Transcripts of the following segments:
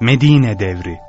Medine Devri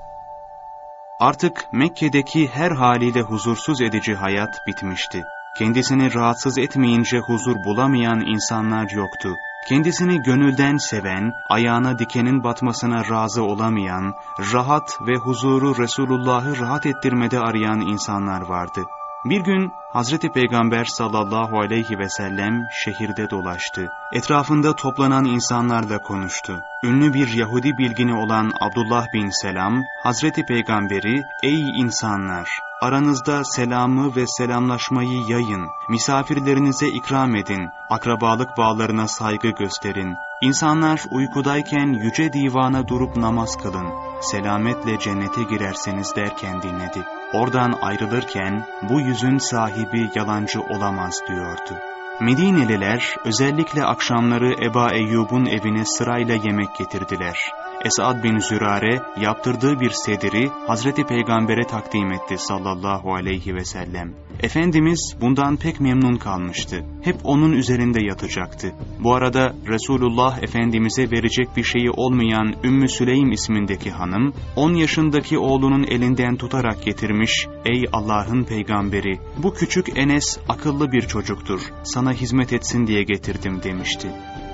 Artık Mekke'deki her haliyle huzursuz edici hayat bitmişti. Kendisini rahatsız etmeyince huzur bulamayan insanlar yoktu. Kendisini gönülden seven, ayağına dikenin batmasına razı olamayan, rahat ve huzuru Resulullah'ı rahat ettirmede arayan insanlar vardı. Bir gün Hazreti Peygamber sallallahu aleyhi ve sellem şehirde dolaştı. Etrafında toplanan insanlarla konuştu. Ünlü bir Yahudi bilgini olan Abdullah bin Selam, Hazreti Peygamberi, ''Ey insanlar! Aranızda selamı ve selamlaşmayı yayın, misafirlerinize ikram edin, akrabalık bağlarına saygı gösterin. İnsanlar uykudayken yüce divana durup namaz kılın, selametle cennete girerseniz derken dinledi. Oradan ayrılırken bu yüzün sahibi yalancı olamaz diyordu. Medineliler özellikle akşamları Eba Eyyub'un evine sırayla yemek getirdiler. Esad bin Zürare yaptırdığı bir sediri Hazreti Peygamber'e takdim etti sallallahu aleyhi ve sellem. Efendimiz bundan pek memnun kalmıştı. Hep onun üzerinde yatacaktı. Bu arada Resulullah Efendimiz'e verecek bir şeyi olmayan Ümmü Süleym ismindeki hanım, 10 yaşındaki oğlunun elinden tutarak getirmiş, ''Ey Allah'ın peygamberi, bu küçük Enes akıllı bir çocuktur, sana hizmet etsin diye getirdim.'' demişti.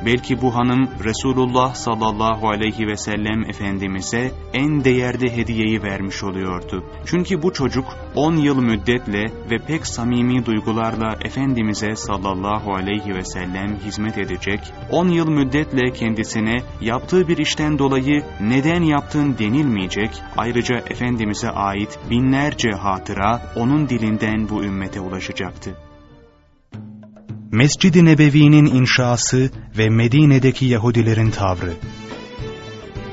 Belki bu hanım Resulullah sallallahu aleyhi ve sellem Efendimiz'e en değerli hediyeyi vermiş oluyordu. Çünkü bu çocuk 10 yıl müddetle ve pek samimi duygularla Efendimiz'e sallallahu aleyhi ve sellem hizmet edecek, 10 yıl müddetle kendisine yaptığı bir işten dolayı neden yaptığın denilmeyecek, ayrıca Efendimiz'e ait binlerce hatıra onun dilinden bu ümmete ulaşacaktı. Mescid-i Nebevi'nin inşası ve Medine'deki Yahudilerin tavrı.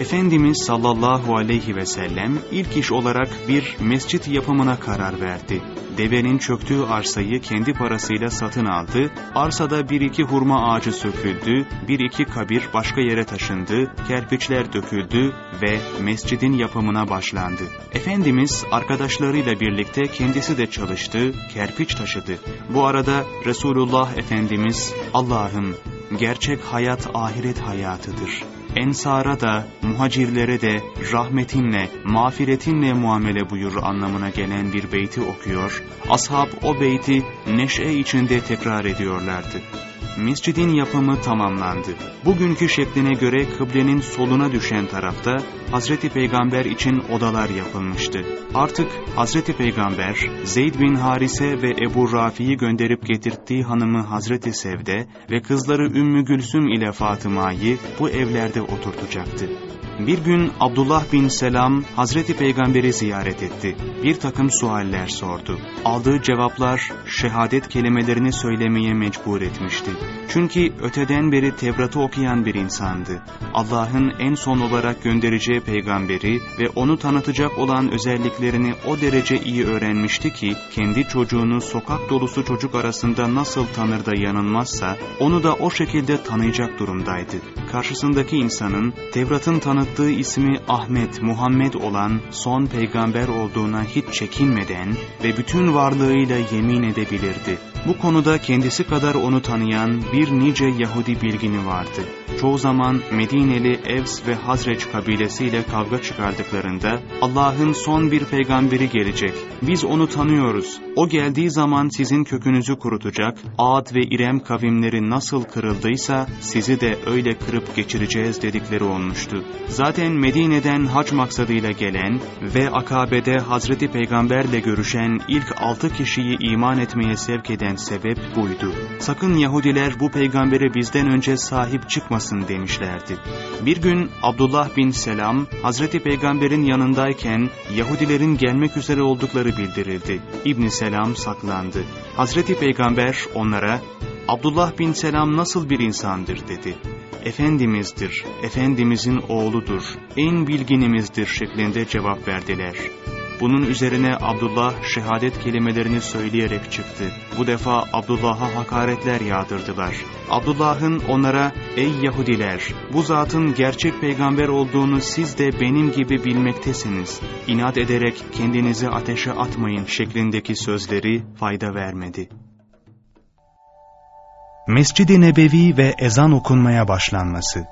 Efendimiz sallallahu aleyhi ve sellem ilk iş olarak bir mescit yapımına karar verdi. Devenin çöktüğü arsayı kendi parasıyla satın aldı, arsada bir iki hurma ağacı söküldü, bir iki kabir başka yere taşındı, kerpiçler döküldü ve mescidin yapımına başlandı. Efendimiz arkadaşlarıyla birlikte kendisi de çalıştı, kerpiç taşıdı. Bu arada Resulullah Efendimiz, Allah'ım gerçek hayat ahiret hayatıdır. Ensara da, muhacirlere de rahmetinle, mağfiretinle muamele buyur anlamına gelen bir beyti okuyor, ashab o beyti neşe içinde tekrar ediyorlardı. Mescidin yapımı tamamlandı. Bugünkü şekline göre kıblenin soluna düşen tarafta Hazreti Peygamber için odalar yapılmıştı. Artık Hazreti Peygamber Zeyd bin Harise ve Ebu Rafi'yi gönderip getirttiği hanımı Hazreti Sevde ve kızları Ümmü Gülsüm ile Fatıma'yı bu evlerde oturtacaktı. Bir gün Abdullah bin Selam Hazreti Peygamber'i ziyaret etti. Bir takım sualler sordu. Aldığı cevaplar şehadet kelimelerini söylemeye mecbur etmişti. Çünkü öteden beri Tevrat'ı okuyan bir insandı. Allah'ın en son olarak göndereceği peygamberi ve onu tanıtacak olan özelliklerini o derece iyi öğrenmişti ki kendi çocuğunu sokak dolusu çocuk arasında nasıl tanır da yanılmazsa onu da o şekilde tanıyacak durumdaydı. Karşısındaki insanın Tevrat'ın tanıttığı ismi Ahmet, Muhammed olan son peygamber olduğuna hiç çekinmeden ve bütün varlığıyla yemin edebilirdi. Bu konuda kendisi kadar onu tanıyan bir nice Yahudi bilgini vardı. Çoğu zaman Medineli Evs ve Hazreç kabilesiyle kavga çıkardıklarında Allah'ın son bir peygamberi gelecek. Biz onu tanıyoruz. O geldiği zaman sizin kökünüzü kurutacak. Ad ve İrem kavimleri nasıl kırıldıysa sizi de öyle kırıp geçireceğiz dedikleri olmuştu. Zaten Medine'den hac maksadıyla gelen ve Akabe'de Hazreti Peygamberle görüşen ilk altı kişiyi iman etmeye sevk eden sebep buydu. Sakın Yahudiler bu peygambere bizden önce sahip çıkmasın demişlerdi. Bir gün Abdullah bin Selam Hazreti Peygamber'in yanındayken Yahudilerin gelmek üzere oldukları bildirildi. İbn Selam saklandı. Hazreti Peygamber onlara Abdullah bin Selam nasıl bir insandır dedi. Efendimizdir, Efendimizin oğludur, en bilginimizdir şeklinde cevap verdiler. Bunun üzerine Abdullah şehadet kelimelerini söyleyerek çıktı. Bu defa Abdullah'a hakaretler yağdırdılar. Abdullah'ın onlara ''Ey Yahudiler, bu zatın gerçek peygamber olduğunu siz de benim gibi bilmektesiniz. İnat ederek kendinizi ateşe atmayın.'' şeklindeki sözleri fayda vermedi. Mescid-i Nebevi ve ezan okunmaya başlanması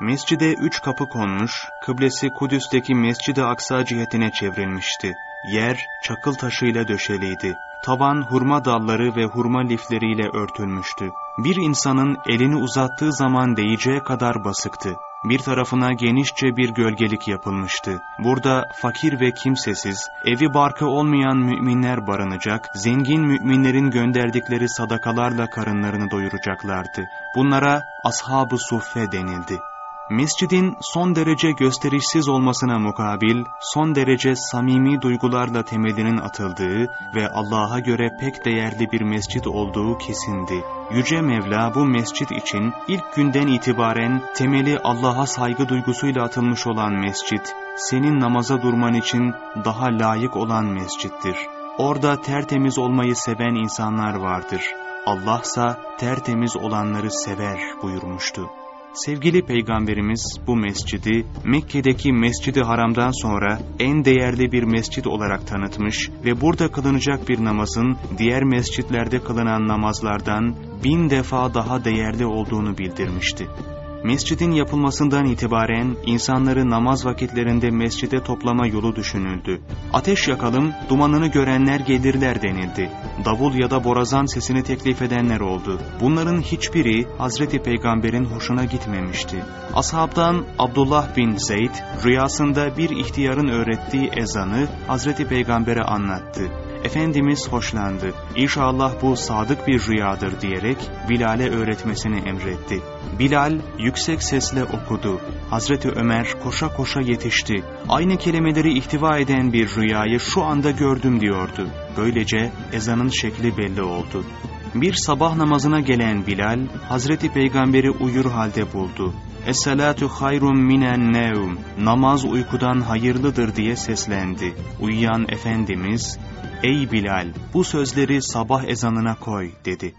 Mescide üç kapı konmuş, kıblesi Kudüs'teki Mescid-i Aksa cihetine çevrilmişti. Yer çakıl taşıyla döşeliydi. Tavan hurma dalları ve hurma lifleriyle örtülmüştü. Bir insanın elini uzattığı zaman değeceği kadar basıktı. Bir tarafına genişçe bir gölgelik yapılmıştı. Burada fakir ve kimsesiz, evi barkı olmayan müminler barınacak, zengin müminlerin gönderdikleri sadakalarla karınlarını doyuracaklardı. Bunlara ashab-ı suffe denildi. Mescidin son derece gösterişsiz olmasına mukabil, son derece samimi duygularla temelinin atıldığı ve Allah'a göre pek değerli bir mescit olduğu kesindi. Yüce Mevla bu mescit için ilk günden itibaren temeli Allah'a saygı duygusuyla atılmış olan mescit, senin namaza durman için daha layık olan mescittir. Orada tertemiz olmayı seven insanlar vardır. Allahsa tertemiz olanları sever buyurmuştu. Sevgili Peygamberimiz bu mescidi Mekke'deki Mescidi Haram'dan sonra en değerli bir mescit olarak tanıtmış ve burada kılınacak bir namazın diğer mescitlerde kılınan namazlardan bin defa daha değerli olduğunu bildirmişti. Mescidin yapılmasından itibaren insanları namaz vakitlerinde mescide toplama yolu düşünüldü. Ateş yakalım, dumanını görenler gelirler denildi. Davul ya da borazan sesini teklif edenler oldu. Bunların hiçbiri Hazreti Peygamber'in hoşuna gitmemişti. Ashabdan Abdullah bin Zeyd rüyasında bir ihtiyarın öğrettiği ezanı Hazreti Peygamber'e anlattı. Efendimiz hoşlandı. İnşallah bu sadık bir rüyadır diyerek Bilal'e öğretmesini emretti. Bilal yüksek sesle okudu. Hazreti Ömer koşa koşa yetişti. Aynı kelimeleri ihtiva eden bir rüyayı şu anda gördüm diyordu. Böylece ezanın şekli belli oldu. Bir sabah namazına gelen Bilal, Hazreti Peygamber'i uyur halde buldu. Es-salatu hayrun minen nevm. Namaz uykudan hayırlıdır diye seslendi. Uyuyan Efendimiz, Ey Bilal, bu sözleri sabah ezanına koy dedi.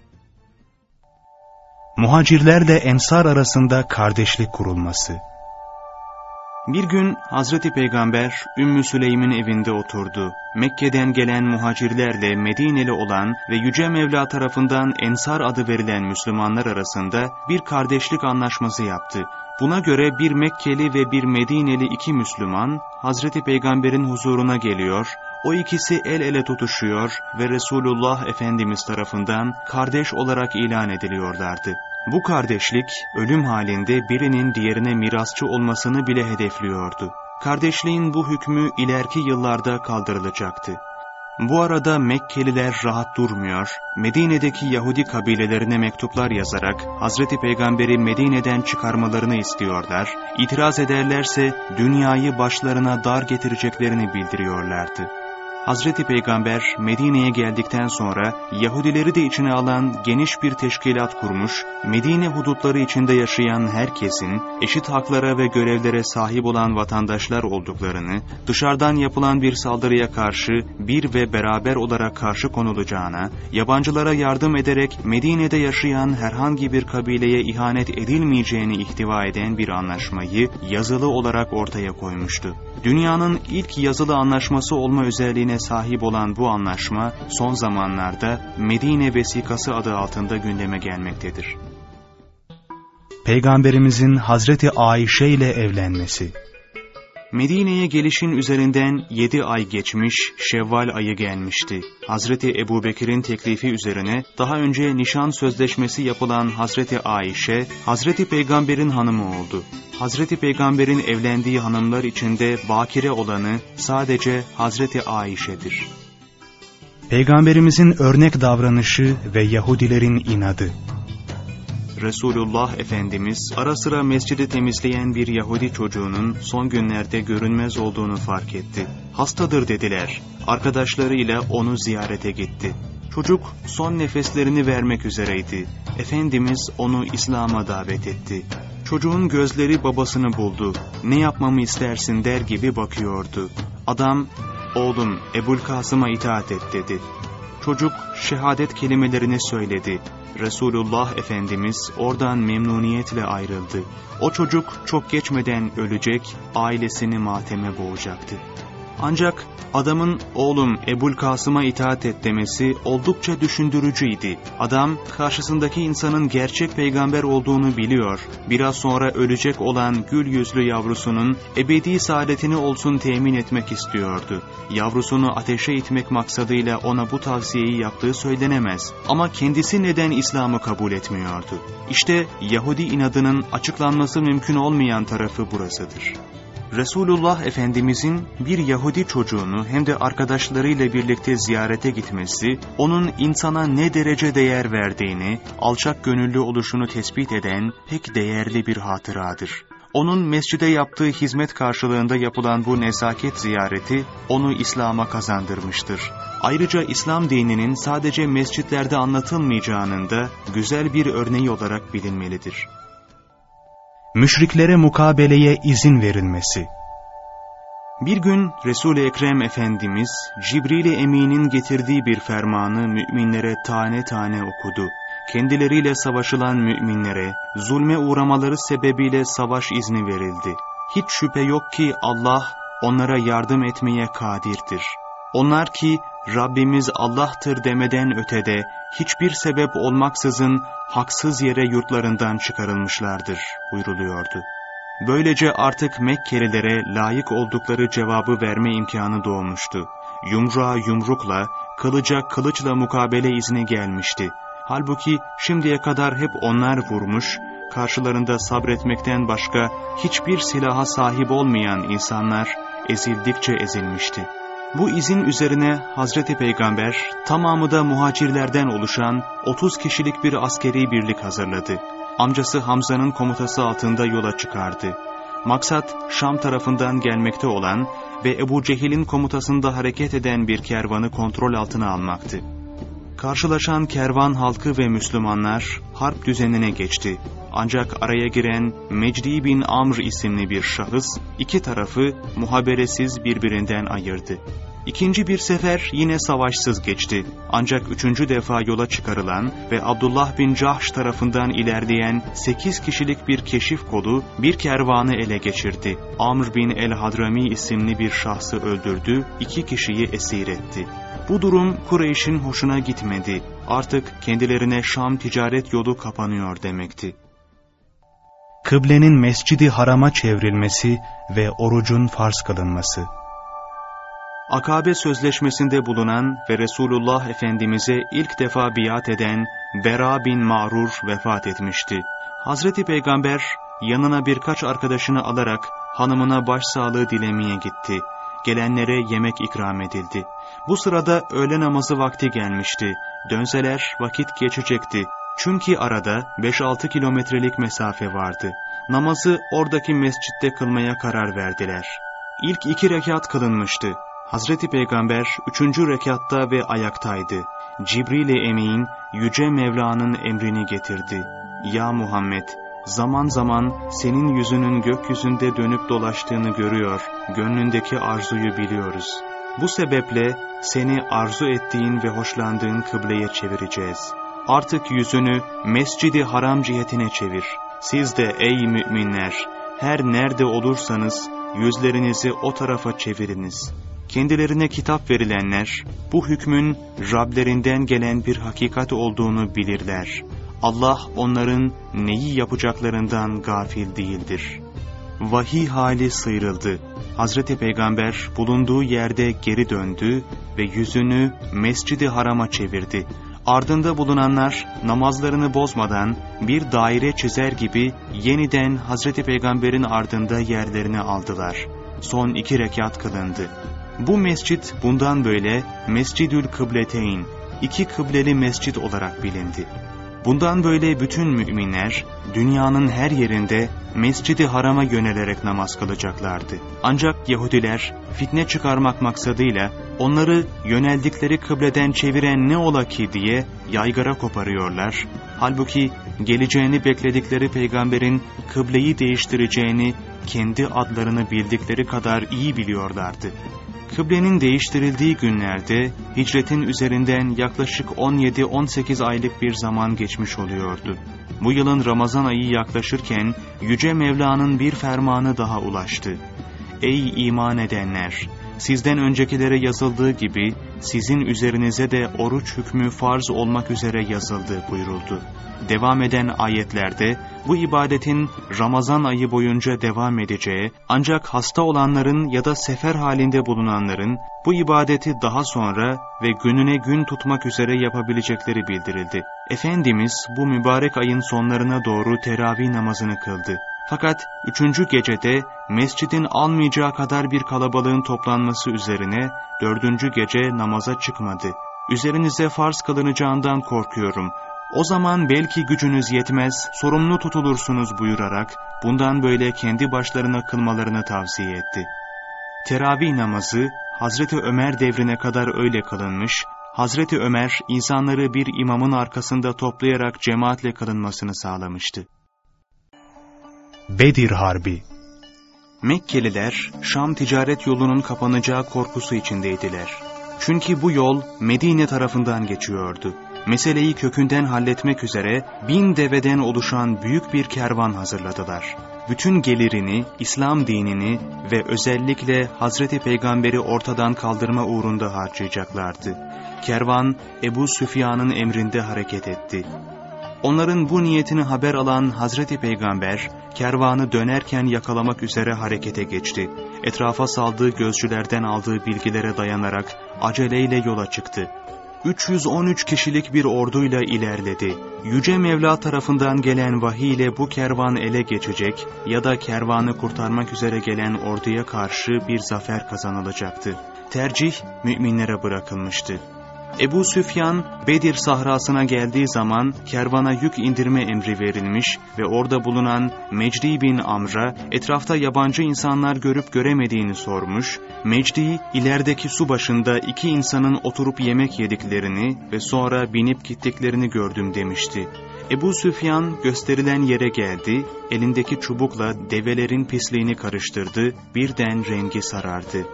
Muhacirlerle Ensar arasında kardeşlik kurulması. Bir gün Hazreti Peygamber Ümmü Süleym'in evinde oturdu. Mekke'den gelen muhacirlerle Medineli olan ve Yüce Mevla tarafından Ensar adı verilen Müslümanlar arasında bir kardeşlik anlaşması yaptı. Buna göre bir Mekkeli ve bir Medineli iki Müslüman Hazreti Peygamber'in huzuruna geliyor, o ikisi el ele tutuşuyor ve Resulullah Efendimiz tarafından kardeş olarak ilan ediliyorlardı. Bu kardeşlik ölüm halinde birinin diğerine mirasçı olmasını bile hedefliyordu. Kardeşliğin bu hükmü ileriki yıllarda kaldırılacaktı. Bu arada Mekkeliler rahat durmuyor, Medine'deki Yahudi kabilelerine mektuplar yazarak Hazreti Peygamber'i Medine'den çıkarmalarını istiyorlar, itiraz ederlerse dünyayı başlarına dar getireceklerini bildiriyorlardı. Hazreti Peygamber Medine'ye geldikten sonra Yahudileri de içine alan geniş bir teşkilat kurmuş, Medine hudutları içinde yaşayan herkesin eşit haklara ve görevlere sahip olan vatandaşlar olduklarını, dışarıdan yapılan bir saldırıya karşı bir ve beraber olarak karşı konulacağına, yabancılara yardım ederek Medine'de yaşayan herhangi bir kabileye ihanet edilmeyeceğini ihtiva eden bir anlaşmayı yazılı olarak ortaya koymuştu. Dünyanın ilk yazılı anlaşması olma özelliğine sahip olan bu anlaşma son zamanlarda Medine Vesikası adı altında gündeme gelmektedir. Peygamberimizin Hazreti Ayşe ile evlenmesi Medine'ye gelişin üzerinden yedi ay geçmiş, Şevval ayı gelmişti. Hazreti Ebu Bekir'in teklifi üzerine daha önce nişan sözleşmesi yapılan Hazreti Ayşe, Hazreti Peygamber'in hanımı oldu. Hazreti Peygamber'in evlendiği hanımlar içinde bakire olanı sadece Hazreti Ayşe'dir. Peygamberimizin örnek davranışı ve Yahudilerin inadı Resulullah Efendimiz ara sıra mescidi temizleyen bir Yahudi çocuğunun son günlerde görünmez olduğunu fark etti. Hastadır dediler. Arkadaşlarıyla onu ziyarete gitti. Çocuk son nefeslerini vermek üzereydi. Efendimiz onu İslam'a davet etti. Çocuğun gözleri babasını buldu. Ne yapmamı istersin der gibi bakıyordu. Adam, oğlum Ebul Kasım'a itaat et dedi. Çocuk şehadet kelimelerini söyledi. Resulullah Efendimiz oradan memnuniyetle ayrıldı. O çocuk çok geçmeden ölecek, ailesini mateme boğacaktı. Ancak adamın oğlum Ebul Kasım'a itaat et demesi oldukça düşündürücüydi. Adam karşısındaki insanın gerçek peygamber olduğunu biliyor. Biraz sonra ölecek olan gül yüzlü yavrusunun ebedi saadetini olsun temin etmek istiyordu. Yavrusunu ateşe itmek maksadıyla ona bu tavsiyeyi yaptığı söylenemez. Ama kendisi neden İslam'ı kabul etmiyordu? İşte Yahudi inadının açıklanması mümkün olmayan tarafı burasıdır. Resulullah Efendimizin bir Yahudi çocuğunu hem de arkadaşlarıyla birlikte ziyarete gitmesi, onun insana ne derece değer verdiğini, alçak gönüllü oluşunu tespit eden pek değerli bir hatıradır. Onun mescide yaptığı hizmet karşılığında yapılan bu nezaket ziyareti onu İslam'a kazandırmıştır. Ayrıca İslam dininin sadece mescitlerde anlatılmayacağının da güzel bir örneği olarak bilinmelidir müşriklere mukabeleye izin verilmesi. Bir gün Resul-i Ekrem Efendimiz Cibril-i Emin'in getirdiği bir fermanı müminlere tane tane okudu. Kendileriyle savaşılan müminlere zulme uğramaları sebebiyle savaş izni verildi. Hiç şüphe yok ki Allah onlara yardım etmeye kadirdir. Onlar ki Rabbimiz Allah'tır demeden ötede hiçbir sebep olmaksızın haksız yere yurtlarından çıkarılmışlardır buyruluyordu. Böylece artık Mekkelilere layık oldukları cevabı verme imkanı doğmuştu. Yumruğa yumrukla, kılıca kılıçla mukabele izni gelmişti. Halbuki şimdiye kadar hep onlar vurmuş, karşılarında sabretmekten başka hiçbir silaha sahip olmayan insanlar ezildikçe ezilmişti. Bu izin üzerine Hazreti Peygamber tamamı da muhacirlerden oluşan 30 kişilik bir askeri birlik hazırladı. Amcası Hamza'nın komutası altında yola çıkardı. Maksat Şam tarafından gelmekte olan ve Ebu Cehil'in komutasında hareket eden bir kervanı kontrol altına almaktı. Karşılaşan kervan halkı ve Müslümanlar harp düzenine geçti. Ancak araya giren Mecdi bin Amr isimli bir şahıs iki tarafı muhaberesiz birbirinden ayırdı. İkinci bir sefer yine savaşsız geçti. Ancak üçüncü defa yola çıkarılan ve Abdullah bin Cahş tarafından ilerleyen sekiz kişilik bir keşif kolu bir kervanı ele geçirdi. Amr bin el-Hadrami isimli bir şahsı öldürdü, iki kişiyi esir etti. Bu durum Kureyş'in hoşuna gitmedi. Artık kendilerine Şam ticaret yolu kapanıyor demekti. Kıblenin mescidi harama çevrilmesi ve orucun farz kılınması. Akabe sözleşmesinde bulunan ve Resulullah Efendimiz'e ilk defa biat eden Bera bin Ma'rur vefat etmişti. Hazreti Peygamber yanına birkaç arkadaşını alarak hanımına başsağlığı dilemeye gitti. Gelenlere yemek ikram edildi. Bu sırada öğle namazı vakti gelmişti. Dönseler vakit geçecekti. Çünkü arada 5-6 kilometrelik mesafe vardı. Namazı oradaki mescitte kılmaya karar verdiler. İlk iki rekat kılınmıştı. Hazreti Peygamber üçüncü rekatta ve ayaktaydı. Cibril-i Emin Yüce Mevla'nın emrini getirdi. Ya Muhammed! Zaman zaman senin yüzünün gökyüzünde dönüp dolaştığını görüyor, gönlündeki arzuyu biliyoruz. Bu sebeple seni arzu ettiğin ve hoşlandığın kıbleye çevireceğiz. Artık yüzünü Mescidi Haram cihetine çevir. Siz de ey müminler, her nerede olursanız yüzlerinizi o tarafa çeviriniz. Kendilerine kitap verilenler, bu hükmün Rablerinden gelen bir hakikat olduğunu bilirler. Allah onların neyi yapacaklarından gafil değildir. Vahiy hali sıyrıldı. Hazreti Peygamber bulunduğu yerde geri döndü ve yüzünü Mescidi Haram'a çevirdi. Ardında bulunanlar namazlarını bozmadan bir daire çizer gibi yeniden Hazreti Peygamber'in ardında yerlerini aldılar. Son iki rekat kılındı. Bu mescit bundan böyle Mescidül Kıbleteyn, iki kıbleli mescit olarak bilindi. Bundan böyle bütün müminler dünyanın her yerinde Mescidi Haram'a yönelerek namaz kılacaklardı. Ancak Yahudiler fitne çıkarmak maksadıyla onları yöneldikleri kıbleden çeviren ne ola ki diye yaygara koparıyorlar. Halbuki geleceğini bekledikleri peygamberin kıbleyi değiştireceğini kendi adlarını bildikleri kadar iyi biliyorlardı. Kıblenin değiştirildiği günlerde hicretin üzerinden yaklaşık 17-18 aylık bir zaman geçmiş oluyordu. Bu yılın Ramazan ayı yaklaşırken Yüce Mevla'nın bir fermanı daha ulaştı. Ey iman edenler! Sizden öncekilere yazıldığı gibi sizin üzerinize de oruç hükmü farz olmak üzere yazıldı buyuruldu. Devam eden ayetlerde bu ibadetin Ramazan ayı boyunca devam edeceği ancak hasta olanların ya da sefer halinde bulunanların bu ibadeti daha sonra ve gününe gün tutmak üzere yapabilecekleri bildirildi. Efendimiz bu mübarek ayın sonlarına doğru teravih namazını kıldı. Fakat üçüncü gecede mescidin almayacağı kadar bir kalabalığın toplanması üzerine dördüncü gece namaza çıkmadı. Üzerinize farz kılınacağından korkuyorum. O zaman belki gücünüz yetmez, sorumlu tutulursunuz buyurarak bundan böyle kendi başlarına kılmalarını tavsiye etti. Teravih namazı Hazreti Ömer devrine kadar öyle kılınmış, Hazreti Ömer insanları bir imamın arkasında toplayarak cemaatle kılınmasını sağlamıştı. Bedir Harbi Mekkeliler Şam ticaret yolunun kapanacağı korkusu içindeydiler. Çünkü bu yol Medine tarafından geçiyordu. Meseleyi kökünden halletmek üzere bin deveden oluşan büyük bir kervan hazırladılar. Bütün gelirini, İslam dinini ve özellikle Hazreti Peygamber'i ortadan kaldırma uğrunda harcayacaklardı. Kervan Ebu Süfyan'ın emrinde hareket etti. Onların bu niyetini haber alan Hazreti Peygamber, kervanı dönerken yakalamak üzere harekete geçti. Etrafa saldığı gözcülerden aldığı bilgilere dayanarak aceleyle yola çıktı. 313 kişilik bir orduyla ilerledi. Yüce Mevla tarafından gelen vahiy ile bu kervan ele geçecek ya da kervanı kurtarmak üzere gelen orduya karşı bir zafer kazanılacaktı. Tercih müminlere bırakılmıştı. Ebu Süfyan, Bedir sahrasına geldiği zaman kervana yük indirme emri verilmiş ve orada bulunan Mecdi bin Amr'a etrafta yabancı insanlar görüp göremediğini sormuş, Mecdi ilerideki su başında iki insanın oturup yemek yediklerini ve sonra binip gittiklerini gördüm demişti. Ebu Süfyan gösterilen yere geldi, elindeki çubukla develerin pisliğini karıştırdı, birden rengi sarardı.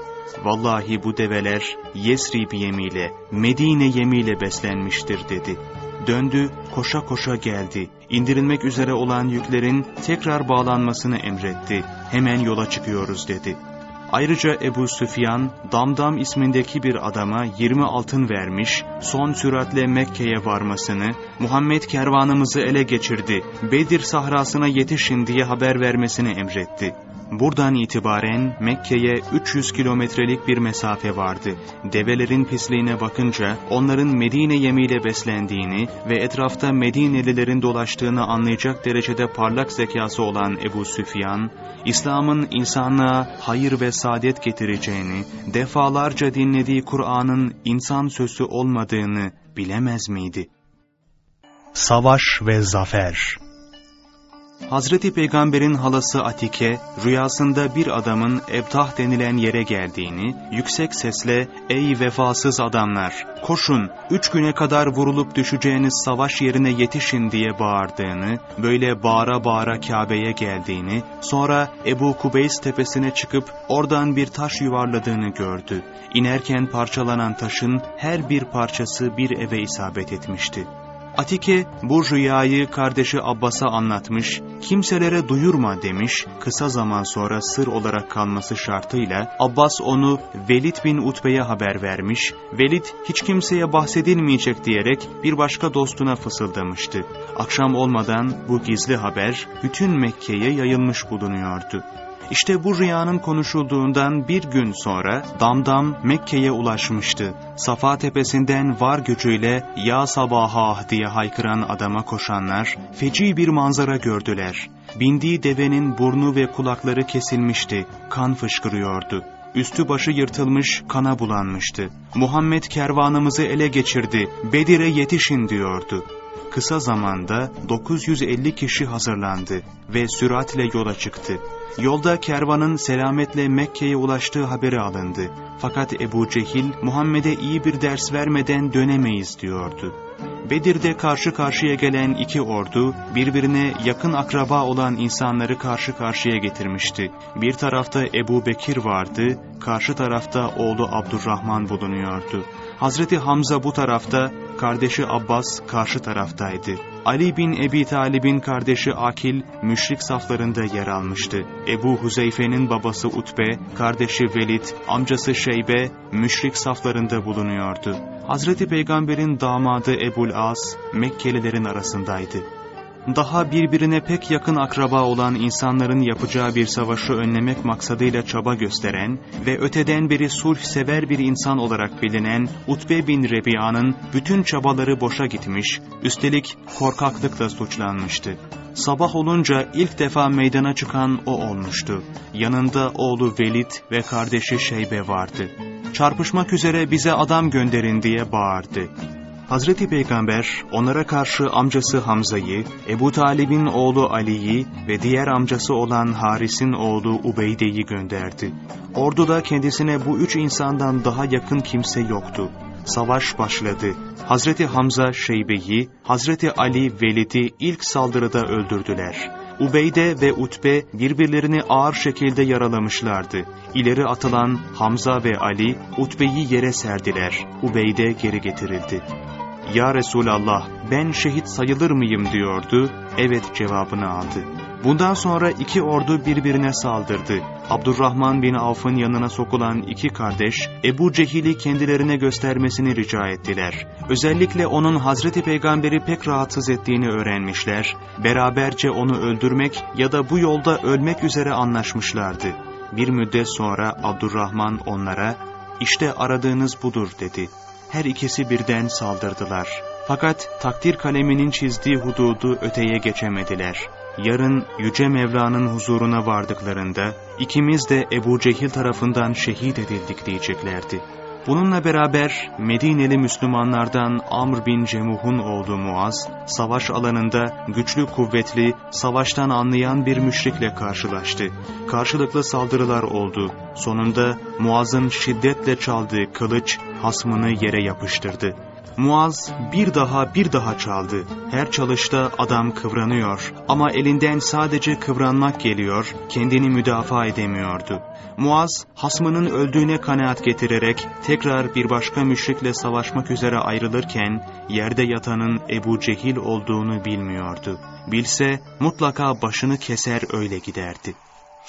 Vallahi bu develer Yesrib yemiyle, Medine yemiyle beslenmiştir dedi. Döndü, koşa koşa geldi. İndirilmek üzere olan yüklerin tekrar bağlanmasını emretti. Hemen yola çıkıyoruz dedi. Ayrıca Ebu Süfyan, Damdam ismindeki bir adama 20 altın vermiş, son süratle Mekke'ye varmasını, Muhammed kervanımızı ele geçirdi, Bedir sahrasına yetişin diye haber vermesini emretti. Buradan itibaren Mekke'ye 300 kilometrelik bir mesafe vardı. Develerin pisliğine bakınca onların Medine yemiyle beslendiğini ve etrafta Medinelilerin dolaştığını anlayacak derecede parlak zekası olan Ebu Süfyan, İslam'ın insanlığa hayır ve saadet getireceğini, defalarca dinlediği Kur'an'ın insan sözü olmadığını bilemez miydi? Savaş ve Zafer Hazreti Peygamber'in halası Atike, rüyasında bir adamın Ebtah denilen yere geldiğini, yüksek sesle ''Ey vefasız adamlar, koşun, üç güne kadar vurulup düşeceğiniz savaş yerine yetişin'' diye bağırdığını, böyle bağıra bağıra Kabe'ye geldiğini, sonra Ebu Kubeys tepesine çıkıp oradan bir taş yuvarladığını gördü. İnerken parçalanan taşın her bir parçası bir eve isabet etmişti. Atike bu rüyayı kardeşi Abbas'a anlatmış, kimselere duyurma demiş, kısa zaman sonra sır olarak kalması şartıyla Abbas onu Velid bin Utbe'ye haber vermiş, Velid hiç kimseye bahsedilmeyecek diyerek bir başka dostuna fısıldamıştı. Akşam olmadan bu gizli haber bütün Mekke'ye yayılmış bulunuyordu. İşte bu rüyanın konuşulduğundan bir gün sonra Damdam Mekke'ye ulaşmıştı. Safa tepesinden var gücüyle ya sabaha diye haykıran adama koşanlar feci bir manzara gördüler. Bindiği devenin burnu ve kulakları kesilmişti, kan fışkırıyordu. Üstü başı yırtılmış, kana bulanmıştı. Muhammed kervanımızı ele geçirdi, Bedir'e yetişin diyordu. Kısa zamanda 950 kişi hazırlandı ve süratle yola çıktı. Yolda kervanın selametle Mekke'ye ulaştığı haberi alındı. Fakat Ebu Cehil, Muhammed'e iyi bir ders vermeden dönemeyiz diyordu. Bedir'de karşı karşıya gelen iki ordu, birbirine yakın akraba olan insanları karşı karşıya getirmişti. Bir tarafta Ebu Bekir vardı, karşı tarafta oğlu Abdurrahman bulunuyordu. Hazreti Hamza bu tarafta, kardeşi Abbas karşı taraftaydı. Ali bin Ebi Talib'in kardeşi Akil müşrik saflarında yer almıştı. Ebu Huzeyfe'nin babası Utbe, kardeşi Velid, amcası Şeybe müşrik saflarında bulunuyordu. Hazreti Peygamber'in damadı Ebul As Mekkelilerin arasındaydı daha birbirine pek yakın akraba olan insanların yapacağı bir savaşı önlemek maksadıyla çaba gösteren ve öteden beri sulh sever bir insan olarak bilinen Utbe bin Rebiya'nın bütün çabaları boşa gitmiş, üstelik korkaklıkla suçlanmıştı. Sabah olunca ilk defa meydana çıkan o olmuştu. Yanında oğlu Velid ve kardeşi Şeybe vardı. Çarpışmak üzere bize adam gönderin diye bağırdı. Hazreti Peygamber onlara karşı amcası Hamza'yı, Ebu Talib'in oğlu Ali'yi ve diğer amcası olan Haris'in oğlu Ubeyde'yi gönderdi. Orduda kendisine bu üç insandan daha yakın kimse yoktu. Savaş başladı. Hazreti Hamza Şeybe'yi, Hazreti Ali Velid'i ilk saldırıda öldürdüler. Ubeyde ve Utbe birbirlerini ağır şekilde yaralamışlardı. İleri atılan Hamza ve Ali Utbe'yi yere serdiler. Ubeyde geri getirildi. ''Ya Resulallah ben şehit sayılır mıyım?'' diyordu. Evet cevabını aldı. Bundan sonra iki ordu birbirine saldırdı. Abdurrahman bin Avf'ın yanına sokulan iki kardeş, Ebu Cehil'i kendilerine göstermesini rica ettiler. Özellikle onun Hazreti Peygamber'i pek rahatsız ettiğini öğrenmişler, beraberce onu öldürmek ya da bu yolda ölmek üzere anlaşmışlardı. Bir müddet sonra Abdurrahman onlara, işte aradığınız budur dedi her ikisi birden saldırdılar. Fakat takdir kaleminin çizdiği hududu öteye geçemediler. Yarın Yüce Mevla'nın huzuruna vardıklarında ikimiz de Ebu Cehil tarafından şehit edildik diyeceklerdi. Bununla beraber Medineli Müslümanlardan Amr bin Cemuh'un oğlu Muaz, savaş alanında güçlü kuvvetli, savaştan anlayan bir müşrikle karşılaştı. Karşılıklı saldırılar oldu. Sonunda Muaz'ın şiddetle çaldığı kılıç hasmını yere yapıştırdı. Muaz bir daha bir daha çaldı. Her çalışta adam kıvranıyor ama elinden sadece kıvranmak geliyor, kendini müdafaa edemiyordu. Muaz, hasmının öldüğüne kanaat getirerek tekrar bir başka müşrikle savaşmak üzere ayrılırken, yerde yatanın Ebu Cehil olduğunu bilmiyordu. Bilse mutlaka başını keser öyle giderdi.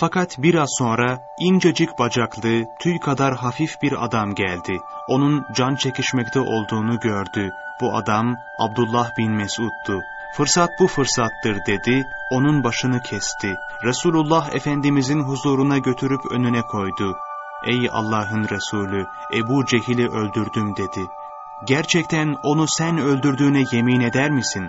Fakat biraz sonra incecik bacaklı, tüy kadar hafif bir adam geldi. Onun can çekişmekte olduğunu gördü. Bu adam Abdullah bin Mesud'du. Fırsat bu fırsattır dedi, onun başını kesti. Resulullah Efendimizin huzuruna götürüp önüne koydu. Ey Allah'ın Resulü, Ebu Cehil'i öldürdüm dedi. Gerçekten onu sen öldürdüğüne yemin eder misin?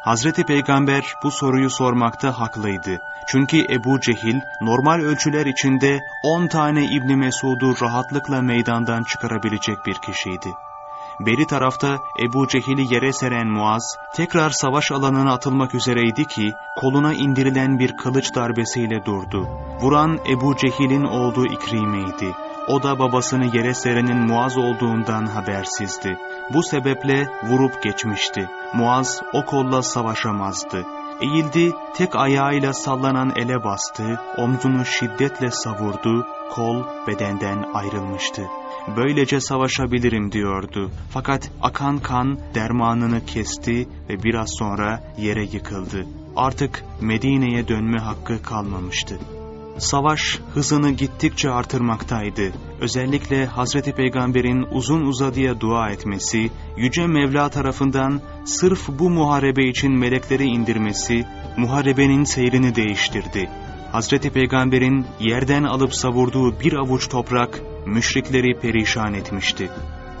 Hazreti Peygamber bu soruyu sormakta haklıydı. Çünkü Ebu Cehil normal ölçüler içinde 10 tane İbni Mesud'u rahatlıkla meydandan çıkarabilecek bir kişiydi. Beri tarafta Ebu Cehil'i yere seren Muaz, tekrar savaş alanına atılmak üzereydi ki, koluna indirilen bir kılıç darbesiyle durdu. Vuran Ebu Cehil'in oğlu İkrime'ydi. O da babasını yere serenin Muaz olduğundan habersizdi. Bu sebeple vurup geçmişti. Muaz o kolla savaşamazdı. Eğildi, tek ayağıyla sallanan ele bastı, omzunu şiddetle savurdu, kol bedenden ayrılmıştı. Böylece savaşabilirim diyordu. Fakat akan kan dermanını kesti ve biraz sonra yere yıkıldı. Artık Medine'ye dönme hakkı kalmamıştı. Savaş hızını gittikçe artırmaktaydı. Özellikle Hazreti Peygamber'in uzun uzadıya dua etmesi, Yüce Mevla tarafından sırf bu muharebe için melekleri indirmesi, muharebenin seyrini değiştirdi. Hazreti Peygamber'in yerden alıp savurduğu bir avuç toprak, müşrikleri perişan etmişti.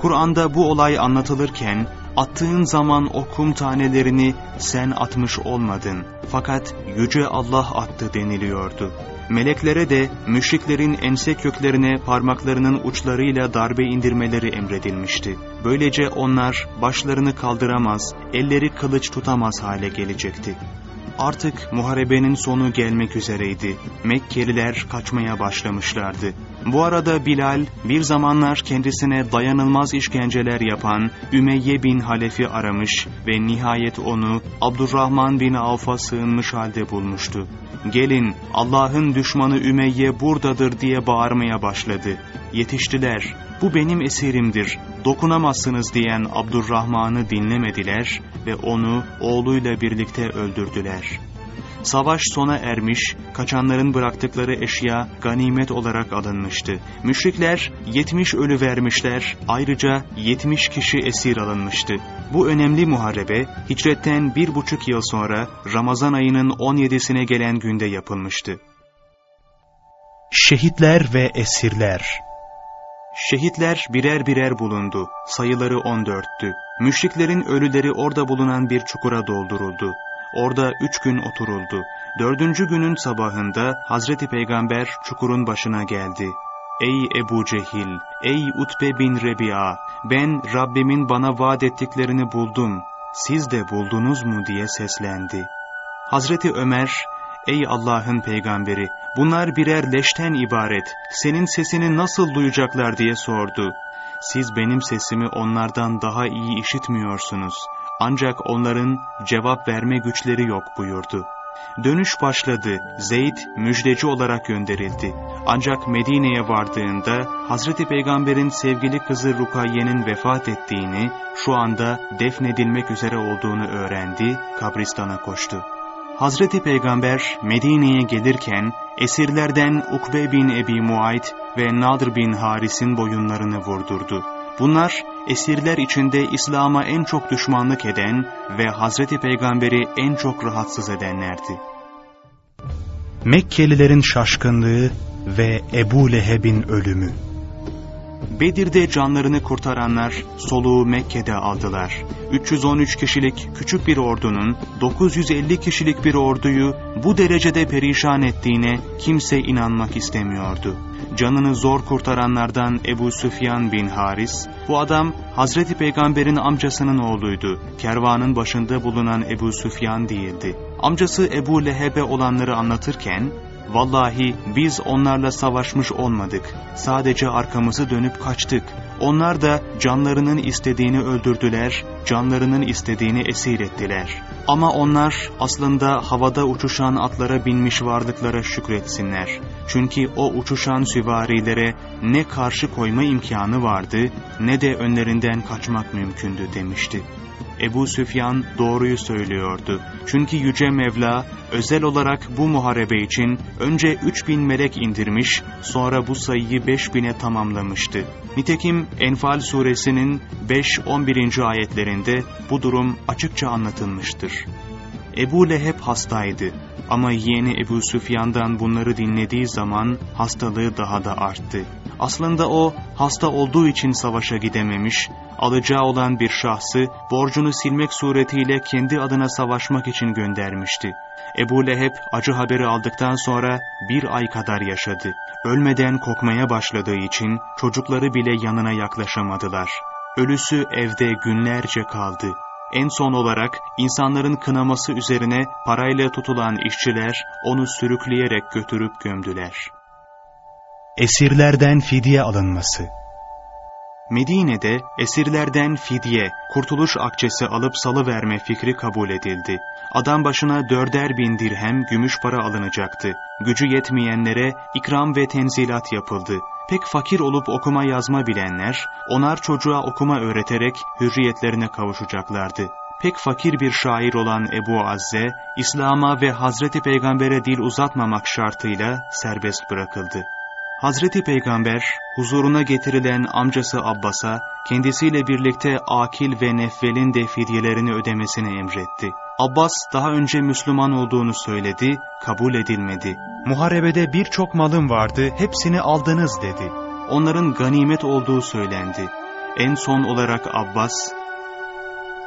Kur'an'da bu olay anlatılırken, attığın zaman o kum tanelerini sen atmış olmadın, fakat Yüce Allah attı deniliyordu. Meleklere de müşriklerin ense köklerine parmaklarının uçlarıyla darbe indirmeleri emredilmişti. Böylece onlar başlarını kaldıramaz, elleri kılıç tutamaz hale gelecekti. Artık muharebenin sonu gelmek üzereydi. Mekkeliler kaçmaya başlamışlardı. Bu arada Bilal bir zamanlar kendisine dayanılmaz işkenceler yapan Ümeyye bin Halef'i aramış ve nihayet onu Abdurrahman bin Avf'a sığınmış halde bulmuştu. Gelin Allah'ın düşmanı Ümeyye buradadır diye bağırmaya başladı. Yetiştiler. Bu benim esirimdir. Dokunamazsınız diyen Abdurrahman'ı dinlemediler ve onu oğluyla birlikte öldürdüler.'' Savaş sona ermiş, kaçanların bıraktıkları eşya ganimet olarak alınmıştı. Müşrikler 70 ölü vermişler, ayrıca 70 kişi esir alınmıştı. Bu önemli muharebe, hicretten bir buçuk yıl sonra Ramazan ayının 17'sine gelen günde yapılmıştı. Şehitler ve esirler Şehitler birer birer bulundu. Sayıları 14'tü. Müşriklerin ölüleri orada bulunan bir çukura dolduruldu. Orada üç gün oturuldu. Dördüncü günün sabahında Hazreti Peygamber çukurun başına geldi. Ey Ebu Cehil, ey Utbe bin Rebi'a, ben Rabbimin bana vaat ettiklerini buldum, siz de buldunuz mu diye seslendi. Hazreti Ömer, ey Allah'ın peygamberi, bunlar birer leşten ibaret, senin sesini nasıl duyacaklar diye sordu. Siz benim sesimi onlardan daha iyi işitmiyorsunuz. Ancak onların cevap verme güçleri yok buyurdu. Dönüş başladı. Zeyd müjdeci olarak gönderildi. Ancak Medine'ye vardığında Hazreti Peygamber'in sevgili kızı Rukayye'nin vefat ettiğini, şu anda defnedilmek üzere olduğunu öğrendi, kabristana koştu. Hazreti Peygamber Medine'ye gelirken esirlerden Ukbe bin Ebi Muayt ve Nadr bin Haris'in boyunlarını vurdurdu. Bunlar esirler içinde İslam'a en çok düşmanlık eden ve Hazreti Peygamber'i en çok rahatsız edenlerdi. Mekkelilerin şaşkınlığı ve Ebu Leheb'in ölümü Bedir'de canlarını kurtaranlar soluğu Mekke'de aldılar. 313 kişilik küçük bir ordunun 950 kişilik bir orduyu bu derecede perişan ettiğine kimse inanmak istemiyordu. Canını zor kurtaranlardan Ebu Süfyan bin Haris, bu adam Hazreti Peygamber'in amcasının oğluydu. Kervanın başında bulunan Ebu Süfyan değildi. Amcası Ebu Leheb'e olanları anlatırken, Vallahi biz onlarla savaşmış olmadık. Sadece arkamızı dönüp kaçtık. Onlar da canlarının istediğini öldürdüler, canlarının istediğini esir ettiler. Ama onlar aslında havada uçuşan atlara binmiş varlıklara şükretsinler. Çünkü o uçuşan süvarilere ne karşı koyma imkanı vardı ne de önlerinden kaçmak mümkündü demişti. Ebu Süfyan doğruyu söylüyordu. Çünkü Yüce Mevla özel olarak bu muharebe için önce 3000 melek indirmiş, sonra bu sayıyı 5000'e tamamlamıştı. Nitekim Enfal suresinin 5-11. ayetlerinde bu durum açıkça anlatılmıştır. Ebu Leheb hastaydı ama yeğeni Ebu Süfyan'dan bunları dinlediği zaman hastalığı daha da arttı. Aslında o hasta olduğu için savaşa gidememiş, alacağı olan bir şahsı borcunu silmek suretiyle kendi adına savaşmak için göndermişti. Ebu Leheb acı haberi aldıktan sonra bir ay kadar yaşadı. Ölmeden kokmaya başladığı için çocukları bile yanına yaklaşamadılar. Ölüsü evde günlerce kaldı. En son olarak insanların kınaması üzerine parayla tutulan işçiler onu sürükleyerek götürüp gömdüler. Esirlerden fidye alınması Medine'de esirlerden fidye, kurtuluş akçesi alıp salı verme fikri kabul edildi. Adam başına dörder bin dirhem gümüş para alınacaktı. Gücü yetmeyenlere ikram ve tenzilat yapıldı. Pek fakir olup okuma yazma bilenler, onar çocuğa okuma öğreterek hürriyetlerine kavuşacaklardı. Pek fakir bir şair olan Ebu Azze, İslam'a ve Hazreti Peygamber'e dil uzatmamak şartıyla serbest bırakıldı. Hazreti Peygamber huzuruna getirilen amcası Abbas'a kendisiyle birlikte Akil ve Nefvel'in de fidyelerini ödemesini emretti. Abbas daha önce Müslüman olduğunu söyledi, kabul edilmedi. Muharebede birçok malım vardı, hepsini aldınız dedi. Onların ganimet olduğu söylendi. En son olarak Abbas,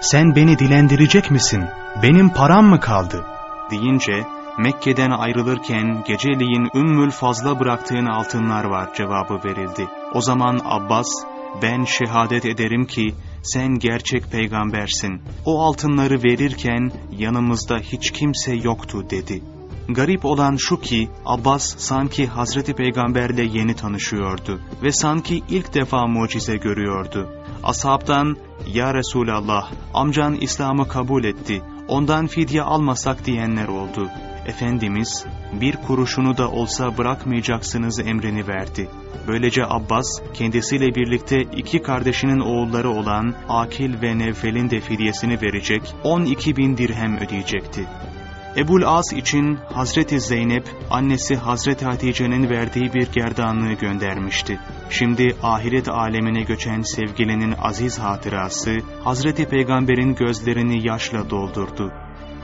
''Sen beni dilendirecek misin? Benim param mı kaldı?'' deyince Mekke'den ayrılırken geceliğin Ümmül Fazla bıraktığın altınlar var cevabı verildi. O zaman Abbas, ben şehadet ederim ki sen gerçek peygambersin. O altınları verirken yanımızda hiç kimse yoktu dedi. Garip olan şu ki Abbas sanki Hazreti Peygamberle yeni tanışıyordu ve sanki ilk defa mucize görüyordu. Ashabtan ya Resulallah amcan İslam'ı kabul etti ondan fidye almasak diyenler oldu. Efendimiz bir kuruşunu da olsa bırakmayacaksınız emrini verdi. Böylece Abbas kendisiyle birlikte iki kardeşinin oğulları olan Akil ve Nevfel'in de fidyesini verecek 12 bin dirhem ödeyecekti. Ebul As için Hazreti Zeynep, annesi Hazreti Hatice'nin verdiği bir gerdanlığı göndermişti. Şimdi ahiret alemine göçen sevgilinin aziz hatırası, Hazreti Peygamber'in gözlerini yaşla doldurdu.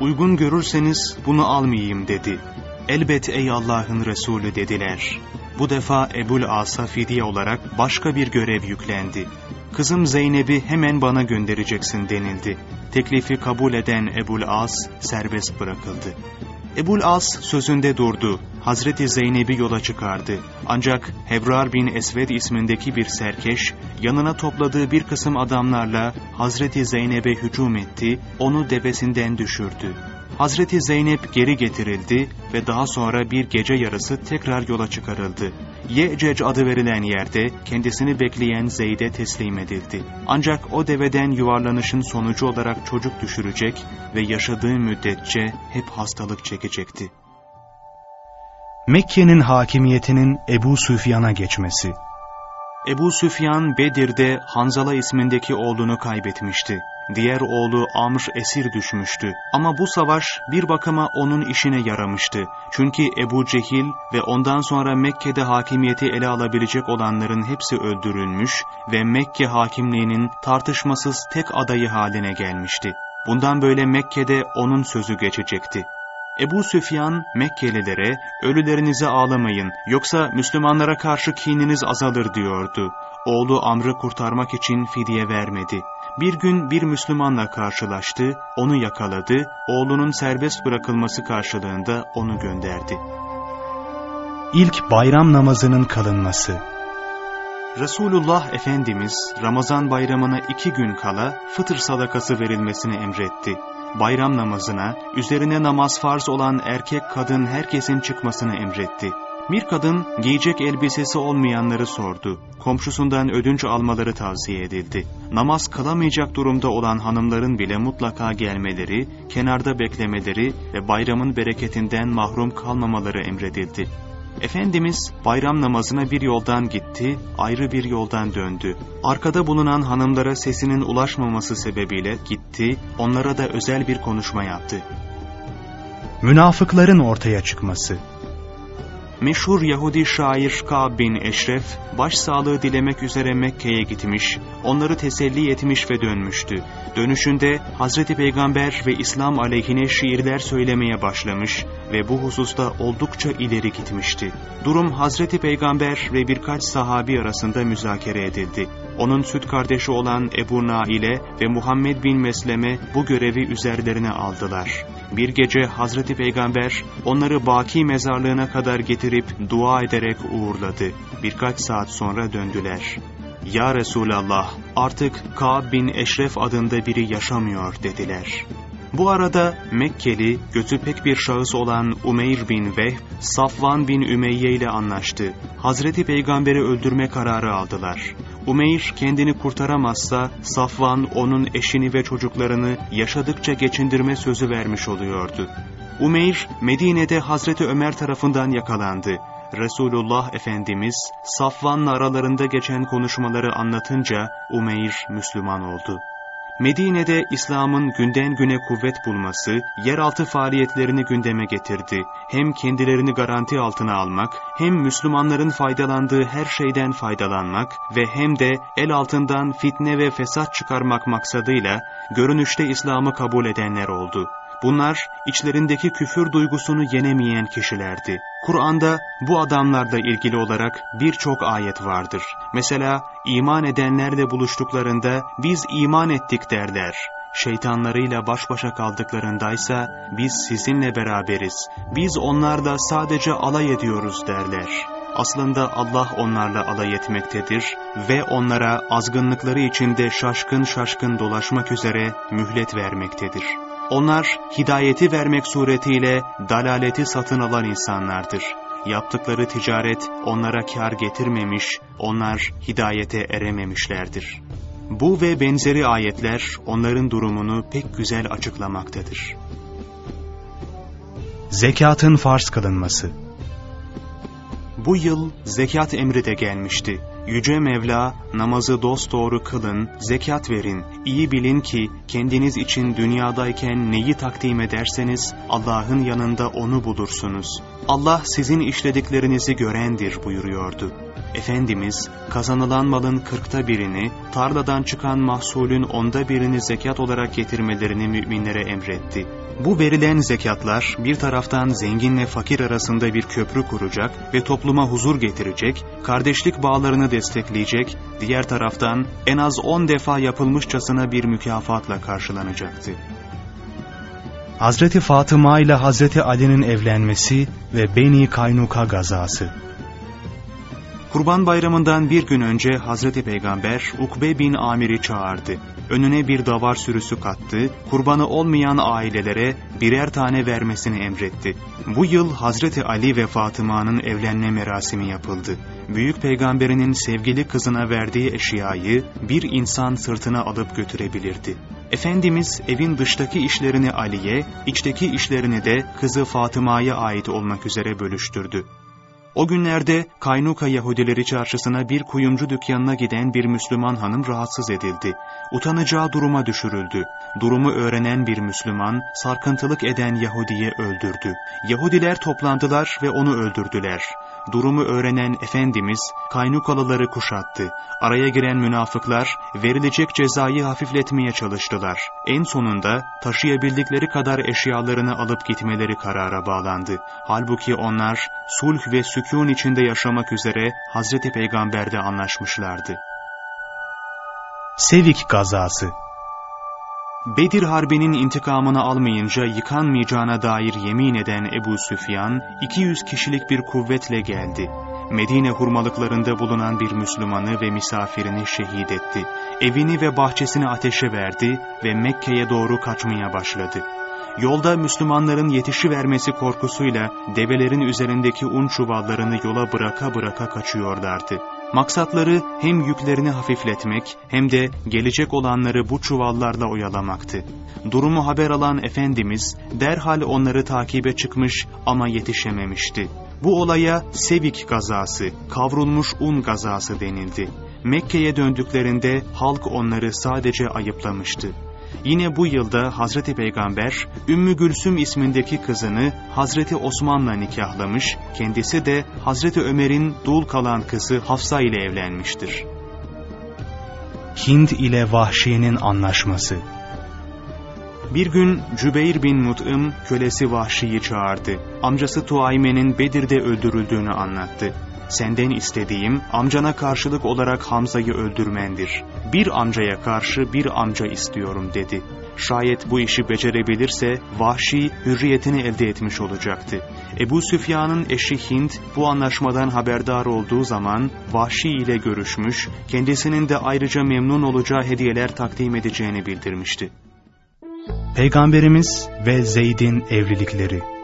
Uygun görürseniz bunu almayayım dedi. Elbet ey Allah'ın Resulü dediler. Bu defa Ebul As'a fidye olarak başka bir görev yüklendi. Kızım Zeynep'i hemen bana göndereceksin denildi. Teklifi kabul eden Ebul As serbest bırakıldı. Ebul As sözünde durdu. Hazreti Zeynep'i yola çıkardı. Ancak Hebrar bin Esved ismindeki bir serkeş, yanına topladığı bir kısım adamlarla Hazreti Zeynep'e hücum etti, onu devesinden düşürdü. Hazreti Zeynep geri getirildi ve daha sonra bir gece yarısı tekrar yola çıkarıldı. Ye'cec adı verilen yerde kendisini bekleyen Zeyd'e teslim edildi. Ancak o deveden yuvarlanışın sonucu olarak çocuk düşürecek ve yaşadığı müddetçe hep hastalık çekecekti. Mekke'nin hakimiyetinin Ebu Süfyan'a geçmesi Ebu Süfyan Bedir'de Hanzala ismindeki oğlunu kaybetmişti. Diğer oğlu Amr esir düşmüştü. Ama bu savaş bir bakıma onun işine yaramıştı. Çünkü Ebu Cehil ve ondan sonra Mekke'de hakimiyeti ele alabilecek olanların hepsi öldürülmüş ve Mekke hakimliğinin tartışmasız tek adayı haline gelmişti. Bundan böyle Mekke'de onun sözü geçecekti. Ebu Süfyan Mekkelilere ölülerinize ağlamayın yoksa Müslümanlara karşı kininiz azalır diyordu. Oğlu Amr'ı kurtarmak için fidye vermedi. Bir gün bir Müslümanla karşılaştı, onu yakaladı, oğlunun serbest bırakılması karşılığında onu gönderdi. İlk bayram namazının kılınması Resulullah Efendimiz Ramazan bayramına iki gün kala fıtır sadakası verilmesini emretti. Bayram namazına, üzerine namaz farz olan erkek kadın herkesin çıkmasını emretti. Bir kadın giyecek elbisesi olmayanları sordu. Komşusundan ödünç almaları tavsiye edildi. Namaz kılamayacak durumda olan hanımların bile mutlaka gelmeleri, kenarda beklemeleri ve bayramın bereketinden mahrum kalmamaları emredildi. Efendimiz bayram namazına bir yoldan gitti, ayrı bir yoldan döndü. Arkada bulunan hanımlara sesinin ulaşmaması sebebiyle gitti, onlara da özel bir konuşma yaptı. Münafıkların ortaya çıkması Meşhur Yahudi şair Ka'b bin Eşref, başsağlığı dilemek üzere Mekke'ye gitmiş, onları teselli etmiş ve dönmüştü. Dönüşünde Hazreti Peygamber ve İslam aleyhine şiirler söylemeye başlamış ve bu hususta oldukça ileri gitmişti. Durum Hazreti Peygamber ve birkaç sahabi arasında müzakere edildi. Onun süt kardeşi olan Ebu Naile ve Muhammed bin Mesleme bu görevi üzerlerine aldılar. Bir gece Hazreti Peygamber onları Baki mezarlığına kadar getirip dua ederek uğurladı. Birkaç saat sonra döndüler. Ya Resulallah artık Ka'b bin Eşref adında biri yaşamıyor dediler. Bu arada Mekkeli, gözü pek bir şahıs olan Umeyr bin Vehb, Safvan bin Ümeyye ile anlaştı. Hazreti Peygamber'i öldürme kararı aldılar. Umeyr kendini kurtaramazsa Safvan onun eşini ve çocuklarını yaşadıkça geçindirme sözü vermiş oluyordu. Umeyr Medine'de Hazreti Ömer tarafından yakalandı. Resulullah Efendimiz Safvan'la aralarında geçen konuşmaları anlatınca Umeyr Müslüman oldu. Medine'de İslam'ın günden güne kuvvet bulması, yeraltı faaliyetlerini gündeme getirdi. Hem kendilerini garanti altına almak, hem Müslümanların faydalandığı her şeyden faydalanmak ve hem de el altından fitne ve fesat çıkarmak maksadıyla görünüşte İslam'ı kabul edenler oldu. Bunlar içlerindeki küfür duygusunu yenemeyen kişilerdi. Kur'an'da bu adamlarla ilgili olarak birçok ayet vardır. Mesela iman edenlerle buluştuklarında biz iman ettik derler. Şeytanlarıyla baş başa kaldıklarındaysa biz sizinle beraberiz. Biz onlarla sadece alay ediyoruz derler. Aslında Allah onlarla alay etmektedir ve onlara azgınlıkları içinde şaşkın şaşkın dolaşmak üzere mühlet vermektedir. Onlar hidayeti vermek suretiyle dalaleti satın alan insanlardır. Yaptıkları ticaret onlara kar getirmemiş, onlar hidayete erememişlerdir. Bu ve benzeri ayetler onların durumunu pek güzel açıklamaktadır. Zekatın farz kılınması Bu yıl zekat emri de gelmişti. Yüce Mevla, namazı dosdoğru kılın, zekat verin. İyi bilin ki kendiniz için dünyadayken neyi takdim ederseniz Allah'ın yanında onu bulursunuz. Allah sizin işlediklerinizi görendir buyuruyordu. Efendimiz kazanılan malın kırkta birini, tarladan çıkan mahsulün onda birini zekat olarak getirmelerini müminlere emretti. Bu verilen zekatlar bir taraftan zenginle fakir arasında bir köprü kuracak ve topluma huzur getirecek, kardeşlik bağlarını destekleyecek, diğer taraftan en az on defa yapılmışçasına bir mükafatla karşılanacaktı. Hazreti Fatıma ile Hazreti Ali'nin evlenmesi ve Beni Kaynuka gazası Kurban bayramından bir gün önce Hazreti Peygamber Ukbe bin Amir'i çağırdı. Önüne bir davar sürüsü kattı, kurbanı olmayan ailelere birer tane vermesini emretti. Bu yıl Hazreti Ali ve Fatıma'nın evlenme merasimi yapıldı. Büyük peygamberinin sevgili kızına verdiği eşyayı bir insan sırtına alıp götürebilirdi. Efendimiz evin dıştaki işlerini Ali'ye, içteki işlerini de kızı Fatıma'ya ait olmak üzere bölüştürdü. O günlerde Kaynuka Yahudileri çarşısına bir kuyumcu dükkanına giden bir Müslüman hanım rahatsız edildi. Utanacağı duruma düşürüldü. Durumu öğrenen bir Müslüman sarkıntılık eden Yahudi'ye öldürdü. Yahudiler toplandılar ve onu öldürdüler. Durumu öğrenen Efendimiz Kaynukalıları kuşattı. Araya giren münafıklar verilecek cezayı hafifletmeye çalıştılar. En sonunda taşıyabildikleri kadar eşyalarını alıp gitmeleri karara bağlandı. Halbuki onlar sulh ve sükun içinde yaşamak üzere Hazreti Peygamber'de anlaşmışlardı. Sevik gazası Bedir Harbi'nin intikamını almayınca yıkanmayacağına dair yemin eden Ebu Süfyan, 200 kişilik bir kuvvetle geldi. Medine hurmalıklarında bulunan bir Müslümanı ve misafirini şehit etti. Evini ve bahçesini ateşe verdi ve Mekke'ye doğru kaçmaya başladı. Yolda Müslümanların yetişivermesi korkusuyla develerin üzerindeki un çuvallarını yola bıraka bıraka kaçıyorlardı. Maksatları hem yüklerini hafifletmek hem de gelecek olanları bu çuvallarla oyalamaktı. Durumu haber alan Efendimiz derhal onları takibe çıkmış ama yetişememişti. Bu olaya Sevik gazası, kavrulmuş un gazası denildi. Mekke'ye döndüklerinde halk onları sadece ayıplamıştı. Yine bu yılda Hazreti Peygamber Ümmü Gülsüm ismindeki kızını Hazreti Osman'la nikahlamış, kendisi de Hazreti Ömer'in dul kalan kızı Hafsa ile evlenmiştir. Hind ile Vahşi'nin anlaşması bir gün Cübeyr bin Mut'ım kölesi Vahşi'yi çağırdı. Amcası Tuayme'nin Bedir'de öldürüldüğünü anlattı. Senden istediğim amcana karşılık olarak Hamza'yı öldürmendir. Bir amcaya karşı bir amca istiyorum dedi. Şayet bu işi becerebilirse Vahşi hürriyetini elde etmiş olacaktı. Ebu Süfyan'ın eşi Hind bu anlaşmadan haberdar olduğu zaman Vahşi ile görüşmüş, kendisinin de ayrıca memnun olacağı hediyeler takdim edeceğini bildirmişti. Peygamberimiz ve Zeyd'in evlilikleri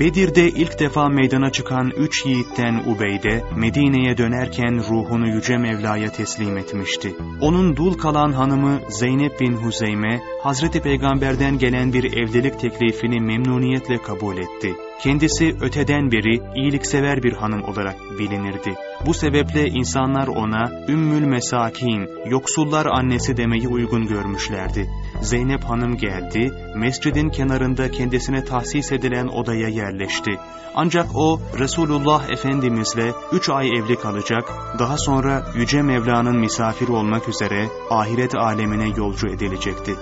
Bedir'de ilk defa meydana çıkan üç yiğitten Ubeyde, Medine'ye dönerken ruhunu Yüce Mevla'ya teslim etmişti. Onun dul kalan hanımı Zeynep bin Huzeyme, Hazreti Peygamber'den gelen bir evlilik teklifini memnuniyetle kabul etti. Kendisi öteden beri iyiliksever bir hanım olarak bilinirdi. Bu sebeple insanlar ona Ümmül Mesakin, yoksullar annesi demeyi uygun görmüşlerdi. Zeynep Hanım geldi, mescidin kenarında kendisine tahsis edilen odaya yerleşti. Ancak o Resulullah Efendimizle üç ay evli kalacak, daha sonra Yüce Mevla'nın misafiri olmak üzere ahiret alemine yolcu edilecekti.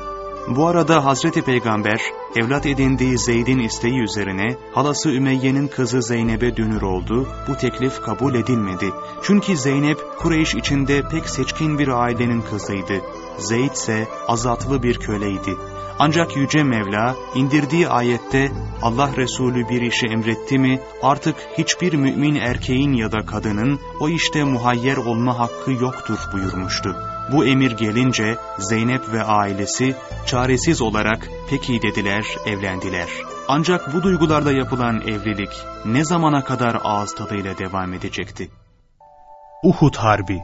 Bu arada Hazreti Peygamber evlat edindiği Zeyd'in isteği üzerine halası Ümeyye'nin kızı Zeynep'e dünür oldu. Bu teklif kabul edilmedi. Çünkü Zeynep Kureyş içinde pek seçkin bir ailenin kızıydı. Zeyd ise azatlı bir köleydi. Ancak Yüce Mevla indirdiği ayette Allah Resulü bir işi emretti mi artık hiçbir mümin erkeğin ya da kadının o işte muhayyer olma hakkı yoktur buyurmuştu. Bu emir gelince Zeynep ve ailesi çaresiz olarak peki dediler, evlendiler. Ancak bu duygularda yapılan evlilik ne zamana kadar ağız tadıyla devam edecekti? Uhud Harbi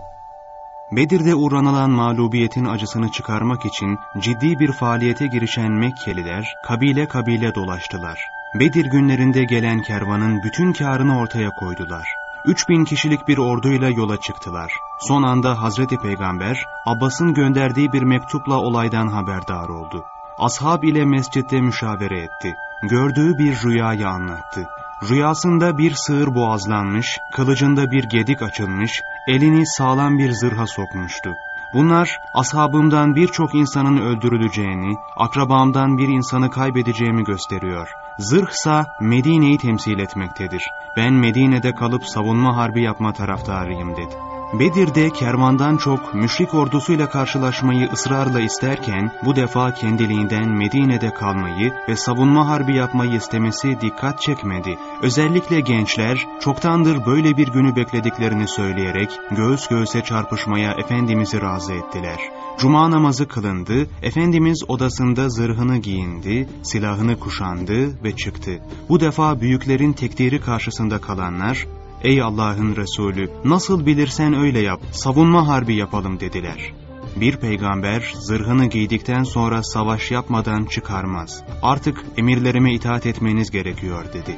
Bedir'de uğranılan mağlubiyetin acısını çıkarmak için ciddi bir faaliyete girişen Mekkeliler kabile kabile dolaştılar. Bedir günlerinde gelen kervanın bütün karını ortaya koydular. 3000 kişilik bir orduyla yola çıktılar. Son anda Hazreti Peygamber Abbas'ın gönderdiği bir mektupla olaydan haberdar oldu. Ashab ile mescitte müşavere etti. Gördüğü bir rüyayı anlattı. Rüyasında bir sığır boğazlanmış, kılıcında bir gedik açılmış, elini sağlam bir zırha sokmuştu. Bunlar ashabımdan birçok insanın öldürüleceğini, akrabamdan bir insanı kaybedeceğimi gösteriyor. Zırhsa Medine'yi temsil etmektedir. Ben Medine'de kalıp savunma harbi yapma taraftarıyım dedi. Bedir'de kervandan çok müşrik ordusuyla karşılaşmayı ısrarla isterken bu defa kendiliğinden Medine'de kalmayı ve savunma harbi yapmayı istemesi dikkat çekmedi. Özellikle gençler çoktandır böyle bir günü beklediklerini söyleyerek göğüs göğüse çarpışmaya Efendimiz'i razı ettiler. Cuma namazı kılındı, Efendimiz odasında zırhını giyindi, silahını kuşandı ve çıktı. Bu defa büyüklerin tekdiri karşısında kalanlar, Ey Allah'ın Resulü nasıl bilirsen öyle yap, savunma harbi yapalım dediler. Bir peygamber zırhını giydikten sonra savaş yapmadan çıkarmaz. Artık emirlerime itaat etmeniz gerekiyor dedi.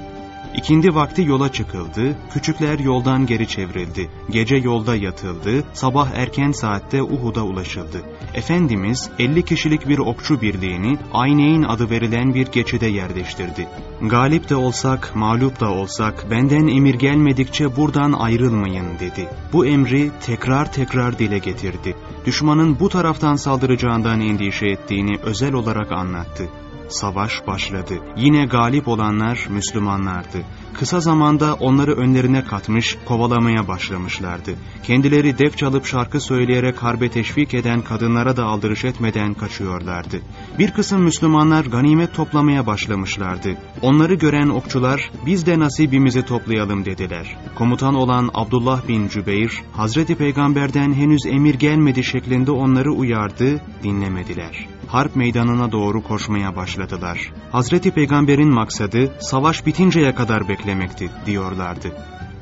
İkindi vakti yola çıkıldı, küçükler yoldan geri çevrildi. Gece yolda yatıldı, sabah erken saatte Uhud'a ulaşıldı. Efendimiz 50 kişilik bir okçu birliğini Ayneyn adı verilen bir geçide yerleştirdi. Galip de olsak, mağlup da olsak benden emir gelmedikçe buradan ayrılmayın dedi. Bu emri tekrar tekrar dile getirdi. Düşmanın bu taraftan saldıracağından endişe ettiğini özel olarak anlattı. Savaş başladı. Yine galip olanlar Müslümanlardı. Kısa zamanda onları önlerine katmış, kovalamaya başlamışlardı. Kendileri def çalıp şarkı söyleyerek harbe teşvik eden kadınlara da aldırış etmeden kaçıyorlardı. Bir kısım Müslümanlar ganimet toplamaya başlamışlardı. Onları gören okçular, biz de nasibimizi toplayalım dediler. Komutan olan Abdullah bin Cübeyr, Hazreti Peygamber'den henüz emir gelmedi şeklinde onları uyardı, dinlemediler harp meydanına doğru koşmaya başladılar. Hazreti Peygamber'in maksadı savaş bitinceye kadar beklemekti diyorlardı.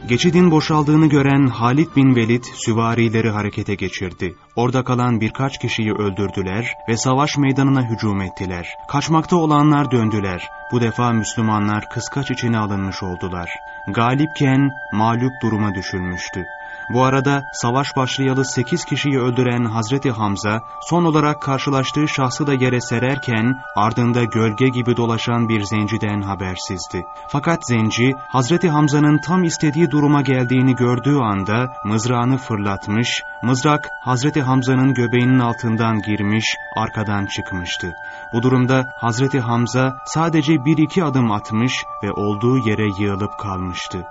Geçidin boşaldığını gören Halid bin Velid süvarileri harekete geçirdi. Orada kalan birkaç kişiyi öldürdüler ve savaş meydanına hücum ettiler. Kaçmakta olanlar döndüler. Bu defa Müslümanlar kıskaç içine alınmış oldular. Galipken mağlup duruma düşülmüştü. Bu arada savaş başlayalı 8 kişiyi öldüren Hazreti Hamza son olarak karşılaştığı şahsı da yere sererken ardında gölge gibi dolaşan bir zenciden habersizdi. Fakat zenci Hazreti Hamza'nın tam istediği duruma geldiğini gördüğü anda mızrağını fırlatmış, mızrak Hazreti Hamza'nın göbeğinin altından girmiş, arkadan çıkmıştı. Bu durumda Hazreti Hamza sadece bir iki adım atmış ve olduğu yere yığılıp kalmıştı.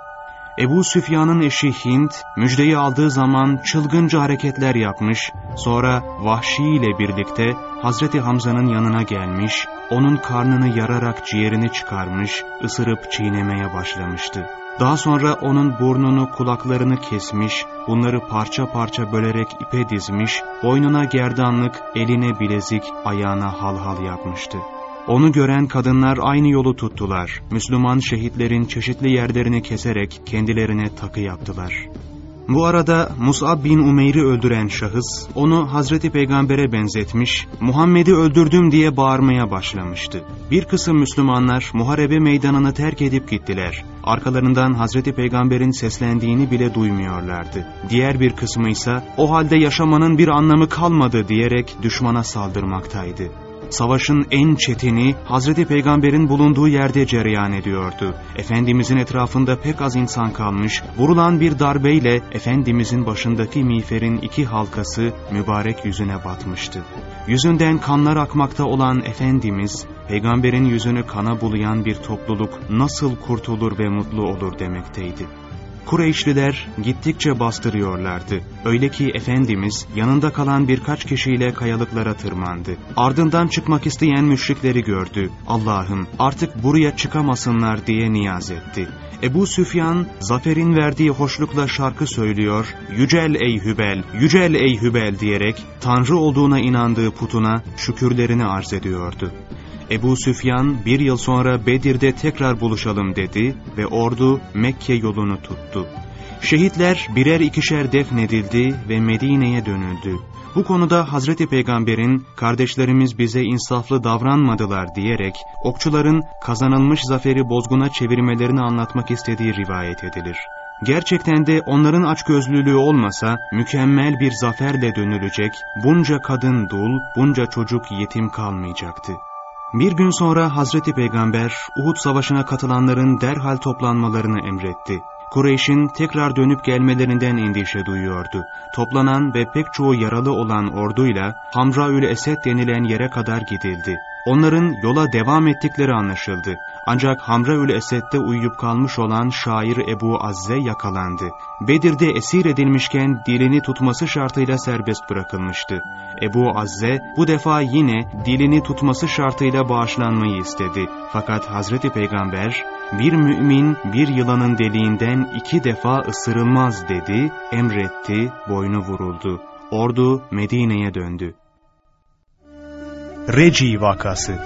Ebu Süfyan'ın eşi Hint, müjdeyi aldığı zaman çılgınca hareketler yapmış, sonra Vahşi ile birlikte Hazreti Hamza'nın yanına gelmiş, onun karnını yararak ciğerini çıkarmış, ısırıp çiğnemeye başlamıştı. Daha sonra onun burnunu, kulaklarını kesmiş, bunları parça parça bölerek ipe dizmiş, boynuna gerdanlık, eline bilezik, ayağına halhal yapmıştı. Onu gören kadınlar aynı yolu tuttular. Müslüman şehitlerin çeşitli yerlerini keserek kendilerine takı yaptılar. Bu arada Mus'ab bin Umeyr'i öldüren şahıs onu Hazreti Peygamber'e benzetmiş, Muhammed'i öldürdüm diye bağırmaya başlamıştı. Bir kısım Müslümanlar muharebe meydanını terk edip gittiler. Arkalarından Hazreti Peygamber'in seslendiğini bile duymuyorlardı. Diğer bir kısmı ise o halde yaşamanın bir anlamı kalmadı diyerek düşmana saldırmaktaydı. Savaşın en çetini Hazreti Peygamber'in bulunduğu yerde cereyan ediyordu. Efendimizin etrafında pek az insan kalmış, vurulan bir darbeyle Efendimizin başındaki miğferin iki halkası mübarek yüzüne batmıştı. Yüzünden kanlar akmakta olan Efendimiz, Peygamberin yüzünü kana bulayan bir topluluk nasıl kurtulur ve mutlu olur demekteydi. Kureyşliler gittikçe bastırıyorlardı. Öyle ki Efendimiz yanında kalan birkaç kişiyle kayalıklara tırmandı. Ardından çıkmak isteyen müşrikleri gördü. Allah'ım artık buraya çıkamasınlar diye niyaz etti. Ebu Süfyan, zaferin verdiği hoşlukla şarkı söylüyor, Yücel ey Hübel, Yücel ey Hübel diyerek Tanrı olduğuna inandığı putuna şükürlerini arz ediyordu. Ebu Süfyan bir yıl sonra Bedir'de tekrar buluşalım dedi ve ordu Mekke yolunu tuttu. Şehitler birer ikişer defnedildi ve Medine'ye dönüldü. Bu konuda Hazreti Peygamber'in kardeşlerimiz bize insaflı davranmadılar diyerek okçuların kazanılmış zaferi bozguna çevirmelerini anlatmak istediği rivayet edilir. Gerçekten de onların açgözlülüğü olmasa mükemmel bir zaferle dönülecek, bunca kadın dul, bunca çocuk yetim kalmayacaktı. Bir gün sonra Hazreti Peygamber Uhud Savaşı'na katılanların derhal toplanmalarını emretti. Kureyş'in tekrar dönüp gelmelerinden endişe duyuyordu. Toplanan ve pek çoğu yaralı olan orduyla Hamraül Esed denilen yere kadar gidildi. Onların yola devam ettikleri anlaşıldı. Ancak Hamraül Esed'de uyuyup kalmış olan şair Ebu Azze yakalandı. Bedir'de esir edilmişken dilini tutması şartıyla serbest bırakılmıştı. Ebu Azze bu defa yine dilini tutması şartıyla bağışlanmayı istedi. Fakat Hazreti Peygamber bir mümin bir yılanın deliğinden iki defa ısırılmaz dedi, emretti, boynu vuruldu. Ordu Medine'ye döndü. Reci vakası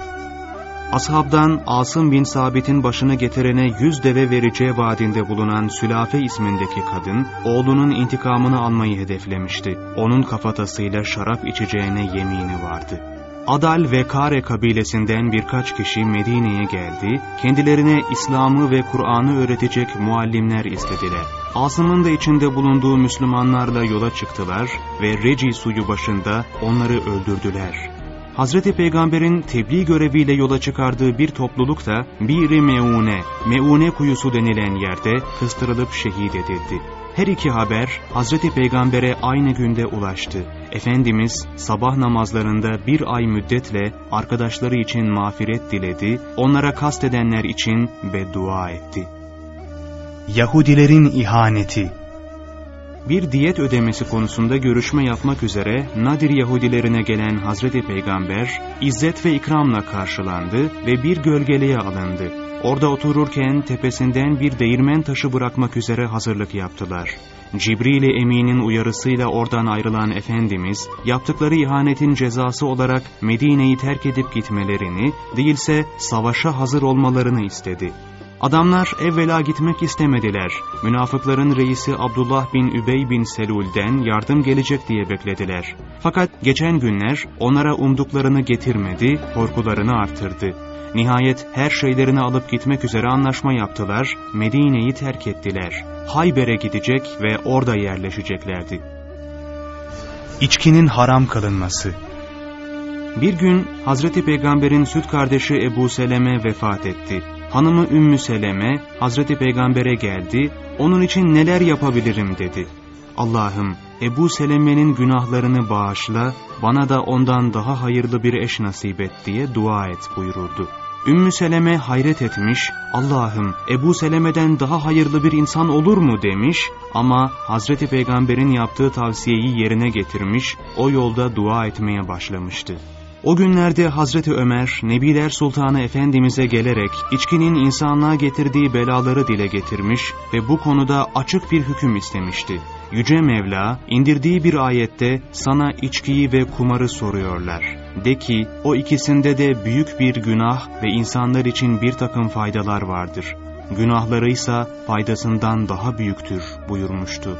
Ashabdan Asım bin Sabit'in başını getirene yüz deve vereceği vaadinde bulunan Sülafe ismindeki kadın, oğlunun intikamını almayı hedeflemişti. Onun kafatasıyla şarap içeceğine yemini vardı. Adal ve Kare kabilesinden birkaç kişi Medine'ye geldi, kendilerine İslam'ı ve Kur'an'ı öğretecek muallimler istediler. Asım'ın da içinde bulunduğu Müslümanlarla yola çıktılar ve Reci suyu başında onları öldürdüler. Hazreti Peygamber'in tebliğ göreviyle yola çıkardığı bir topluluk da Bir-i Meune, Meune kuyusu denilen yerde kıstırılıp şehit edildi. Her iki haber Hazreti Peygamber'e aynı günde ulaştı. Efendimiz sabah namazlarında bir ay müddetle arkadaşları için mağfiret diledi, onlara kastedenler için beddua etti. Yahudilerin ihaneti bir diyet ödemesi konusunda görüşme yapmak üzere Nadir Yahudilerine gelen Hazreti Peygamber, izzet ve ikramla karşılandı ve bir gölgeliğe alındı. Orada otururken tepesinden bir değirmen taşı bırakmak üzere hazırlık yaptılar. Cibril-i Emin'in uyarısıyla oradan ayrılan Efendimiz, yaptıkları ihanetin cezası olarak Medine'yi terk edip gitmelerini, değilse savaşa hazır olmalarını istedi. Adamlar evvela gitmek istemediler. Münafıkların reisi Abdullah bin Übey bin Selul'den yardım gelecek diye beklediler. Fakat geçen günler onlara umduklarını getirmedi, korkularını artırdı. Nihayet her şeylerini alıp gitmek üzere anlaşma yaptılar, Medine'yi terk ettiler. Hayber'e gidecek ve orada yerleşeceklerdi. İçkinin haram kılınması Bir gün Hazreti Peygamber'in süt kardeşi Ebu Seleme vefat etti. Hanımı Ümmü Seleme Hazreti Peygamber'e geldi, onun için neler yapabilirim dedi. Allah'ım Ebu Seleme'nin günahlarını bağışla, bana da ondan daha hayırlı bir eş nasip et diye dua et buyururdu. Ümmü Seleme hayret etmiş, Allah'ım Ebu Seleme'den daha hayırlı bir insan olur mu demiş ama Hazreti Peygamber'in yaptığı tavsiyeyi yerine getirmiş, o yolda dua etmeye başlamıştı. O günlerde Hazreti Ömer, Nebiler Sultanı Efendimiz'e gelerek içkinin insanlığa getirdiği belaları dile getirmiş ve bu konuda açık bir hüküm istemişti. Yüce Mevla indirdiği bir ayette sana içkiyi ve kumarı soruyorlar. De ki o ikisinde de büyük bir günah ve insanlar için bir takım faydalar vardır. Günahları ise faydasından daha büyüktür buyurmuştu.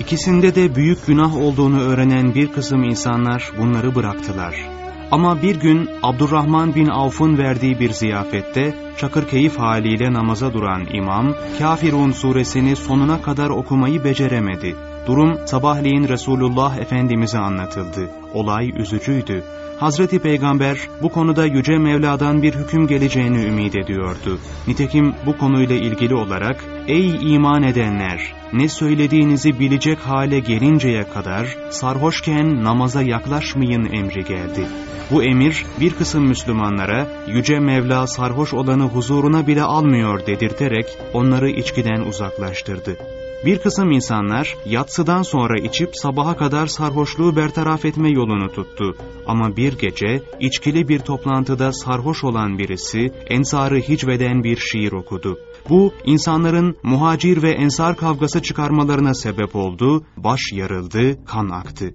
İkisinde de büyük günah olduğunu öğrenen bir kısım insanlar bunları bıraktılar. Ama bir gün Abdurrahman bin Avf'ın verdiği bir ziyafette çakır keyif haliyle namaza duran imam, Kafirun suresini sonuna kadar okumayı beceremedi. Durum sabahleyin Resulullah Efendimiz'e anlatıldı. Olay üzücüydü. Hazreti Peygamber bu konuda Yüce Mevla'dan bir hüküm geleceğini ümit ediyordu. Nitekim bu konuyla ilgili olarak, Ey iman edenler! Ne söylediğinizi bilecek hale gelinceye kadar sarhoşken namaza yaklaşmayın emri geldi. Bu emir bir kısım Müslümanlara Yüce Mevla sarhoş olanı huzuruna bile almıyor dedirterek onları içkiden uzaklaştırdı. Bir kısım insanlar yatsıdan sonra içip sabaha kadar sarhoşluğu bertaraf etme yolunu tuttu. Ama bir gece içkili bir toplantıda sarhoş olan birisi Ensar'ı hicveden bir şiir okudu. Bu insanların muhacir ve ensar kavgası çıkarmalarına sebep oldu, baş yarıldı, kan aktı.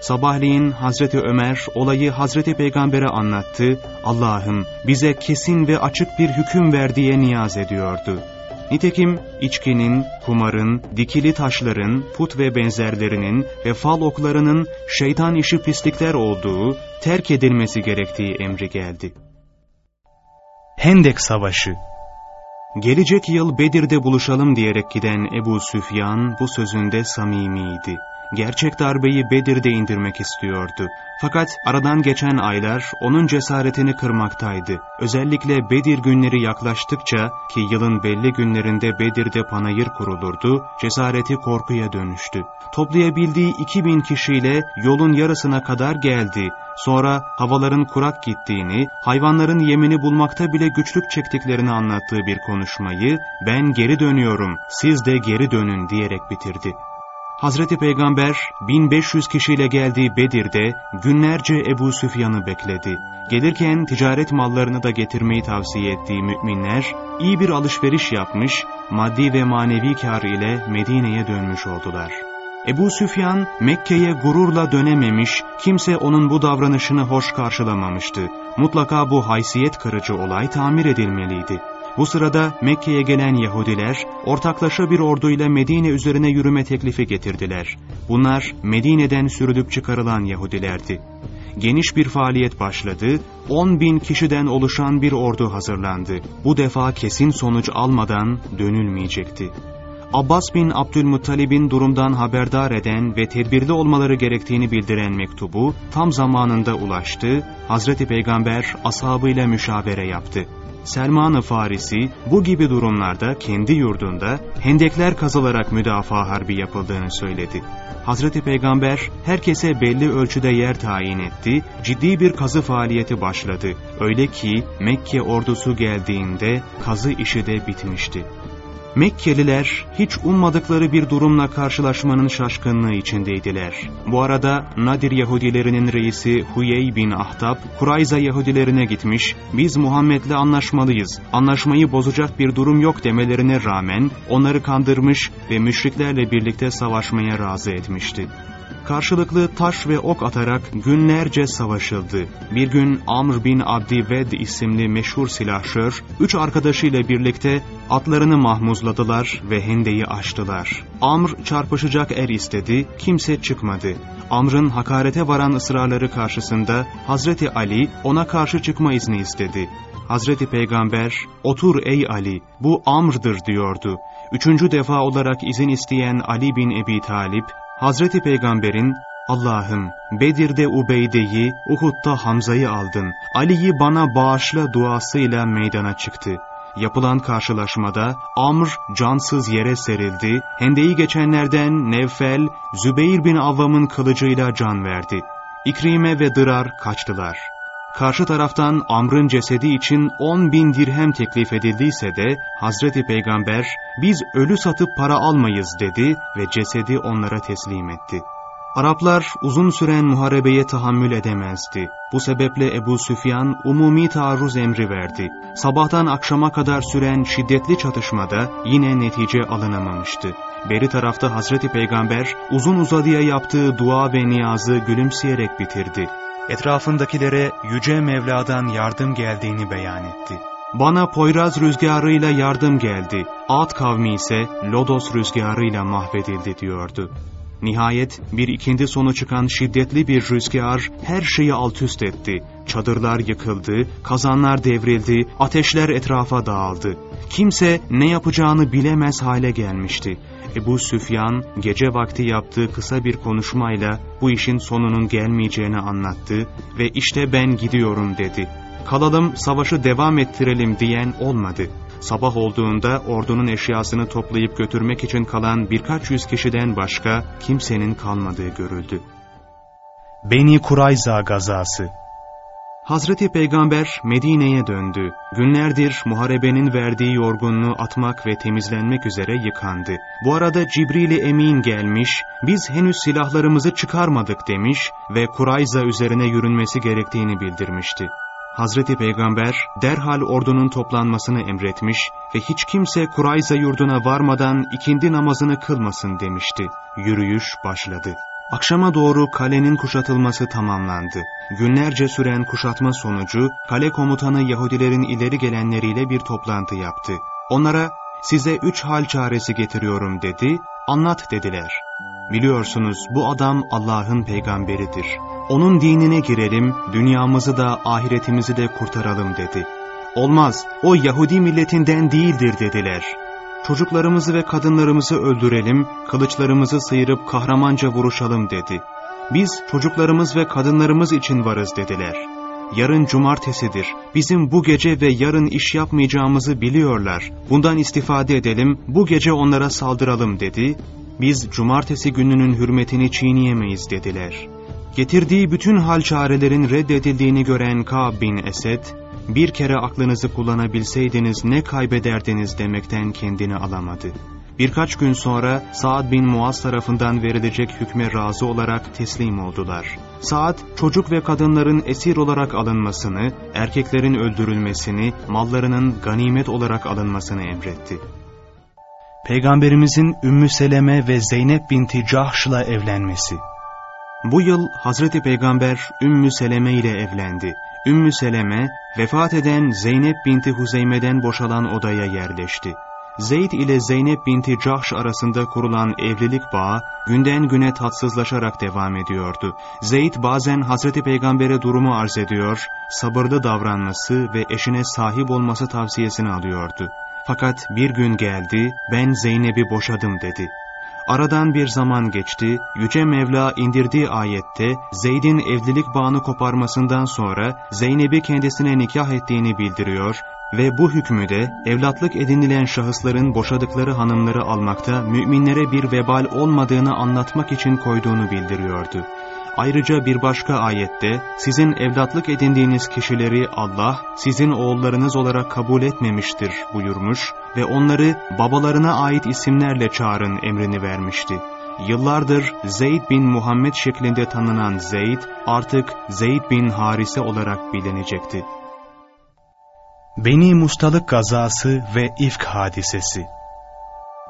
Sabahleyin Hazreti Ömer olayı Hazreti Peygamber'e anlattı. Allah'ım bize kesin ve açık bir hüküm ver diye niyaz ediyordu. Nitekim içkinin, kumarın, dikili taşların, put ve benzerlerinin ve fal oklarının şeytan işi pislikler olduğu, terk edilmesi gerektiği emri geldi. Hendek Savaşı Gelecek yıl Bedir'de buluşalım diyerek giden Ebu Süfyan bu sözünde samimiydi gerçek darbeyi Bedir'de indirmek istiyordu. Fakat aradan geçen aylar onun cesaretini kırmaktaydı. Özellikle Bedir günleri yaklaştıkça ki yılın belli günlerinde Bedir'de panayır kurulurdu, cesareti korkuya dönüştü. Toplayabildiği 2000 kişiyle yolun yarısına kadar geldi. Sonra havaların kurak gittiğini, hayvanların yemini bulmakta bile güçlük çektiklerini anlattığı bir konuşmayı ben geri dönüyorum, siz de geri dönün diyerek bitirdi. Hazreti Peygamber 1500 kişiyle geldiği Bedir'de günlerce Ebu Süfyan'ı bekledi. Gelirken ticaret mallarını da getirmeyi tavsiye ettiği müminler iyi bir alışveriş yapmış, maddi ve manevi kar ile Medine'ye dönmüş oldular. Ebu Süfyan Mekke'ye gururla dönememiş, kimse onun bu davranışını hoş karşılamamıştı. Mutlaka bu haysiyet kırıcı olay tamir edilmeliydi. Bu sırada Mekke'ye gelen Yahudiler ortaklaşa bir orduyla Medine üzerine yürüme teklifi getirdiler. Bunlar Medine'den sürülüp çıkarılan Yahudilerdi. Geniş bir faaliyet başladı, 10 bin kişiden oluşan bir ordu hazırlandı. Bu defa kesin sonuç almadan dönülmeyecekti. Abbas bin Abdülmuttalib'in durumdan haberdar eden ve tedbirli olmaları gerektiğini bildiren mektubu tam zamanında ulaştı, Hazreti Peygamber ashabıyla müşavere yaptı. Selman-ı Farisi bu gibi durumlarda kendi yurdunda hendekler kazılarak müdafaa harbi yapıldığını söyledi. Hazreti Peygamber herkese belli ölçüde yer tayin etti, ciddi bir kazı faaliyeti başladı. Öyle ki Mekke ordusu geldiğinde kazı işi de bitmişti. Mekkeliler hiç ummadıkları bir durumla karşılaşmanın şaşkınlığı içindeydiler. Bu arada Nadir Yahudilerinin reisi Huyey bin Ahtab, Kurayza Yahudilerine gitmiş, biz Muhammed'le anlaşmalıyız, anlaşmayı bozacak bir durum yok demelerine rağmen onları kandırmış ve müşriklerle birlikte savaşmaya razı etmişti. Karşılıklı taş ve ok atarak günlerce savaşıldı. Bir gün Amr bin Abdi Ved isimli meşhur silahşör, üç arkadaşıyla birlikte atlarını mahmuzladılar ve hendeyi aştılar. Amr çarpışacak er istedi, kimse çıkmadı. Amr'ın hakarete varan ısrarları karşısında Hazreti Ali ona karşı çıkma izni istedi. Hazreti Peygamber, otur ey Ali, bu Amr'dır diyordu. Üçüncü defa olarak izin isteyen Ali bin Ebi Talip, Hazreti Peygamber'in Allah'ım Bedir'de Ubeyde'yi, Uhud'da Hamza'yı aldın, Ali'yi bana bağışla duasıyla meydana çıktı. Yapılan karşılaşmada Amr cansız yere serildi, hendeyi geçenlerden Nevfel, Zübeyir bin Avvam'ın kılıcıyla can verdi. İkrime ve Dırar kaçtılar. Karşı taraftan Amr'ın cesedi için 10 bin dirhem teklif edildiyse de Hazreti Peygamber biz ölü satıp para almayız dedi ve cesedi onlara teslim etti. Araplar uzun süren muharebeye tahammül edemezdi. Bu sebeple Ebu Süfyan umumi taarruz emri verdi. Sabahtan akşama kadar süren şiddetli çatışmada yine netice alınamamıştı. Beri tarafta Hazreti Peygamber uzun uzadıya yaptığı dua ve niyazı gülümseyerek bitirdi etrafındakilere Yüce Mevla'dan yardım geldiğini beyan etti. Bana Poyraz rüzgarıyla yardım geldi, Ad kavmi ise Lodos rüzgarıyla mahvedildi diyordu. Nihayet bir ikindi sonu çıkan şiddetli bir rüzgar her şeyi alt üst etti. Çadırlar yıkıldı, kazanlar devrildi, ateşler etrafa dağıldı. Kimse ne yapacağını bilemez hale gelmişti. Ebu Süfyan gece vakti yaptığı kısa bir konuşmayla bu işin sonunun gelmeyeceğini anlattı ve işte ben gidiyorum dedi. Kalalım savaşı devam ettirelim diyen olmadı. Sabah olduğunda ordunun eşyasını toplayıp götürmek için kalan birkaç yüz kişiden başka kimsenin kalmadığı görüldü. Beni Kurayza gazası Hazreti Peygamber Medine'ye döndü. Günlerdir muharebenin verdiği yorgunluğu atmak ve temizlenmek üzere yıkandı. Bu arada Cibril-i Emin gelmiş, biz henüz silahlarımızı çıkarmadık demiş ve Kurayza üzerine yürünmesi gerektiğini bildirmişti. Hazreti Peygamber derhal ordunun toplanmasını emretmiş ve hiç kimse Kurayza yurduna varmadan ikindi namazını kılmasın demişti. Yürüyüş başladı. Akşama doğru kalenin kuşatılması tamamlandı. Günlerce süren kuşatma sonucu kale komutanı Yahudilerin ileri gelenleriyle bir toplantı yaptı. Onlara size üç hal çaresi getiriyorum dedi, anlat dediler. Biliyorsunuz bu adam Allah'ın peygamberidir. Onun dinine girelim, dünyamızı da ahiretimizi de kurtaralım dedi. Olmaz, o Yahudi milletinden değildir dediler. Çocuklarımızı ve kadınlarımızı öldürelim, kılıçlarımızı sıyırıp kahramanca vuruşalım dedi. Biz çocuklarımız ve kadınlarımız için varız dediler. Yarın cumartesidir. Bizim bu gece ve yarın iş yapmayacağımızı biliyorlar. Bundan istifade edelim, bu gece onlara saldıralım dedi. Biz cumartesi gününün hürmetini çiğneyemeyiz dediler. Getirdiği bütün hal çarelerin reddedildiğini gören Ka'b bin Esed, bir kere aklınızı kullanabilseydiniz ne kaybederdiniz demekten kendini alamadı. Birkaç gün sonra Saad bin Muaz tarafından verilecek hükme razı olarak teslim oldular. Saad, çocuk ve kadınların esir olarak alınmasını, erkeklerin öldürülmesini, mallarının ganimet olarak alınmasını emretti. Peygamberimizin Ümmü Seleme ve Zeynep binti Cahş'la evlenmesi Bu yıl Hazreti Peygamber Ümmü Seleme ile evlendi. Ümmü Seleme, vefat eden Zeynep binti Huzeyme'den boşalan odaya yerleşti. Zeyd ile Zeynep binti Cahş arasında kurulan evlilik bağı günden güne tatsızlaşarak devam ediyordu. Zeyd bazen Hazreti Peygamber'e durumu arz ediyor, sabırlı davranması ve eşine sahip olması tavsiyesini alıyordu. Fakat bir gün geldi, ben Zeynep'i boşadım dedi. Aradan bir zaman geçti, Yüce Mevla indirdiği ayette Zeyd'in evlilik bağını koparmasından sonra Zeynep'i kendisine nikah ettiğini bildiriyor ve bu hükmü de evlatlık edinilen şahısların boşadıkları hanımları almakta müminlere bir vebal olmadığını anlatmak için koyduğunu bildiriyordu. Ayrıca bir başka ayette sizin evlatlık edindiğiniz kişileri Allah sizin oğullarınız olarak kabul etmemiştir buyurmuş ve onları babalarına ait isimlerle çağırın emrini vermişti. Yıllardır Zeyd bin Muhammed şeklinde tanınan Zeyd artık Zeyd bin Harise olarak bilinecekti. Beni Mustalık gazası ve ifk hadisesi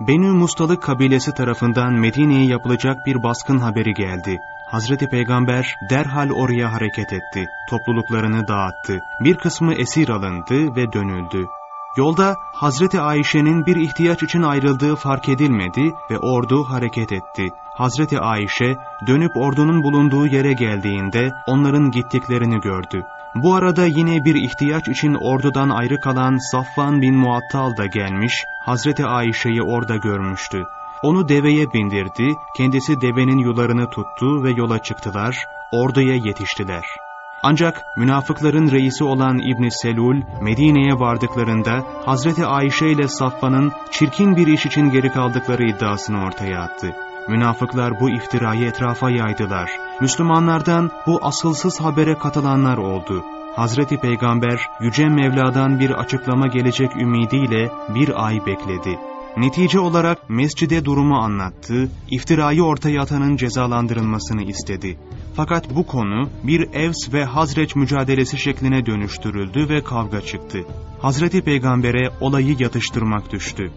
Benü Mustalık kabilesi tarafından Medine'ye yapılacak bir baskın haberi geldi. Hazreti Peygamber derhal oraya hareket etti. Topluluklarını dağıttı. Bir kısmı esir alındı ve dönüldü. Yolda Hazreti Ayşe'nin bir ihtiyaç için ayrıldığı fark edilmedi ve ordu hareket etti. Hazreti Ayşe dönüp ordunun bulunduğu yere geldiğinde onların gittiklerini gördü. Bu arada yine bir ihtiyaç için ordudan ayrı kalan Safvan bin Muattal da gelmiş, Hazreti Ayşe'yi orada görmüştü. Onu deveye bindirdi, kendisi devenin yularını tuttu ve yola çıktılar, orduya yetiştiler. Ancak münafıkların reisi olan İbn Selul, Medine'ye vardıklarında Hazreti Ayşe ile Safvan'ın çirkin bir iş için geri kaldıkları iddiasını ortaya attı. Münafıklar bu iftirayı etrafa yaydılar. Müslümanlardan bu asılsız habere katılanlar oldu. Hazreti Peygamber Yüce Mevla'dan bir açıklama gelecek ümidiyle bir ay bekledi. Netice olarak mescide durumu anlattı, iftirayı ortaya atanın cezalandırılmasını istedi. Fakat bu konu bir Evs ve Hazreç mücadelesi şekline dönüştürüldü ve kavga çıktı. Hazreti Peygamber'e olayı yatıştırmak düştü.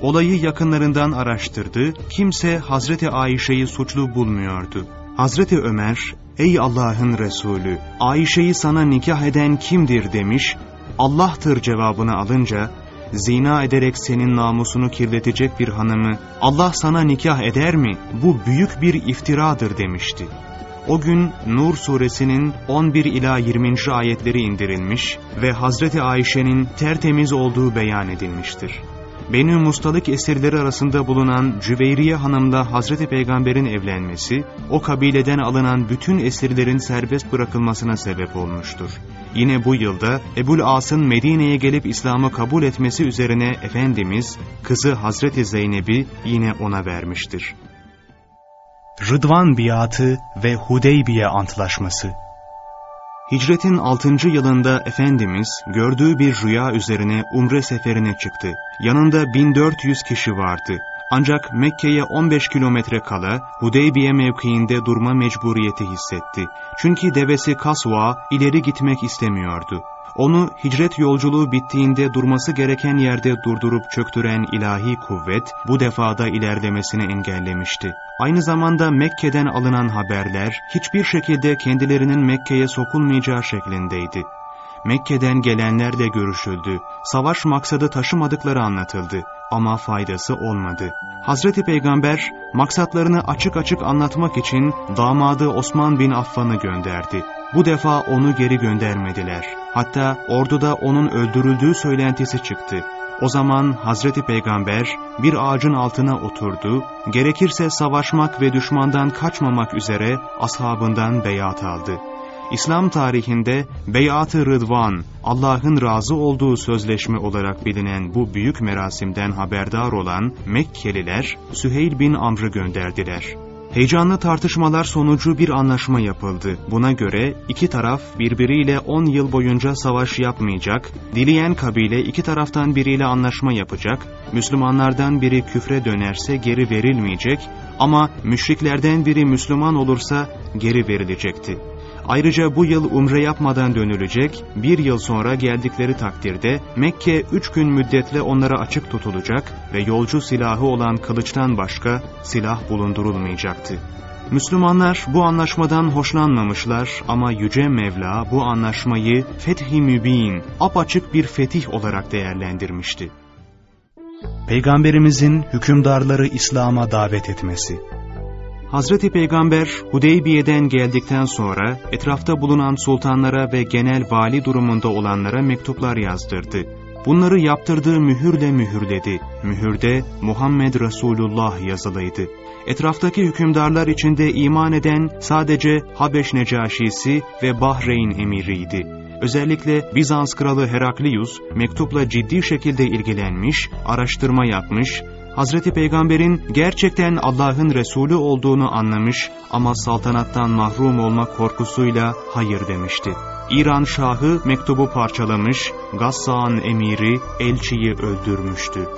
Olayı yakınlarından araştırdı, kimse Hazreti Ayşe'yi suçlu bulmuyordu. Hazreti Ömer, ''Ey Allah'ın Resulü, Ayşe'yi sana nikah eden kimdir?'' demiş, ''Allah'tır'' cevabını alınca, zina ederek senin namusunu kirletecek bir hanımı Allah sana nikah eder mi? Bu büyük bir iftiradır demişti. O gün Nur suresinin 11 ila 20. ayetleri indirilmiş ve Hazreti Ayşe'nin tertemiz olduğu beyan edilmiştir. Benü Mustalık esirleri arasında bulunan Cüveyriye Hanım'la Hazreti Peygamber'in evlenmesi, o kabileden alınan bütün esirlerin serbest bırakılmasına sebep olmuştur. Yine bu yılda Ebul As'ın Medine'ye gelip İslam'ı kabul etmesi üzerine Efendimiz, kızı Hazreti Zeynep'i yine ona vermiştir. Rıdvan biatı ve Hudeybiye antlaşması Hicretin 6. yılında Efendimiz gördüğü bir rüya üzerine umre seferine çıktı. Yanında 1400 kişi vardı. Ancak Mekke'ye 15 kilometre kala Hudeybiye mevkiinde durma mecburiyeti hissetti. Çünkü devesi Kasva ileri gitmek istemiyordu. Onu hicret yolculuğu bittiğinde durması gereken yerde durdurup çöktüren ilahi kuvvet bu defada ilerlemesini engellemişti. Aynı zamanda Mekke'den alınan haberler hiçbir şekilde kendilerinin Mekke'ye sokulmayacağı şeklindeydi. Mekke'den gelenlerle görüşüldü. Savaş maksadı taşımadıkları anlatıldı ama faydası olmadı. Hazreti Peygamber maksatlarını açık açık anlatmak için damadı Osman bin Affan'ı gönderdi. Bu defa onu geri göndermediler. Hatta orduda onun öldürüldüğü söylentisi çıktı. O zaman Hazreti Peygamber bir ağacın altına oturdu, gerekirse savaşmak ve düşmandan kaçmamak üzere ashabından beyat aldı. İslam tarihinde Beyat-ı Rıdvan, Allah'ın razı olduğu sözleşme olarak bilinen bu büyük merasimden haberdar olan Mekkeliler Süheyl bin Amr'ı gönderdiler. Heyecanlı tartışmalar sonucu bir anlaşma yapıldı. Buna göre iki taraf birbiriyle 10 yıl boyunca savaş yapmayacak, dileyen kabile iki taraftan biriyle anlaşma yapacak, Müslümanlardan biri küfre dönerse geri verilmeyecek ama müşriklerden biri Müslüman olursa geri verilecekti. Ayrıca bu yıl umre yapmadan dönülecek, bir yıl sonra geldikleri takdirde Mekke üç gün müddetle onlara açık tutulacak ve yolcu silahı olan kılıçtan başka silah bulundurulmayacaktı. Müslümanlar bu anlaşmadan hoşlanmamışlar ama Yüce Mevla bu anlaşmayı fethi mübin, apaçık bir fetih olarak değerlendirmişti. Peygamberimizin hükümdarları İslam'a davet etmesi Hazreti Peygamber Hudeybiye'den geldikten sonra etrafta bulunan sultanlara ve genel vali durumunda olanlara mektuplar yazdırdı. Bunları yaptırdığı mühürle mühürledi. Mühürde Muhammed Resulullah yazılıydı. Etraftaki hükümdarlar içinde iman eden sadece Habeş Necaşisi ve Bahreyn emiriydi. Özellikle Bizans kralı Heraklius mektupla ciddi şekilde ilgilenmiş, araştırma yapmış, Hazreti Peygamber'in gerçekten Allah'ın Resulü olduğunu anlamış ama saltanattan mahrum olmak korkusuyla hayır demişti. İran Şahı mektubu parçalamış, Gassan emiri elçiyi öldürmüştü.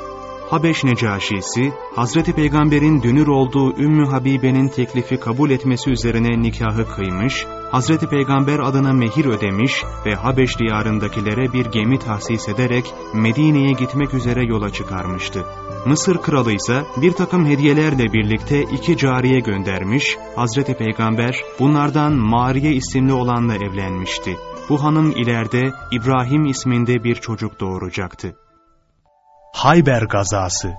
Habeş Necaşisi, Hazreti Peygamber'in dünür olduğu Ümmü Habibe'nin teklifi kabul etmesi üzerine nikahı kıymış, Hazreti Peygamber adına mehir ödemiş ve Habeş diyarındakilere bir gemi tahsis ederek Medine'ye gitmek üzere yola çıkarmıştı. Mısır kralı ise bir takım hediyelerle birlikte iki cariye göndermiş, Hazreti Peygamber bunlardan Mariye isimli olanla evlenmişti. Bu hanım ileride İbrahim isminde bir çocuk doğuracaktı. Hayber Gazası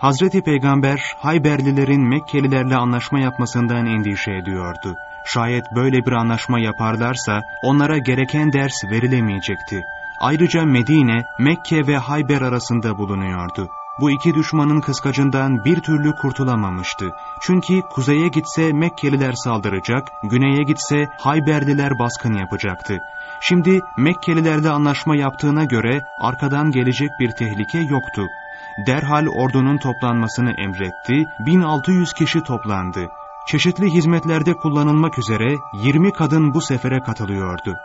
Hazreti Peygamber Hayberlilerin Mekkelilerle anlaşma yapmasından endişe ediyordu. Şayet böyle bir anlaşma yaparlarsa onlara gereken ders verilemeyecekti. Ayrıca Medine, Mekke ve Hayber arasında bulunuyordu. Bu iki düşmanın kıskacından bir türlü kurtulamamıştı. Çünkü kuzeye gitse Mekkeliler saldıracak, güneye gitse Hayberliler baskın yapacaktı. Şimdi Mekkelilerle anlaşma yaptığına göre arkadan gelecek bir tehlike yoktu. Derhal ordunun toplanmasını emretti, 1600 kişi toplandı. Çeşitli hizmetlerde kullanılmak üzere 20 kadın bu sefere katılıyordu.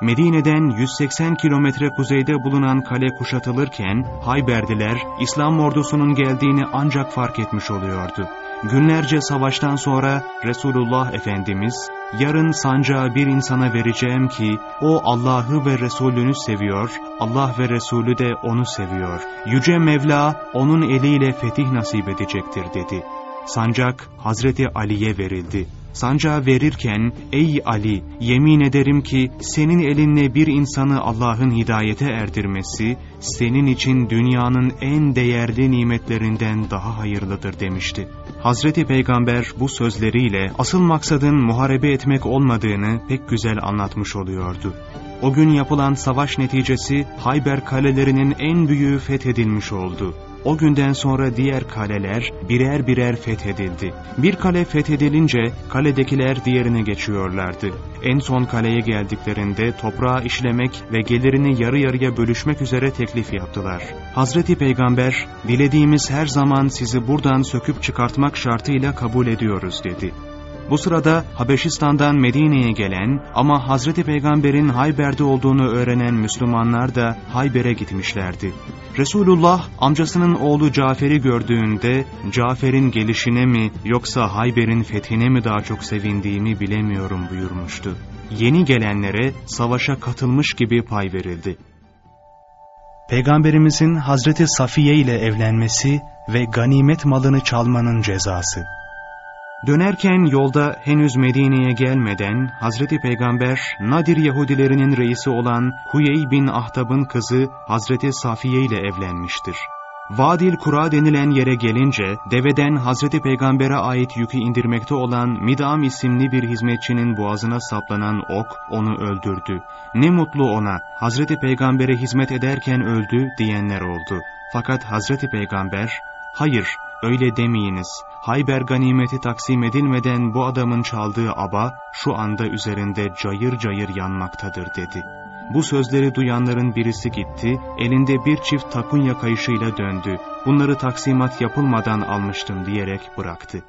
Medine'den 180 kilometre kuzeyde bulunan kale kuşatılırken Hayberdiler İslam ordusunun geldiğini ancak fark etmiş oluyordu. Günlerce savaştan sonra Resulullah Efendimiz yarın sancağı bir insana vereceğim ki o Allah'ı ve Resulünü seviyor, Allah ve Resulü de onu seviyor. Yüce Mevla onun eliyle fetih nasip edecektir dedi. Sancak Hazreti Ali'ye verildi. Sancağı verirken, ey Ali, yemin ederim ki senin elinle bir insanı Allah'ın hidayete erdirmesi, senin için dünyanın en değerli nimetlerinden daha hayırlıdır demişti. Hazreti Peygamber bu sözleriyle asıl maksadın muharebe etmek olmadığını pek güzel anlatmış oluyordu. O gün yapılan savaş neticesi Hayber kalelerinin en büyüğü fethedilmiş oldu. O günden sonra diğer kaleler birer birer fethedildi. Bir kale fethedilince kaledekiler diğerine geçiyorlardı. En son kaleye geldiklerinde toprağı işlemek ve gelirini yarı yarıya bölüşmek üzere teklif yaptılar. Hazreti Peygamber, dilediğimiz her zaman sizi buradan söküp çıkartmak şartıyla kabul ediyoruz dedi. Bu sırada Habeşistan'dan Medine'ye gelen ama Hazreti Peygamber'in Hayber'de olduğunu öğrenen Müslümanlar da Hayber'e gitmişlerdi. Resulullah amcasının oğlu Cafer'i gördüğünde Cafer'in gelişine mi yoksa Hayber'in fethine mi daha çok sevindiğimi bilemiyorum buyurmuştu. Yeni gelenlere savaşa katılmış gibi pay verildi. Peygamberimizin Hazreti Safiye ile evlenmesi ve ganimet malını çalmanın cezası. Dönerken yolda henüz Medine'ye gelmeden Hazreti Peygamber Nadir Yahudilerinin reisi olan Huyey bin Ahtab'ın kızı Hazreti Safiye ile evlenmiştir. Vadil Kura denilen yere gelince deveden Hazreti Peygamber'e ait yükü indirmekte olan Midam isimli bir hizmetçinin boğazına saplanan ok onu öldürdü. Ne mutlu ona Hazreti Peygamber'e hizmet ederken öldü diyenler oldu. Fakat Hazreti Peygamber hayır öyle demeyiniz Hayber ganimeti taksim edilmeden bu adamın çaldığı aba şu anda üzerinde cayır cayır yanmaktadır dedi. Bu sözleri duyanların birisi gitti, elinde bir çift takunya kayışıyla döndü. Bunları taksimat yapılmadan almıştım diyerek bıraktı.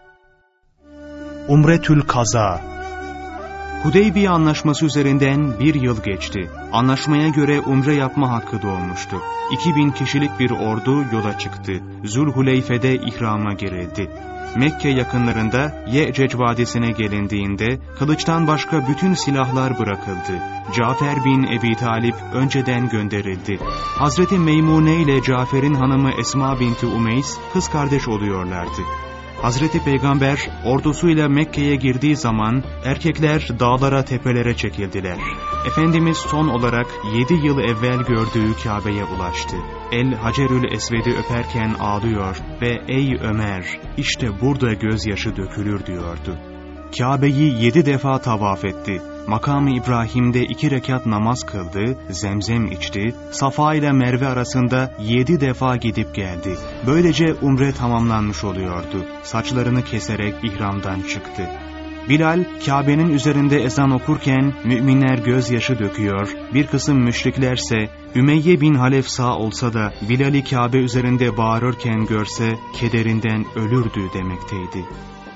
Umretül Kaza Hudeybiye anlaşması üzerinden bir yıl geçti. Anlaşmaya göre umre yapma hakkı doğmuştu. 2000 kişilik bir ordu yola çıktı. Zulhuleyfe'de ihrama girildi. Mekke yakınlarında Ye'cec Vadisi'ne gelindiğinde kılıçtan başka bütün silahlar bırakıldı. Cafer bin Ebi Talip önceden gönderildi. Hazreti Meymune ile Cafer'in hanımı Esma binti Umeys kız kardeş oluyorlardı. Hazreti Peygamber ordusuyla Mekke'ye girdiği zaman erkekler dağlara tepelere çekildiler. Efendimiz son olarak yedi yıl evvel gördüğü Kabe'ye ulaştı. El Hacerül Esved'i öperken ağlıyor ve ''Ey Ömer, işte burada gözyaşı dökülür.'' diyordu. Kabe'yi yedi defa tavaf etti. Makamı İbrahim'de iki rekat namaz kıldı, zemzem içti, Safa ile Merve arasında yedi defa gidip geldi. Böylece umre tamamlanmış oluyordu. Saçlarını keserek ihramdan çıktı. Bilal, Kabe'nin üzerinde ezan okurken müminler gözyaşı döküyor, bir kısım müşriklerse Ümeyye bin Halef sağ olsa da Bilal'i Kabe üzerinde bağırırken görse kederinden ölürdü demekteydi.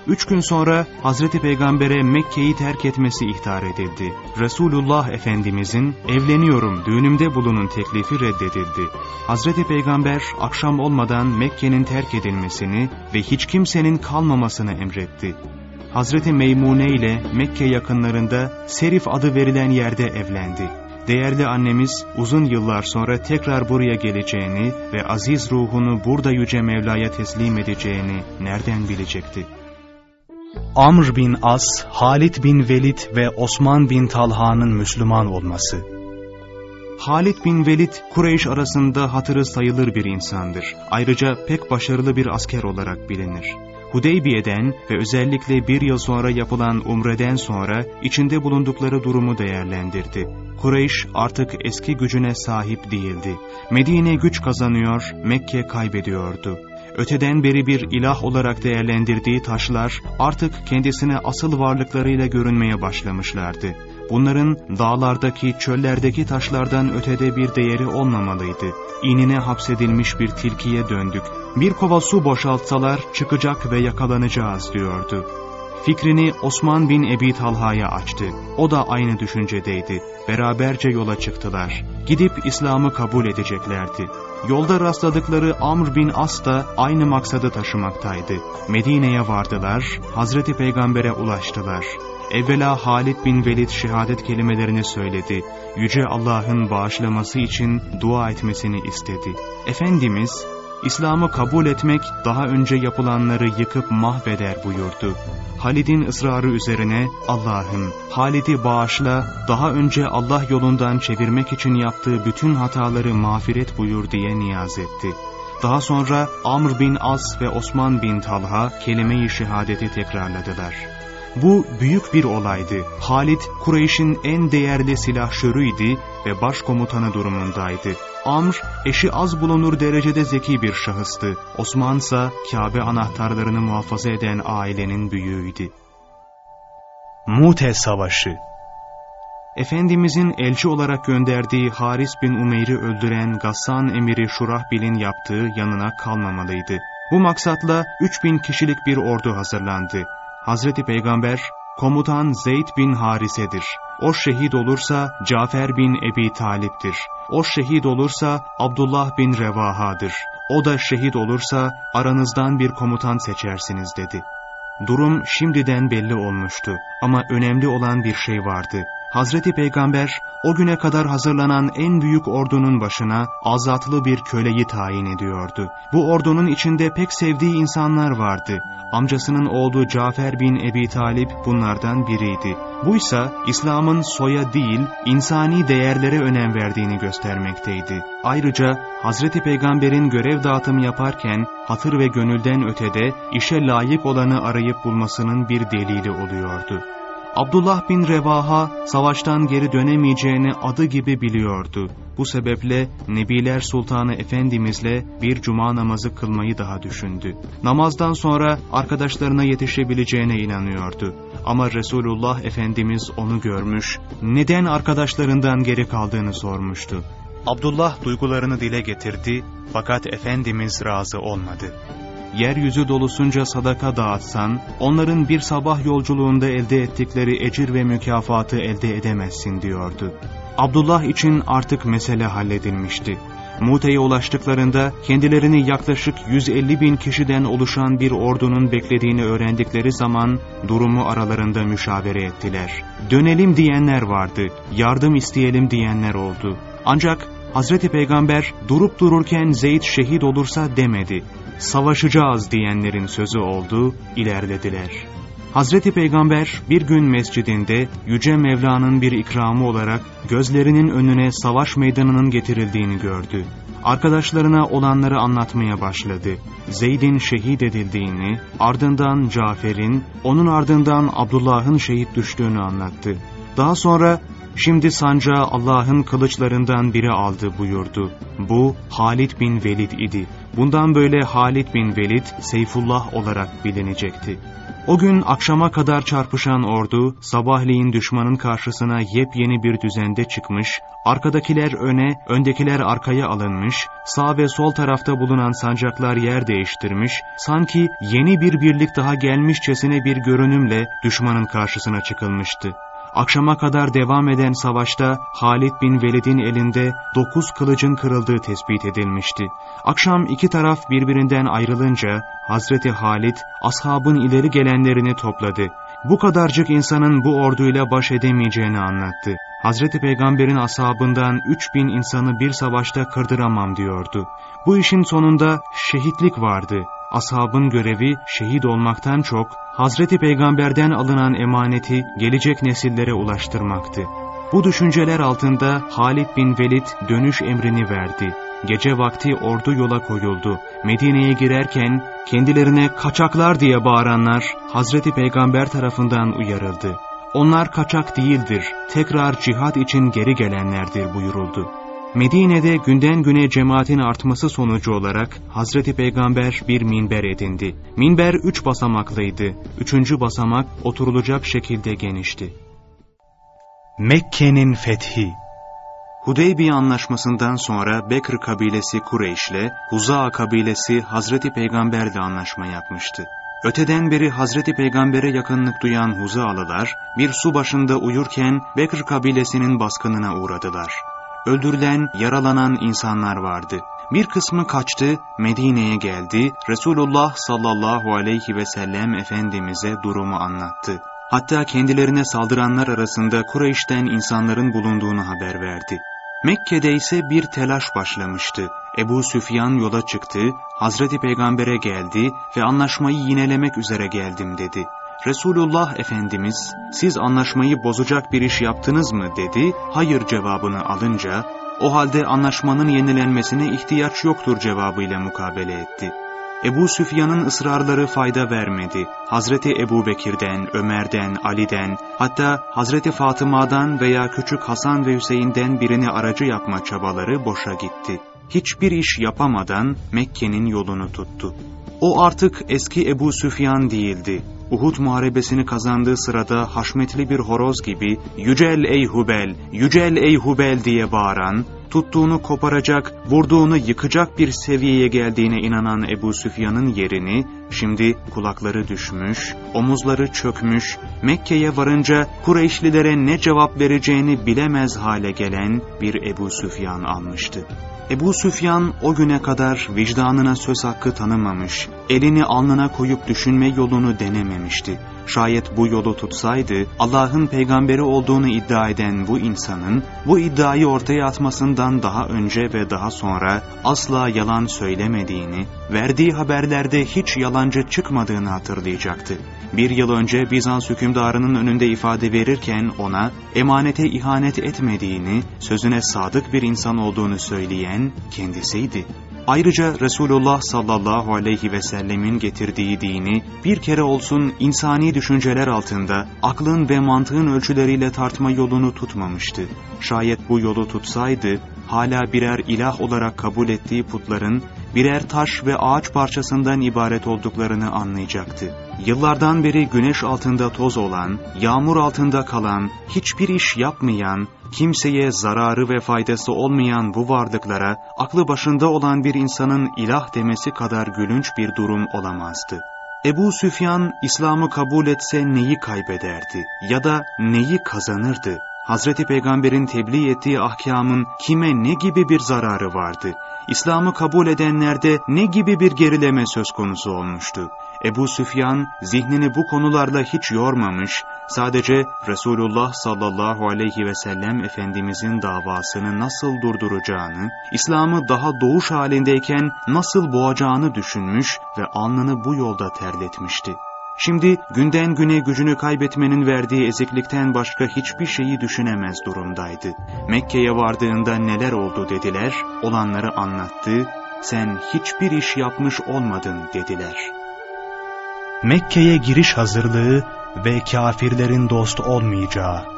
Üç gün sonra Hazreti Peygamber'e Mekke'yi terk etmesi ihtar edildi. Resulullah Efendimizin evleniyorum düğünümde bulunun teklifi reddedildi. Hazreti Peygamber akşam olmadan Mekke'nin terk edilmesini ve hiç kimsenin kalmamasını emretti. Hazreti Meymune ile Mekke yakınlarında Serif adı verilen yerde evlendi. Değerli annemiz uzun yıllar sonra tekrar buraya geleceğini ve aziz ruhunu burada Yüce Mevla'ya teslim edeceğini nereden bilecekti? Amr bin As, Halid bin Velid ve Osman bin Talha'nın Müslüman olması. Halid bin Velid, Kureyş arasında hatırı sayılır bir insandır. Ayrıca pek başarılı bir asker olarak bilinir. Hudeybiye'den ve özellikle bir yıl sonra yapılan umreden sonra içinde bulundukları durumu değerlendirdi. Kureyş artık eski gücüne sahip değildi. Medine güç kazanıyor, Mekke kaybediyordu öteden beri bir ilah olarak değerlendirdiği taşlar artık kendisine asıl varlıklarıyla görünmeye başlamışlardı. Bunların dağlardaki, çöllerdeki taşlardan ötede bir değeri olmamalıydı. İnine hapsedilmiş bir tilkiye döndük. Bir kova su boşaltsalar çıkacak ve yakalanacağız diyordu. Fikrini Osman bin Ebi Talha'ya açtı. O da aynı düşüncedeydi. Beraberce yola çıktılar. Gidip İslam'ı kabul edeceklerdi. Yolda rastladıkları Amr bin As da aynı maksadı taşımaktaydı. Medine'ye vardılar, Hazreti Peygamber'e ulaştılar. Evvela Halid bin Velid şehadet kelimelerini söyledi. Yüce Allah'ın bağışlaması için dua etmesini istedi. Efendimiz, İslam'ı kabul etmek daha önce yapılanları yıkıp mahveder buyurdu. Halid'in ısrarı üzerine Allah'ım Halid'i bağışla daha önce Allah yolundan çevirmek için yaptığı bütün hataları mağfiret buyur diye niyaz etti. Daha sonra Amr bin As ve Osman bin Talha kelime-i şehadeti tekrarladılar. Bu büyük bir olaydı. Halid, Kureyş'in en değerli silahşörüydü ve başkomutanı durumundaydı. Amr, eşi az bulunur derecede zeki bir şahıstı. Osman ise Kabe anahtarlarını muhafaza eden ailenin büyüğüydü. Mute Savaşı Efendimizin elçi olarak gönderdiği Haris bin Umeyr'i öldüren Gassan emiri Şurahbil'in yaptığı yanına kalmamalıydı. Bu maksatla 3000 kişilik bir ordu hazırlandı. Hazreti Peygamber, komutan Zeyd bin Harise'dir. O şehit olursa Cafer bin Ebi Talip'tir. O şehit olursa Abdullah bin Revaha'dır. O da şehit olursa aranızdan bir komutan seçersiniz dedi. Durum şimdiden belli olmuştu ama önemli olan bir şey vardı. Hazreti Peygamber o güne kadar hazırlanan en büyük ordunun başına azatlı bir köleyi tayin ediyordu. Bu ordunun içinde pek sevdiği insanlar vardı. Amcasının oğlu Cafer bin Ebi Talip bunlardan biriydi. Buysa İslam'ın soya değil, insani değerlere önem verdiğini göstermekteydi. Ayrıca Hazreti Peygamber'in görev dağıtımı yaparken hatır ve gönülden ötede işe layık olanı arayıp bulmasının bir delili oluyordu. Abdullah bin Revaha savaştan geri dönemeyeceğini adı gibi biliyordu. Bu sebeple Nebiler Sultanı Efendimizle bir cuma namazı kılmayı daha düşündü. Namazdan sonra arkadaşlarına yetişebileceğine inanıyordu. Ama Resulullah Efendimiz onu görmüş, neden arkadaşlarından geri kaldığını sormuştu. Abdullah duygularını dile getirdi fakat Efendimiz razı olmadı yeryüzü dolusunca sadaka dağıtsan, onların bir sabah yolculuğunda elde ettikleri ecir ve mükafatı elde edemezsin diyordu. Abdullah için artık mesele halledilmişti. Mute'ye ulaştıklarında kendilerini yaklaşık 150 bin kişiden oluşan bir ordunun beklediğini öğrendikleri zaman durumu aralarında müşavere ettiler. Dönelim diyenler vardı, yardım isteyelim diyenler oldu. Ancak Hazreti Peygamber durup dururken Zeyd şehit olursa demedi savaşacağız diyenlerin sözü oldu, ilerlediler. Hazreti Peygamber bir gün mescidinde Yüce Mevla'nın bir ikramı olarak gözlerinin önüne savaş meydanının getirildiğini gördü. Arkadaşlarına olanları anlatmaya başladı. Zeyd'in şehit edildiğini, ardından Cafer'in, onun ardından Abdullah'ın şehit düştüğünü anlattı. Daha sonra Şimdi sancağı Allah'ın kılıçlarından biri aldı buyurdu. Bu Halid bin Velid idi. Bundan böyle Halid bin Velid Seyfullah olarak bilinecekti. O gün akşama kadar çarpışan ordu sabahleyin düşmanın karşısına yepyeni bir düzende çıkmış, arkadakiler öne, öndekiler arkaya alınmış, sağ ve sol tarafta bulunan sancaklar yer değiştirmiş, sanki yeni bir birlik daha gelmişçesine bir görünümle düşmanın karşısına çıkılmıştı. Akşama kadar devam eden savaşta Halid bin Velid'in elinde dokuz kılıcın kırıldığı tespit edilmişti. Akşam iki taraf birbirinden ayrılınca Hazreti Halid ashabın ileri gelenlerini topladı. Bu kadarcık insanın bu orduyla baş edemeyeceğini anlattı. Hazreti Peygamber'in ashabından üç bin insanı bir savaşta kırdıramam diyordu. Bu işin sonunda şehitlik vardı. Ashabın görevi şehit olmaktan çok Hazreti Peygamber'den alınan emaneti gelecek nesillere ulaştırmaktı. Bu düşünceler altında Halid bin Velid dönüş emrini verdi. Gece vakti ordu yola koyuldu. Medine'ye girerken kendilerine kaçaklar diye bağıranlar Hazreti Peygamber tarafından uyarıldı. Onlar kaçak değildir, tekrar cihat için geri gelenlerdir buyuruldu. Medine'de günden güne cemaatin artması sonucu olarak Hazreti Peygamber bir minber edindi. Minber üç basamaklıydı. Üçüncü basamak oturulacak şekilde genişti. Mekke'nin fethi Hudeybiye anlaşmasından sonra Bekr kabilesi Kureyş'le Huza'a kabilesi Hazreti Peygamber'le anlaşma yapmıştı. Öteden beri Hazreti Peygamber'e yakınlık duyan Huza'lılar bir su başında uyurken Bekr kabilesinin baskınına uğradılar öldürülen, yaralanan insanlar vardı. Bir kısmı kaçtı, Medine'ye geldi, Resulullah sallallahu aleyhi ve sellem Efendimiz'e durumu anlattı. Hatta kendilerine saldıranlar arasında Kureyş'ten insanların bulunduğunu haber verdi. Mekke'de ise bir telaş başlamıştı. Ebu Süfyan yola çıktı, Hazreti Peygamber'e geldi ve anlaşmayı yinelemek üzere geldim dedi. Resulullah Efendimiz siz anlaşmayı bozacak bir iş yaptınız mı dedi, hayır cevabını alınca o halde anlaşmanın yenilenmesine ihtiyaç yoktur cevabıyla mukabele etti. Ebu Süfyan'ın ısrarları fayda vermedi. Hazreti Ebu Bekir'den, Ömer'den, Ali'den, hatta Hazreti Fatıma'dan veya küçük Hasan ve Hüseyin'den birini aracı yapma çabaları boşa gitti. Hiçbir iş yapamadan Mekke'nin yolunu tuttu. O artık eski Ebu Süfyan değildi. Uhud muharebesini kazandığı sırada haşmetli bir horoz gibi yücel ey Hubel, yücel ey Hubel diye bağıran, tuttuğunu koparacak, vurduğunu yıkacak bir seviyeye geldiğine inanan Ebu Süfyan'ın yerini, şimdi kulakları düşmüş, omuzları çökmüş, Mekke'ye varınca Kureyşlilere ne cevap vereceğini bilemez hale gelen bir Ebu Süfyan almıştı. Ebu Süfyan o güne kadar vicdanına söz hakkı tanımamış, elini alnına koyup düşünme yolunu denememişti. Şayet bu yolu tutsaydı, Allah'ın peygamberi olduğunu iddia eden bu insanın, bu iddiayı ortaya atmasından daha önce ve daha sonra asla yalan söylemediğini, verdiği haberlerde hiç yalancı çıkmadığını hatırlayacaktı. Bir yıl önce Bizans hükümdarının önünde ifade verirken ona emanete ihanet etmediğini, sözüne sadık bir insan olduğunu söyleyen kendisiydi. Ayrıca Resulullah sallallahu aleyhi ve sellemin getirdiği dini bir kere olsun insani düşünceler altında aklın ve mantığın ölçüleriyle tartma yolunu tutmamıştı. Şayet bu yolu tutsaydı hala birer ilah olarak kabul ettiği putların birer taş ve ağaç parçasından ibaret olduklarını anlayacaktı. Yıllardan beri güneş altında toz olan, yağmur altında kalan, hiçbir iş yapmayan, kimseye zararı ve faydası olmayan bu varlıklara aklı başında olan bir insanın ilah demesi kadar gülünç bir durum olamazdı. Ebu Süfyan İslam'ı kabul etse neyi kaybederdi ya da neyi kazanırdı? Hazreti Peygamber'in tebliğ ettiği ahkamın kime ne gibi bir zararı vardı? İslam'ı kabul edenlerde ne gibi bir gerileme söz konusu olmuştu? Ebu Süfyan zihnini bu konularla hiç yormamış, sadece Resulullah sallallahu aleyhi ve sellem Efendimizin davasını nasıl durduracağını, İslam'ı daha doğuş halindeyken nasıl boğacağını düşünmüş ve alnını bu yolda terletmişti. Şimdi günden güne gücünü kaybetmenin verdiği eziklikten başka hiçbir şeyi düşünemez durumdaydı. Mekke'ye vardığında neler oldu dediler, olanları anlattı, sen hiçbir iş yapmış olmadın dediler. Mekke'ye giriş hazırlığı ve kafirlerin dost olmayacağı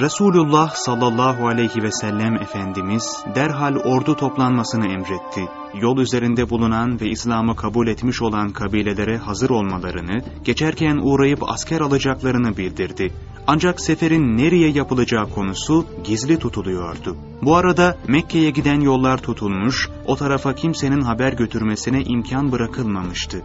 Resulullah sallallahu aleyhi ve sellem Efendimiz derhal ordu toplanmasını emretti. Yol üzerinde bulunan ve İslam'ı kabul etmiş olan kabilelere hazır olmalarını, geçerken uğrayıp asker alacaklarını bildirdi. Ancak seferin nereye yapılacağı konusu gizli tutuluyordu. Bu arada Mekke'ye giden yollar tutulmuş, o tarafa kimsenin haber götürmesine imkan bırakılmamıştı.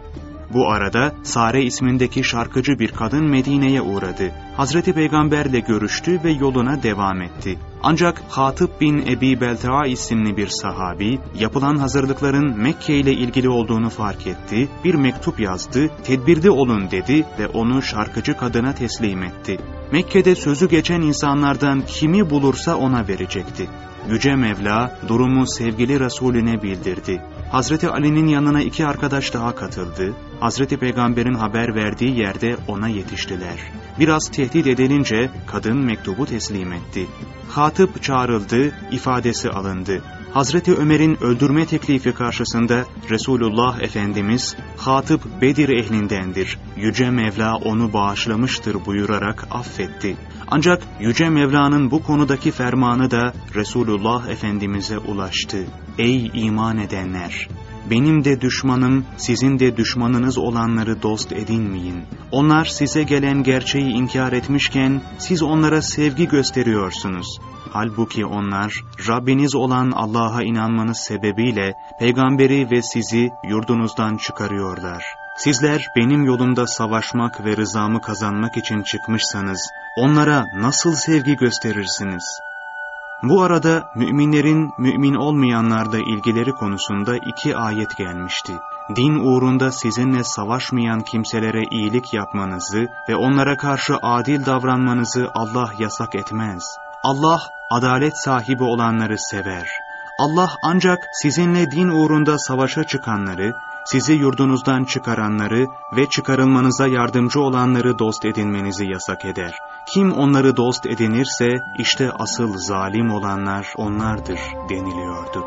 Bu arada Sare ismindeki şarkıcı bir kadın Medine'ye uğradı. Hazreti Peygamberle görüştü ve yoluna devam etti. Ancak Hatip bin Ebi Beltaa isimli bir sahabi, yapılan hazırlıkların Mekke ile ilgili olduğunu fark etti, bir mektup yazdı, tedbirde olun dedi ve onu şarkıcı kadına teslim etti. Mekke'de sözü geçen insanlardan kimi bulursa ona verecekti. Yüce Mevla durumu sevgili Resulüne bildirdi. Hazreti Ali'nin yanına iki arkadaş daha katıldı. Hazreti Peygamber'in haber verdiği yerde ona yetiştiler. Biraz tehdit edilince kadın mektubu teslim etti. Hatip çağrıldı, ifadesi alındı. Hazreti Ömer'in öldürme teklifi karşısında Resulullah Efendimiz, Hatip Bedir ehlindendir, Yüce Mevla onu bağışlamıştır buyurarak affetti. Ancak Yüce Mevla'nın bu konudaki fermanı da Resulullah Efendimiz'e ulaştı. Ey iman edenler! Benim de düşmanım, sizin de düşmanınız olanları dost edinmeyin. Onlar size gelen gerçeği inkar etmişken siz onlara sevgi gösteriyorsunuz. Halbuki onlar Rabbiniz olan Allah'a inanmanız sebebiyle peygamberi ve sizi yurdunuzdan çıkarıyorlar. Sizler benim yolumda savaşmak ve rızamı kazanmak için çıkmışsanız onlara nasıl sevgi gösterirsiniz? Bu arada müminlerin mümin olmayanlarla ilgileri konusunda iki ayet gelmişti. Din uğrunda sizinle savaşmayan kimselere iyilik yapmanızı ve onlara karşı adil davranmanızı Allah yasak etmez. Allah adalet sahibi olanları sever. Allah ancak sizinle din uğrunda savaşa çıkanları, sizi yurdunuzdan çıkaranları ve çıkarılmanıza yardımcı olanları dost edinmenizi yasak eder. Kim onları dost edinirse işte asıl zalim olanlar onlardır deniliyordu.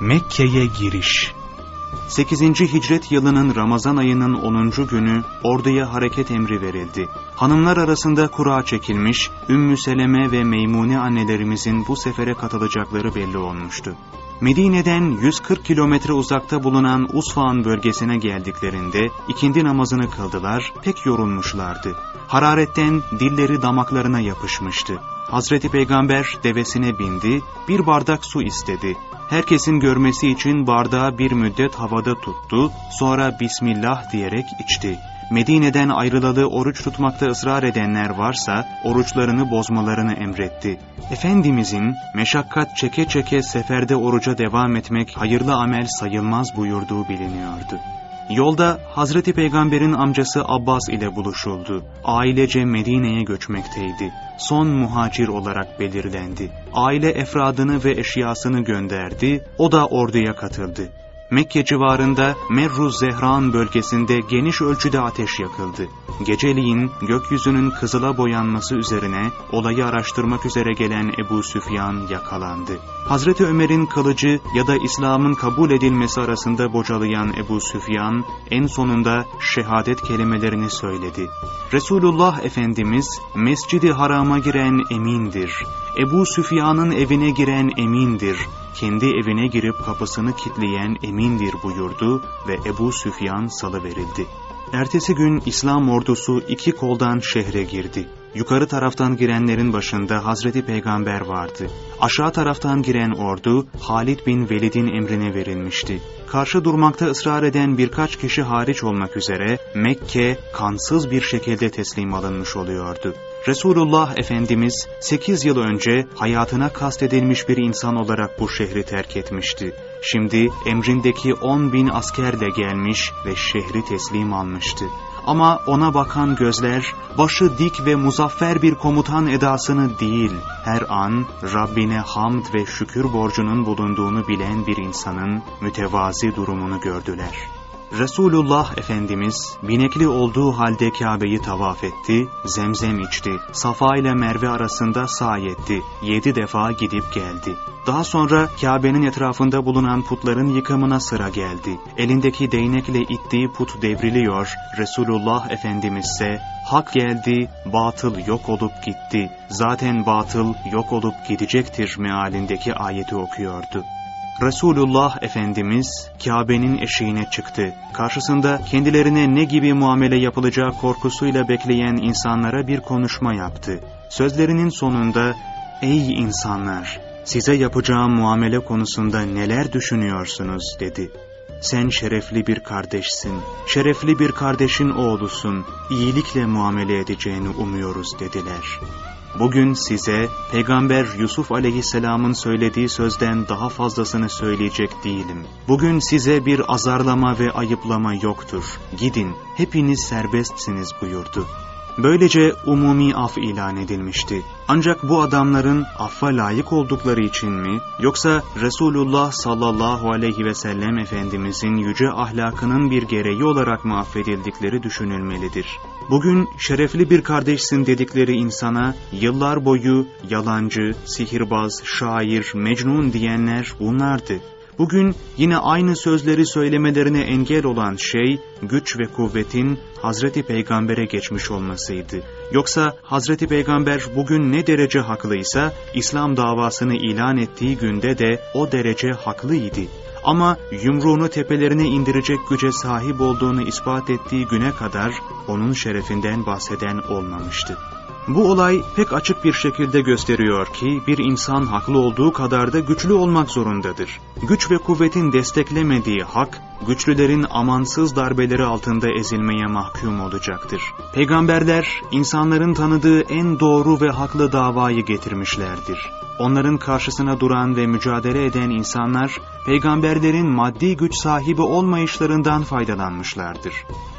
Mekke'ye giriş 8. Hicret yılının Ramazan ayının 10. günü orduya hareket emri verildi. Hanımlar arasında kura çekilmiş, Ümmü Seleme ve Meymune annelerimizin bu sefere katılacakları belli olmuştu. Medine'den 140 kilometre uzakta bulunan Usfan bölgesine geldiklerinde ikindi namazını kıldılar, pek yorulmuşlardı. Hararetten dilleri damaklarına yapışmıştı. Hazreti Peygamber devesine bindi, bir bardak su istedi. Herkesin görmesi için bardağı bir müddet havada tuttu, sonra Bismillah diyerek içti. Medine'den ayrılalı oruç tutmakta ısrar edenler varsa oruçlarını bozmalarını emretti. Efendimizin meşakkat çeke çeke seferde oruca devam etmek hayırlı amel sayılmaz buyurduğu biliniyordu. Yolda Hazreti Peygamber'in amcası Abbas ile buluşuldu. Ailece Medine'ye göçmekteydi. Son muhacir olarak belirlendi. Aile efradını ve eşyasını gönderdi, o da orduya katıldı. Mekke civarında Merruz Zehran bölgesinde geniş ölçüde ateş yakıldı. Geceliğin gökyüzünün kızıla boyanması üzerine olayı araştırmak üzere gelen Ebu Süfyan yakalandı. Hazreti Ömer'in kılıcı ya da İslam'ın kabul edilmesi arasında bocalayan Ebu Süfyan en sonunda şehadet kelimelerini söyledi. Resulullah Efendimiz Mescidi Haram'a giren emindir. Ebu Süfyan'ın evine giren emindir kendi evine girip kapısını kitleyen emindir buyurdu ve Ebu Süfyan salıverildi. Ertesi gün İslam ordusu iki koldan şehre girdi. Yukarı taraftan girenlerin başında Hazreti Peygamber vardı. Aşağı taraftan giren ordu Halid bin Velid'in emrine verilmişti. Karşı durmakta ısrar eden birkaç kişi hariç olmak üzere Mekke kansız bir şekilde teslim alınmış oluyordu. Resulullah Efendimiz 8 yıl önce hayatına kastedilmiş bir insan olarak bu şehri terk etmişti. Şimdi emrindeki 10 bin askerle gelmiş ve şehri teslim almıştı. Ama ona bakan gözler başı dik ve muzaffer bir komutan edasını değil, her an Rabbine hamd ve şükür borcunun bulunduğunu bilen bir insanın mütevazi durumunu gördüler. Resulullah Efendimiz binekli olduğu halde Kabe'yi tavaf etti, zemzem içti, Safa ile Merve arasında sahi etti, yedi defa gidip geldi. Daha sonra Kabe'nin etrafında bulunan putların yıkımına sıra geldi. Elindeki değnekle ittiği put devriliyor, Resulullah Efendimiz ise hak geldi, batıl yok olup gitti, zaten batıl yok olup gidecektir mealindeki ayeti okuyordu. Resulullah Efendimiz Kabe'nin eşiğine çıktı. Karşısında kendilerine ne gibi muamele yapılacağı korkusuyla bekleyen insanlara bir konuşma yaptı. Sözlerinin sonunda ''Ey insanlar, size yapacağım muamele konusunda neler düşünüyorsunuz?'' dedi. Sen şerefli bir kardeşsin, şerefli bir kardeşin oğlusun, iyilikle muamele edeceğini umuyoruz dediler. Bugün size Peygamber Yusuf aleyhisselamın söylediği sözden daha fazlasını söyleyecek değilim. Bugün size bir azarlama ve ayıplama yoktur. Gidin, hepiniz serbestsiniz buyurdu. Böylece umumi af ilan edilmişti. Ancak bu adamların affa layık oldukları için mi, yoksa Resulullah sallallahu aleyhi ve sellem Efendimizin yüce ahlakının bir gereği olarak mı affedildikleri düşünülmelidir. Bugün şerefli bir kardeşsin dedikleri insana yıllar boyu yalancı, sihirbaz, şair, mecnun diyenler bunlardı. Bugün yine aynı sözleri söylemelerine engel olan şey güç ve kuvvetin Hazreti Peygamber'e geçmiş olmasıydı. Yoksa Hazreti Peygamber bugün ne derece haklıysa İslam davasını ilan ettiği günde de o derece haklıydı. Ama yumruğunu tepelerine indirecek güce sahip olduğunu ispat ettiği güne kadar onun şerefinden bahseden olmamıştı. Bu olay pek açık bir şekilde gösteriyor ki bir insan haklı olduğu kadar da güçlü olmak zorundadır. Güç ve kuvvetin desteklemediği hak, güçlülerin amansız darbeleri altında ezilmeye mahkum olacaktır. Peygamberler, insanların tanıdığı en doğru ve haklı davayı getirmişlerdir. Onların karşısına duran ve mücadele eden insanlar, peygamberlerin maddi güç sahibi olmayışlarından faydalanmışlardır.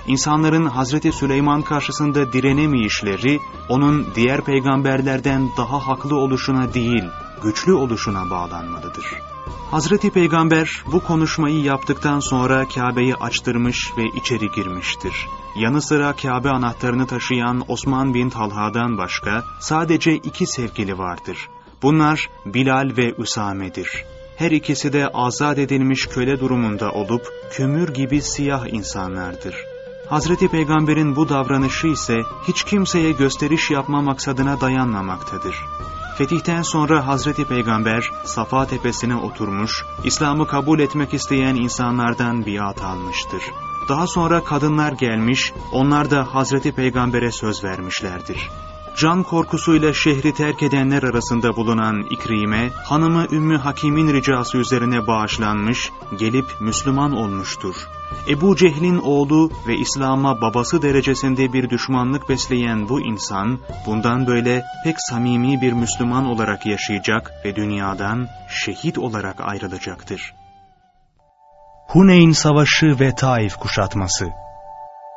İnsanların Hazreti Süleyman karşısında direnemeyişleri, onun diğer peygamberlerden daha haklı oluşuna değil, güçlü oluşuna bağlanmalıdır. Hazreti Peygamber bu konuşmayı yaptıktan sonra Kabe'yi açtırmış ve içeri girmiştir. Yanı sıra Kabe anahtarını taşıyan Osman bin Talha'dan başka sadece iki sevgili vardır. Bunlar Bilal ve Üsame'dir. Her ikisi de azat edilmiş köle durumunda olup kömür gibi siyah insanlardır. Hazreti Peygamber'in bu davranışı ise hiç kimseye gösteriş yapma maksadına dayanmamaktadır. Fetihten sonra Hazreti Peygamber Safa tepesine oturmuş, İslam'ı kabul etmek isteyen insanlardan biat almıştır. Daha sonra kadınlar gelmiş, onlar da Hazreti Peygamber'e söz vermişlerdir. Can korkusuyla şehri terk edenler arasında bulunan İkrime, hanımı Ümmü Hakim'in ricası üzerine bağışlanmış, gelip Müslüman olmuştur. Ebu Cehil'in oğlu ve İslam'a babası derecesinde bir düşmanlık besleyen bu insan, bundan böyle pek samimi bir Müslüman olarak yaşayacak ve dünyadan şehit olarak ayrılacaktır. Huneyn Savaşı ve Taif kuşatması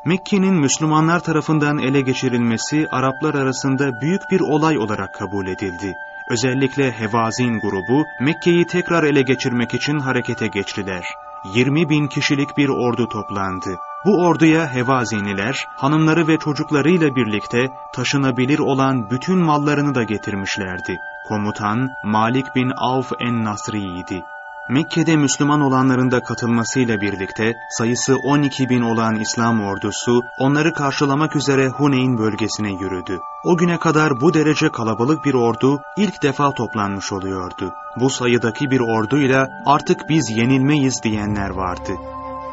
Mekke'nin Müslümanlar tarafından ele geçirilmesi Araplar arasında büyük bir olay olarak kabul edildi. Özellikle Hevazin grubu Mekke'yi tekrar ele geçirmek için harekete geçtiler. 20 bin kişilik bir ordu toplandı. Bu orduya Hevaziniler, hanımları ve çocuklarıyla birlikte taşınabilir olan bütün mallarını da getirmişlerdi. Komutan Malik bin Avf en-Nasri'ydi. Mekke'de Müslüman olanların da katılmasıyla birlikte sayısı 12 bin olan İslam ordusu onları karşılamak üzere Huneyn bölgesine yürüdü. O güne kadar bu derece kalabalık bir ordu ilk defa toplanmış oluyordu. Bu sayıdaki bir orduyla artık biz yenilmeyiz diyenler vardı.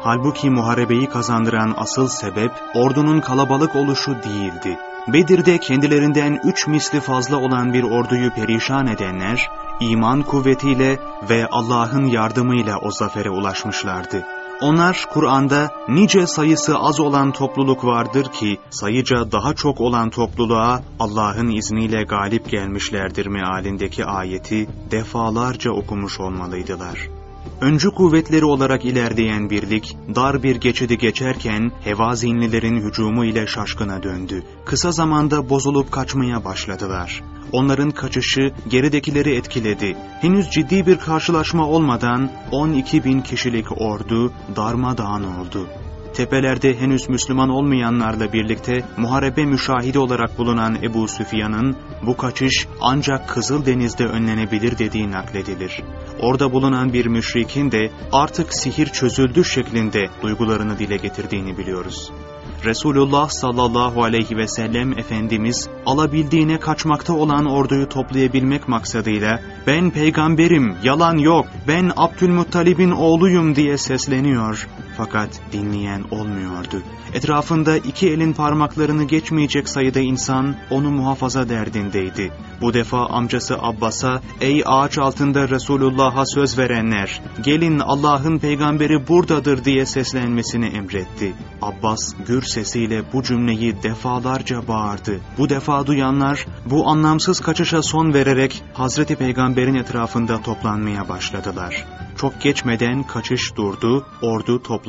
Halbuki muharebeyi kazandıran asıl sebep ordunun kalabalık oluşu değildi. Bedir'de kendilerinden üç misli fazla olan bir orduyu perişan edenler, iman kuvvetiyle ve Allah'ın yardımıyla o zafere ulaşmışlardı. Onlar Kur'an'da nice sayısı az olan topluluk vardır ki sayıca daha çok olan topluluğa Allah'ın izniyle galip gelmişlerdir mealindeki ayeti defalarca okumuş olmalıydılar. Öncü kuvvetleri olarak ilerleyen birlik, dar bir geçidi geçerken Hevazinlilerin hücumu ile şaşkına döndü. Kısa zamanda bozulup kaçmaya başladılar. Onların kaçışı geridekileri etkiledi. Henüz ciddi bir karşılaşma olmadan 12 bin kişilik ordu darmadağın oldu tepelerde henüz Müslüman olmayanlarla birlikte muharebe müşahidi olarak bulunan Ebu Süfyan'ın bu kaçış ancak Kızıldeniz'de önlenebilir dediği nakledilir. Orada bulunan bir müşrikin de artık sihir çözüldü şeklinde duygularını dile getirdiğini biliyoruz. Resulullah sallallahu aleyhi ve sellem Efendimiz alabildiğine kaçmakta olan orduyu toplayabilmek maksadıyla ben peygamberim, yalan yok, ben Abdülmuttalib'in oğluyum diye sesleniyor. Fakat dinleyen olmuyordu. Etrafında iki elin parmaklarını geçmeyecek sayıda insan onu muhafaza derdindeydi. Bu defa amcası Abbas'a, ''Ey ağaç altında Resulullah'a söz verenler, gelin Allah'ın peygamberi buradadır.'' diye seslenmesini emretti. Abbas gür sesiyle bu cümleyi defalarca bağırdı. Bu defa duyanlar bu anlamsız kaçışa son vererek Hazreti Peygamber'in etrafında toplanmaya başladılar. Çok geçmeden kaçış durdu, ordu toplandı.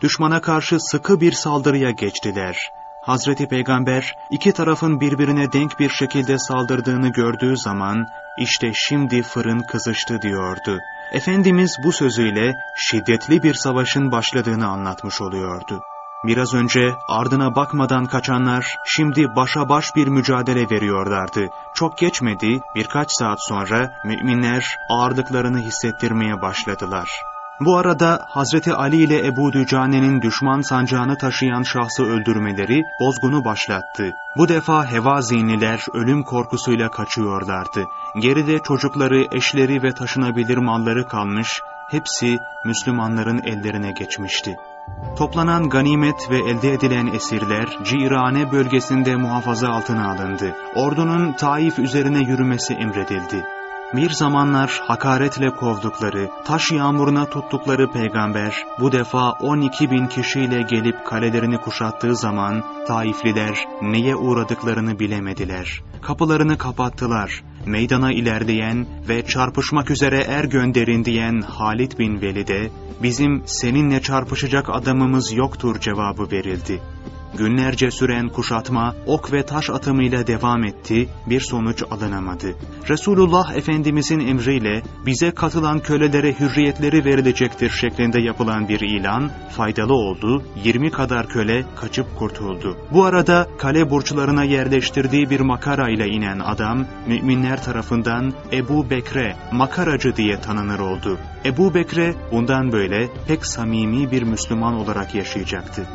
Düşmana karşı sıkı bir saldırıya geçtiler. Hazreti Peygamber iki tarafın birbirine denk bir şekilde saldırdığını gördüğü zaman işte şimdi fırın kızıştı diyordu. Efendimiz bu sözüyle şiddetli bir savaşın başladığını anlatmış oluyordu. Biraz önce ardına bakmadan kaçanlar şimdi başa baş bir mücadele veriyorlardı. Çok geçmedi birkaç saat sonra müminler ağırlıklarını hissettirmeye başladılar. Bu arada Hazreti Ali ile Ebu Dücane'nin düşman sancağını taşıyan şahsı öldürmeleri bozgunu başlattı. Bu defa Hevazinliler ölüm korkusuyla kaçıyorlardı. Geride çocukları, eşleri ve taşınabilir malları kalmış, hepsi Müslümanların ellerine geçmişti. Toplanan ganimet ve elde edilen esirler Cirane bölgesinde muhafaza altına alındı. Ordunun Taif üzerine yürümesi emredildi. Bir zamanlar hakaretle kovdukları, taş yağmuruna tuttukları peygamber bu defa 12 bin kişiyle gelip kalelerini kuşattığı zaman Taifliler neye uğradıklarını bilemediler. Kapılarını kapattılar. Meydana ilerleyen ve çarpışmak üzere er gönderin diyen Halid bin Velid'e bizim seninle çarpışacak adamımız yoktur cevabı verildi. Günlerce süren kuşatma ok ve taş atımıyla devam etti, bir sonuç alınamadı. Resulullah Efendimizin emriyle bize katılan kölelere hürriyetleri verilecektir şeklinde yapılan bir ilan faydalı oldu, 20 kadar köle kaçıp kurtuldu. Bu arada kale burçlarına yerleştirdiği bir makara ile inen adam, müminler tarafından Ebu Bekre, makaracı diye tanınır oldu. Ebu Bekre bundan böyle pek samimi bir Müslüman olarak yaşayacaktı.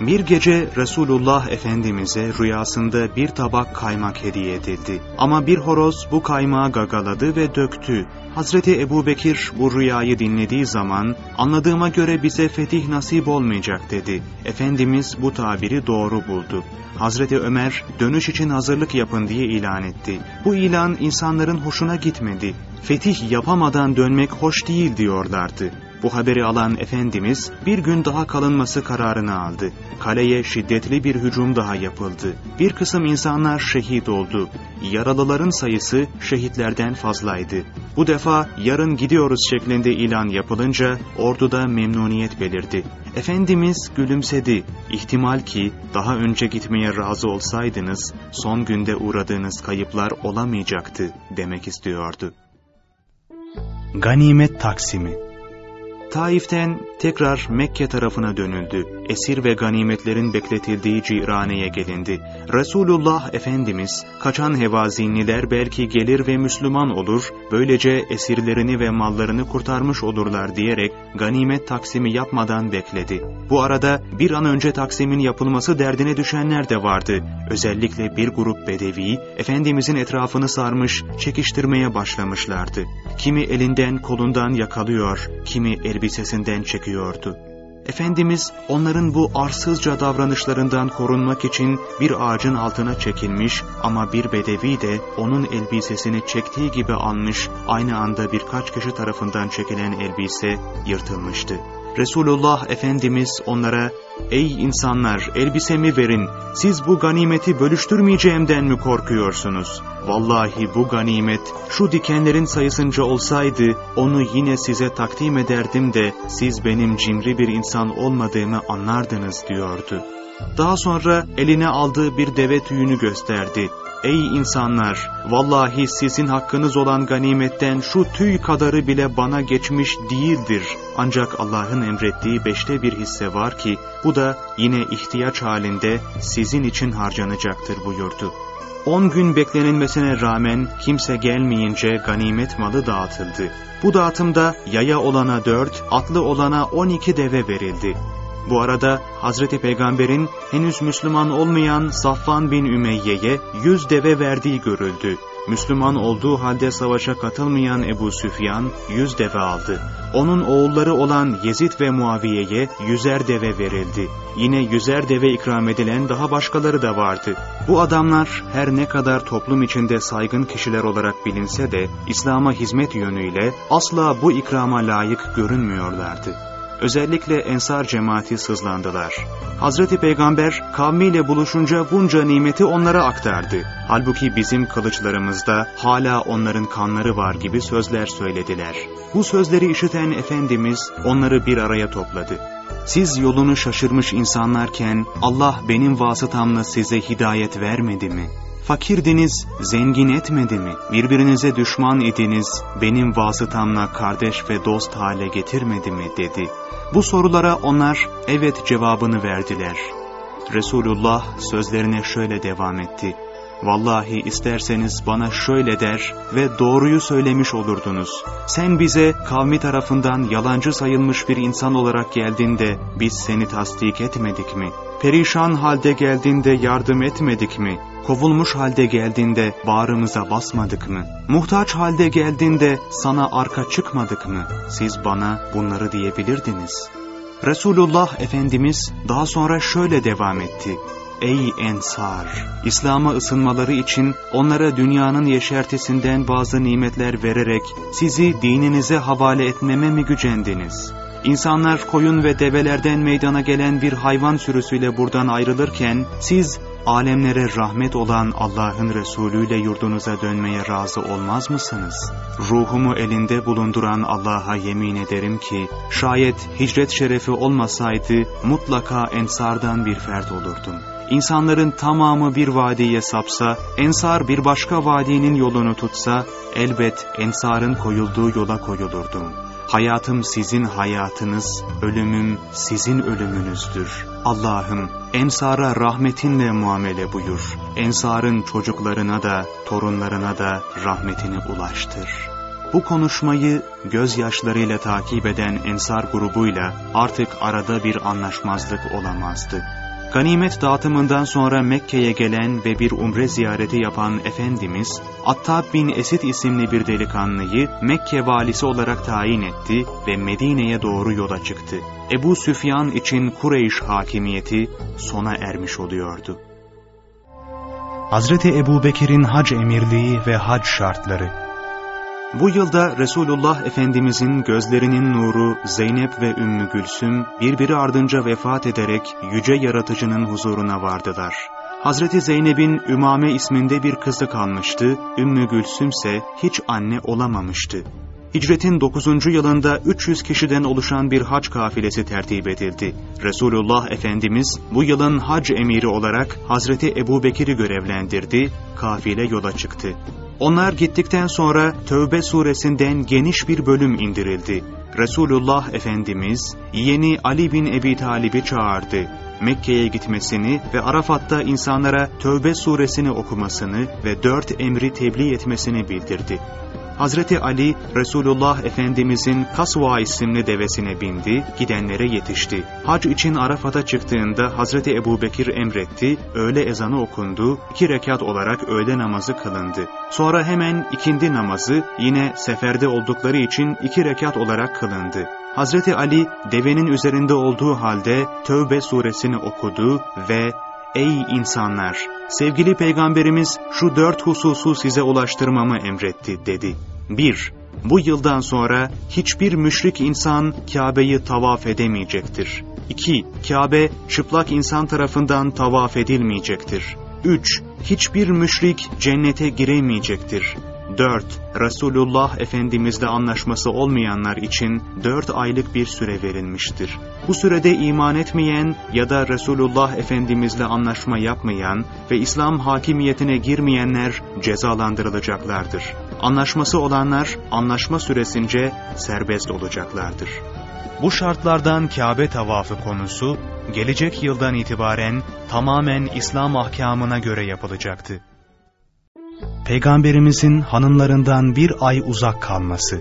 Bir gece Resulullah Efendimiz'e rüyasında bir tabak kaymak hediye edildi. Ama bir horoz bu kaymağı gagaladı ve döktü. Hazreti Ebu Bekir bu rüyayı dinlediği zaman anladığıma göre bize fetih nasip olmayacak dedi. Efendimiz bu tabiri doğru buldu. Hazreti Ömer dönüş için hazırlık yapın diye ilan etti. Bu ilan insanların hoşuna gitmedi. Fetih yapamadan dönmek hoş değil diyorlardı. Bu haberi alan Efendimiz bir gün daha kalınması kararını aldı. Kaleye şiddetli bir hücum daha yapıldı. Bir kısım insanlar şehit oldu. Yaralıların sayısı şehitlerden fazlaydı. Bu defa yarın gidiyoruz şeklinde ilan yapılınca orduda memnuniyet belirdi. Efendimiz gülümsedi. İhtimal ki daha önce gitmeye razı olsaydınız son günde uğradığınız kayıplar olamayacaktı demek istiyordu. Ganimet Taksimi Taif'ten tekrar Mekke tarafına dönüldü. Esir ve ganimetlerin bekletildiği Cirane'ye gelindi. Resulullah Efendimiz, kaçan hevazinliler belki gelir ve Müslüman olur, böylece esirlerini ve mallarını kurtarmış olurlar diyerek ganimet taksimi yapmadan bekledi. Bu arada bir an önce taksimin yapılması derdine düşenler de vardı. Özellikle bir grup bedevi, Efendimizin etrafını sarmış, çekiştirmeye başlamışlardı. Kimi elinden kolundan yakalıyor, kimi elbisesinden çekiyordu. Efendimiz onların bu arsızca davranışlarından korunmak için bir ağacın altına çekilmiş ama bir bedevi de onun elbisesini çektiği gibi almış, aynı anda birkaç kişi tarafından çekilen elbise yırtılmıştı. Resulullah Efendimiz onlara, ''Ey insanlar elbisemi verin, siz bu ganimeti bölüştürmeyeceğimden mi korkuyorsunuz? Vallahi bu ganimet şu dikenlerin sayısınca olsaydı onu yine size takdim ederdim de siz benim cimri bir insan olmadığımı anlardınız.'' diyordu. Daha sonra eline aldığı bir deve tüyünü gösterdi. Ey insanlar! Vallahi sizin hakkınız olan ganimetten şu tüy kadarı bile bana geçmiş değildir. Ancak Allah'ın emrettiği beşte bir hisse var ki, bu da yine ihtiyaç halinde sizin için harcanacaktır buyurdu. On gün beklenilmesine rağmen kimse gelmeyince ganimet malı dağıtıldı. Bu dağıtımda yaya olana dört, atlı olana on iki deve verildi. Bu arada Hazreti Peygamber'in henüz Müslüman olmayan Safvan bin Ümeyye'ye yüz deve verdiği görüldü. Müslüman olduğu halde savaşa katılmayan Ebu Süfyan yüz deve aldı. Onun oğulları olan Yezid ve Muaviye'ye yüzer deve verildi. Yine yüzer deve ikram edilen daha başkaları da vardı. Bu adamlar her ne kadar toplum içinde saygın kişiler olarak bilinse de İslam'a hizmet yönüyle asla bu ikrama layık görünmüyorlardı. Özellikle Ensar cemaati sızlandılar. Hazreti Peygamber kavmiyle buluşunca bunca nimeti onlara aktardı. Halbuki bizim kılıçlarımızda hala onların kanları var gibi sözler söylediler. Bu sözleri işiten Efendimiz onları bir araya topladı. Siz yolunu şaşırmış insanlarken Allah benim vasıtamla size hidayet vermedi mi? Fakirdiniz, zengin etmedi mi? Birbirinize düşman idiniz, benim vasıtamla kardeş ve dost hale getirmedi mi? dedi. Bu sorulara onlar evet cevabını verdiler. Resulullah sözlerine şöyle devam etti. Vallahi isterseniz bana şöyle der ve doğruyu söylemiş olurdunuz. Sen bize kavmi tarafından yalancı sayılmış bir insan olarak geldin de biz seni tasdik etmedik mi? Perişan halde geldiğinde yardım etmedik mi? Kovulmuş halde geldiğinde bağrımıza basmadık mı? Muhtaç halde geldiğinde sana arka çıkmadık mı? Siz bana bunları diyebilirdiniz. Resulullah Efendimiz daha sonra şöyle devam etti. Ey Ensar! İslam'a ısınmaları için onlara dünyanın yeşertisinden bazı nimetler vererek sizi dininize havale etmeme mi gücendiniz? İnsanlar koyun ve develerden meydana gelen bir hayvan sürüsüyle buradan ayrılırken siz alemlere rahmet olan Allah'ın Resulü ile yurdunuza dönmeye razı olmaz mısınız? Ruhumu elinde bulunduran Allah'a yemin ederim ki, şayet hicret şerefi olmasaydı mutlaka ensardan bir fert olurdum. İnsanların tamamı bir vadiye sapsa, ensar bir başka vadinin yolunu tutsa, elbet ensarın koyulduğu yola koyulurdum.'' Hayatım sizin hayatınız, ölümüm sizin ölümünüzdür. Allah'ım ensara rahmetinle muamele buyur. Ensarın çocuklarına da, torunlarına da rahmetini ulaştır. Bu konuşmayı gözyaşlarıyla takip eden ensar grubuyla artık arada bir anlaşmazlık olamazdı. Ganimet dağıtımından sonra Mekke'ye gelen ve bir umre ziyareti yapan Efendimiz, Attab bin Esid isimli bir delikanlıyı Mekke valisi olarak tayin etti ve Medine'ye doğru yola çıktı. Ebu Süfyan için Kureyş hakimiyeti sona ermiş oluyordu. Hazreti Ebu Bekir'in hac emirliği ve hac şartları bu yılda Resulullah Efendimizin gözlerinin nuru Zeynep ve Ümmü Gülsüm birbiri ardınca vefat ederek yüce yaratıcının huzuruna vardılar. Hazreti Zeynep'in Ümame isminde bir kızı kalmıştı, Ümmü Gülsüm ise hiç anne olamamıştı. Hicretin 9. yılında 300 kişiden oluşan bir hac kafilesi tertip edildi. Resulullah Efendimiz bu yılın hac emiri olarak Hazreti Ebu Bekir'i görevlendirdi, kafile yola çıktı. Onlar gittikten sonra Tövbe suresinden geniş bir bölüm indirildi. Resulullah Efendimiz yeni Ali bin Ebi Talib'i çağırdı. Mekke'ye gitmesini ve Arafat'ta insanlara Tövbe suresini okumasını ve dört emri tebliğ etmesini bildirdi. Hazreti Ali, Resulullah Efendimizin Kasva isimli devesine bindi, gidenlere yetişti. Hac için Arafat'a çıktığında Hazreti Ebu Bekir emretti, öğle ezanı okundu, iki rekat olarak öğle namazı kılındı. Sonra hemen ikindi namazı yine seferde oldukları için iki rekat olarak kılındı. Hazreti Ali devenin üzerinde olduğu halde Tövbe suresini okudu ve Ey insanlar! Sevgili Peygamberimiz şu dört hususu size ulaştırmamı emretti dedi. 1. Bu yıldan sonra hiçbir müşrik insan Kabe'yi tavaf edemeyecektir. 2. Kabe çıplak insan tarafından tavaf edilmeyecektir. 3. Hiçbir müşrik cennete giremeyecektir. 4. Resulullah Efendimizle anlaşması olmayanlar için 4 aylık bir süre verilmiştir. Bu sürede iman etmeyen ya da Resulullah Efendimizle anlaşma yapmayan ve İslam hakimiyetine girmeyenler cezalandırılacaklardır. Anlaşması olanlar anlaşma süresince serbest olacaklardır. Bu şartlardan Kabe tavafı konusu gelecek yıldan itibaren tamamen İslam ahkamına göre yapılacaktı. Peygamberimizin hanımlarından bir ay uzak kalması.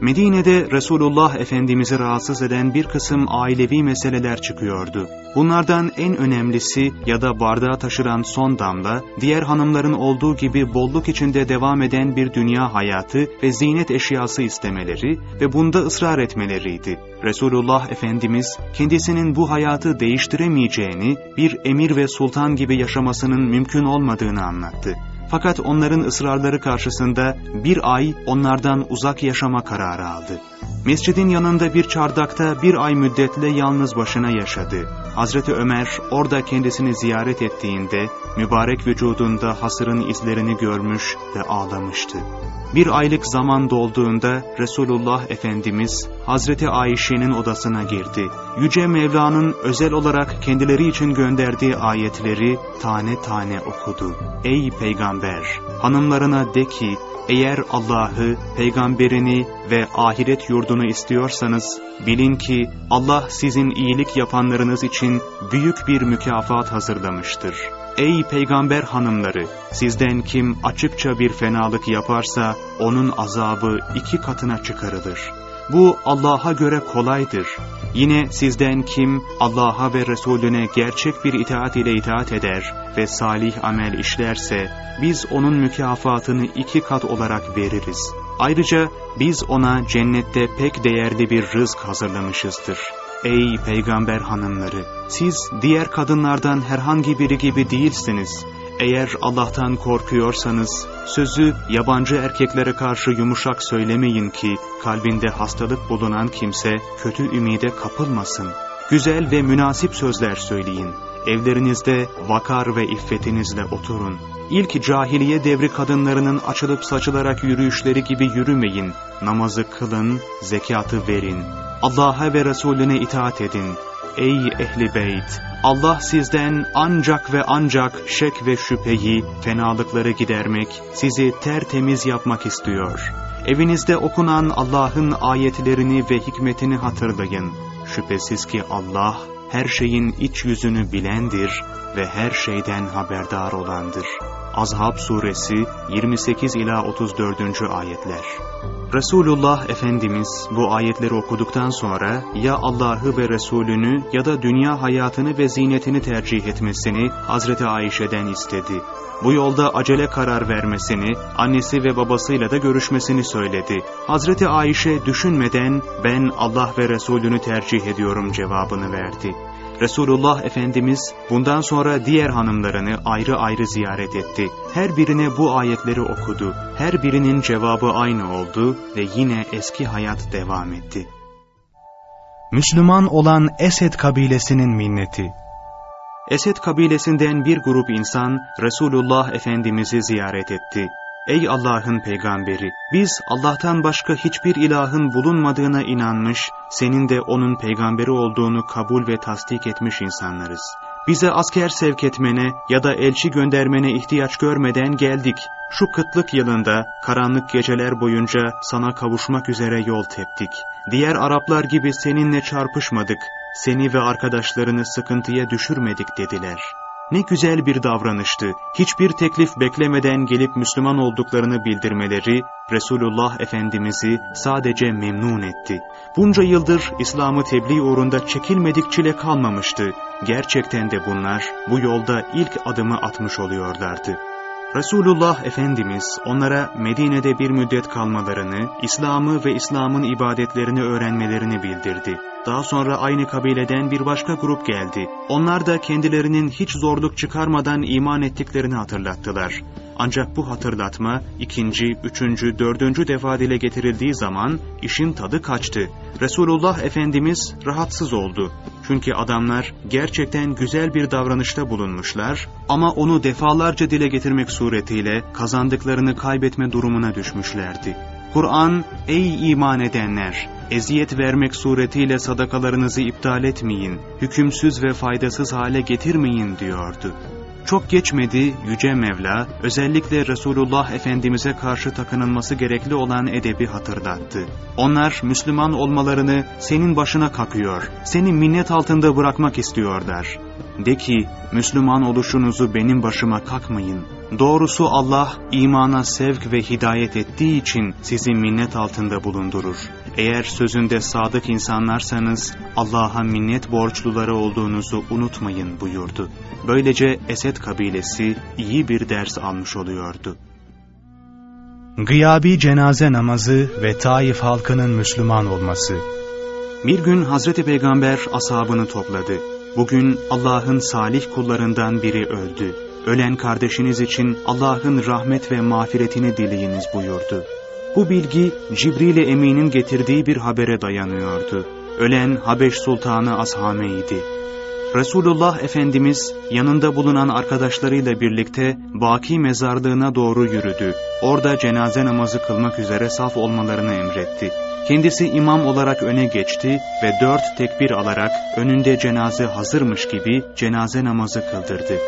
Medine'de Resulullah Efendimiz'i rahatsız eden bir kısım ailevi meseleler çıkıyordu. Bunlardan en önemlisi ya da bardağa taşıran son damla, diğer hanımların olduğu gibi bolluk içinde devam eden bir dünya hayatı ve zinet eşyası istemeleri ve bunda ısrar etmeleriydi. Resulullah Efendimiz kendisinin bu hayatı değiştiremeyeceğini, bir emir ve sultan gibi yaşamasının mümkün olmadığını anlattı. Fakat onların ısrarları karşısında bir ay onlardan uzak yaşama kararı aldı. Mescidin yanında bir çardakta bir ay müddetle yalnız başına yaşadı. Hazreti Ömer orada kendisini ziyaret ettiğinde mübarek vücudunda hasırın izlerini görmüş ve ağlamıştı. Bir aylık zaman dolduğunda Resulullah Efendimiz Hazreti Ayşe'nin odasına girdi. Yüce Mevla'nın özel olarak kendileri için gönderdiği ayetleri tane tane okudu. Ey Peygamber! Hanımlarına de ki, eğer Allah'ı, peygamberini ve ahiret yurdunu istiyorsanız, bilin ki Allah sizin iyilik yapanlarınız için büyük bir mükafat hazırlamıştır. Ey peygamber hanımları! Sizden kim açıkça bir fenalık yaparsa, onun azabı iki katına çıkarılır. Bu Allah'a göre kolaydır. Yine sizden kim Allah'a ve Resulüne gerçek bir itaat ile itaat eder ve salih amel işlerse, biz onun mükafatını iki kat olarak veririz. Ayrıca biz ona cennette pek değerli bir rızk hazırlamışızdır. Ey peygamber hanımları! Siz diğer kadınlardan herhangi biri gibi değilsiniz. Eğer Allah'tan korkuyorsanız, sözü yabancı erkeklere karşı yumuşak söylemeyin ki, kalbinde hastalık bulunan kimse kötü ümide kapılmasın. Güzel ve münasip sözler söyleyin. Evlerinizde vakar ve iffetinizle oturun. İlk cahiliye devri kadınlarının açılıp saçılarak yürüyüşleri gibi yürümeyin. Namazı kılın, zekatı verin. Allah'a ve Resulüne itaat edin. Ey ehli beyt! Allah sizden ancak ve ancak şek ve şüpheyi, fenalıkları gidermek, sizi tertemiz yapmak istiyor. Evinizde okunan Allah'ın ayetlerini ve hikmetini hatırlayın. Şüphesiz ki Allah her şeyin iç yüzünü bilendir ve her şeyden haberdar olandır. Azhab suresi 28 ila 34. ayetler. Resulullah Efendimiz bu ayetleri okuduktan sonra ya Allah'ı ve Resulünü ya da dünya hayatını ve zinetini tercih etmesini Hazreti Ayşe'den istedi. Bu yolda acele karar vermesini, annesi ve babasıyla da görüşmesini söyledi. Hazreti Ayşe düşünmeden ben Allah ve Resulünü tercih ediyorum cevabını verdi. Resulullah Efendimiz bundan sonra diğer hanımlarını ayrı ayrı ziyaret etti. Her birine bu ayetleri okudu. Her birinin cevabı aynı oldu ve yine eski hayat devam etti. Müslüman olan Esed kabilesinin minneti Esed kabilesinden bir grup insan Resulullah Efendimiz'i ziyaret etti. Ey Allah'ın peygamberi! Biz Allah'tan başka hiçbir ilahın bulunmadığına inanmış, senin de onun peygamberi olduğunu kabul ve tasdik etmiş insanlarız. Bize asker sevk etmene ya da elçi göndermene ihtiyaç görmeden geldik. Şu kıtlık yılında, karanlık geceler boyunca sana kavuşmak üzere yol teptik. Diğer Araplar gibi seninle çarpışmadık, seni ve arkadaşlarını sıkıntıya düşürmedik dediler.'' Ne güzel bir davranıştı. Hiçbir teklif beklemeden gelip Müslüman olduklarını bildirmeleri Resulullah Efendimiz'i sadece memnun etti. Bunca yıldır İslam'ı tebliğ uğrunda çekilmedik çile kalmamıştı. Gerçekten de bunlar bu yolda ilk adımı atmış oluyorlardı. Resulullah Efendimiz onlara Medine'de bir müddet kalmalarını, İslam'ı ve İslam'ın ibadetlerini öğrenmelerini bildirdi. Daha sonra aynı kabileden bir başka grup geldi. Onlar da kendilerinin hiç zorluk çıkarmadan iman ettiklerini hatırlattılar. Ancak bu hatırlatma ikinci, üçüncü, dördüncü defa dile getirildiği zaman işin tadı kaçtı. Resulullah Efendimiz rahatsız oldu. Çünkü adamlar gerçekten güzel bir davranışta bulunmuşlar ama onu defalarca dile getirmek suretiyle kazandıklarını kaybetme durumuna düşmüşlerdi. Kur'an, ey iman edenler! Eziyet vermek suretiyle sadakalarınızı iptal etmeyin, hükümsüz ve faydasız hale getirmeyin diyordu. Çok geçmedi Yüce Mevla özellikle Resulullah Efendimiz'e karşı takınılması gerekli olan edebi hatırlattı. Onlar Müslüman olmalarını senin başına kakıyor, seni minnet altında bırakmak istiyorlar. De ki Müslüman oluşunuzu benim başıma kakmayın. Doğrusu Allah imana sevk ve hidayet ettiği için sizi minnet altında bulundurur. Eğer sözünde sadık insanlarsanız Allah'a minnet borçluları olduğunuzu unutmayın buyurdu. Böylece Esed kabilesi iyi bir ders almış oluyordu. Gıyabi cenaze namazı ve Taif halkının Müslüman olması Bir gün Hazreti Peygamber ashabını topladı. Bugün Allah'ın salih kullarından biri öldü. Ölen kardeşiniz için Allah'ın rahmet ve mağfiretini dileyiniz buyurdu. Bu bilgi Cibril-i Emin'in getirdiği bir habere dayanıyordu. Ölen Habeş Sultanı Ashame'ydi. Resulullah Efendimiz yanında bulunan arkadaşlarıyla birlikte Baki mezarlığına doğru yürüdü. Orada cenaze namazı kılmak üzere saf olmalarını emretti. Kendisi imam olarak öne geçti ve dört tekbir alarak önünde cenaze hazırmış gibi cenaze namazı kıldırdı.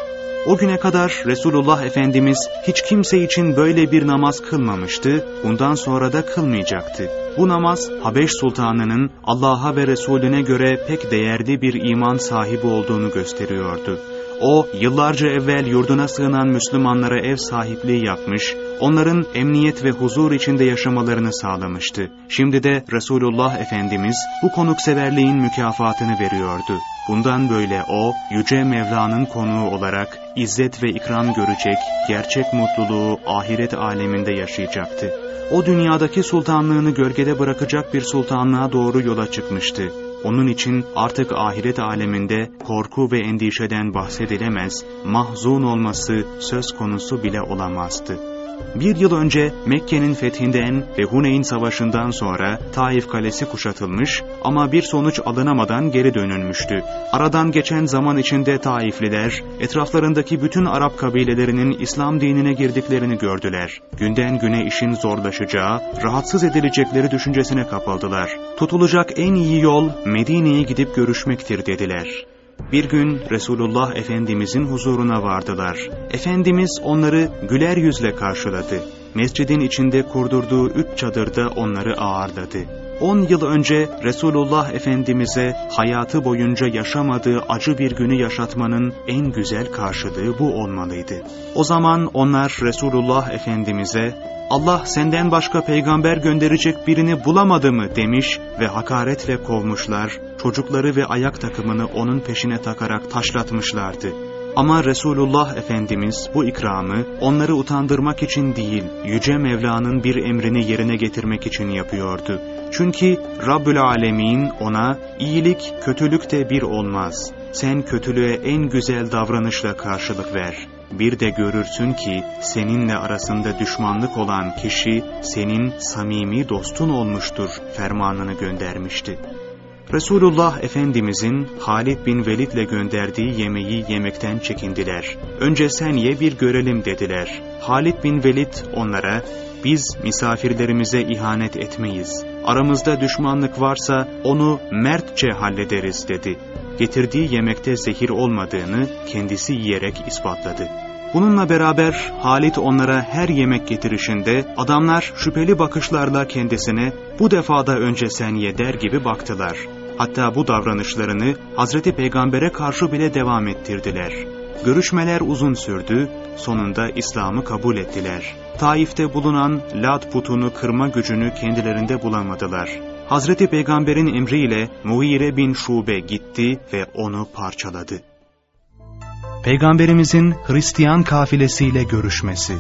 O güne kadar Resulullah Efendimiz hiç kimse için böyle bir namaz kılmamıştı, bundan sonra da kılmayacaktı. Bu namaz Habeş Sultanı'nın Allah'a ve Resulüne göre pek değerli bir iman sahibi olduğunu gösteriyordu. O, yıllarca evvel yurduna sığınan Müslümanlara ev sahipliği yapmış, onların emniyet ve huzur içinde yaşamalarını sağlamıştı. Şimdi de Resulullah Efendimiz bu konukseverliğin mükafatını veriyordu. Bundan böyle o, Yüce Mevla'nın konuğu olarak izzet ve ikram görecek, gerçek mutluluğu ahiret aleminde yaşayacaktı. O dünyadaki sultanlığını gölgede bırakacak bir sultanlığa doğru yola çıkmıştı. Onun için artık ahiret aleminde korku ve endişeden bahsedilemez, mahzun olması söz konusu bile olamazdı. Bir yıl önce Mekke'nin fethinden ve Huneyn Savaşı'ndan sonra Taif Kalesi kuşatılmış ama bir sonuç alınamadan geri dönülmüştü. Aradan geçen zaman içinde Taifliler, etraflarındaki bütün Arap kabilelerinin İslam dinine girdiklerini gördüler. Günden güne işin zorlaşacağı, rahatsız edilecekleri düşüncesine kapıldılar. Tutulacak en iyi yol Medine'ye gidip görüşmektir dediler. Bir gün Resulullah Efendimizin huzuruna vardılar. Efendimiz onları güler yüzle karşıladı. Mescidin içinde kurdurduğu üç çadırda onları ağırladı. 10 yıl önce Resulullah Efendimiz'e hayatı boyunca yaşamadığı acı bir günü yaşatmanın en güzel karşılığı bu olmalıydı. O zaman onlar Resulullah Efendimiz'e Allah senden başka peygamber gönderecek birini bulamadı mı demiş ve hakaretle kovmuşlar, çocukları ve ayak takımını onun peşine takarak taşlatmışlardı. Ama Resulullah Efendimiz bu ikramı onları utandırmak için değil, Yüce Mevla'nın bir emrini yerine getirmek için yapıyordu. Çünkü Rabbül Alemin ona iyilik kötülükte bir olmaz. Sen kötülüğe en güzel davranışla karşılık ver. Bir de görürsün ki seninle arasında düşmanlık olan kişi senin samimi dostun olmuştur fermanını göndermişti. Resulullah Efendimizin Halid bin Velid'le gönderdiği yemeği yemekten çekindiler. Önce sen ye bir görelim dediler. Halid bin Velid onlara, biz misafirlerimize ihanet etmeyiz. Aramızda düşmanlık varsa onu mertçe hallederiz dedi. Getirdiği yemekte zehir olmadığını kendisi yiyerek ispatladı. Bununla beraber Halit onlara her yemek getirişinde adamlar şüpheli bakışlarla kendisine bu defada önce sen ye der gibi baktılar. Hatta bu davranışlarını Hazreti Peygamber'e karşı bile devam ettirdiler. Görüşmeler uzun sürdü, sonunda İslam'ı kabul ettiler. Taif'te bulunan Lat putunu kırma gücünü kendilerinde bulamadılar. Hazreti Peygamber'in emriyle Muhire bin Şube gitti ve onu parçaladı. Peygamberimizin Hristiyan kafilesiyle görüşmesi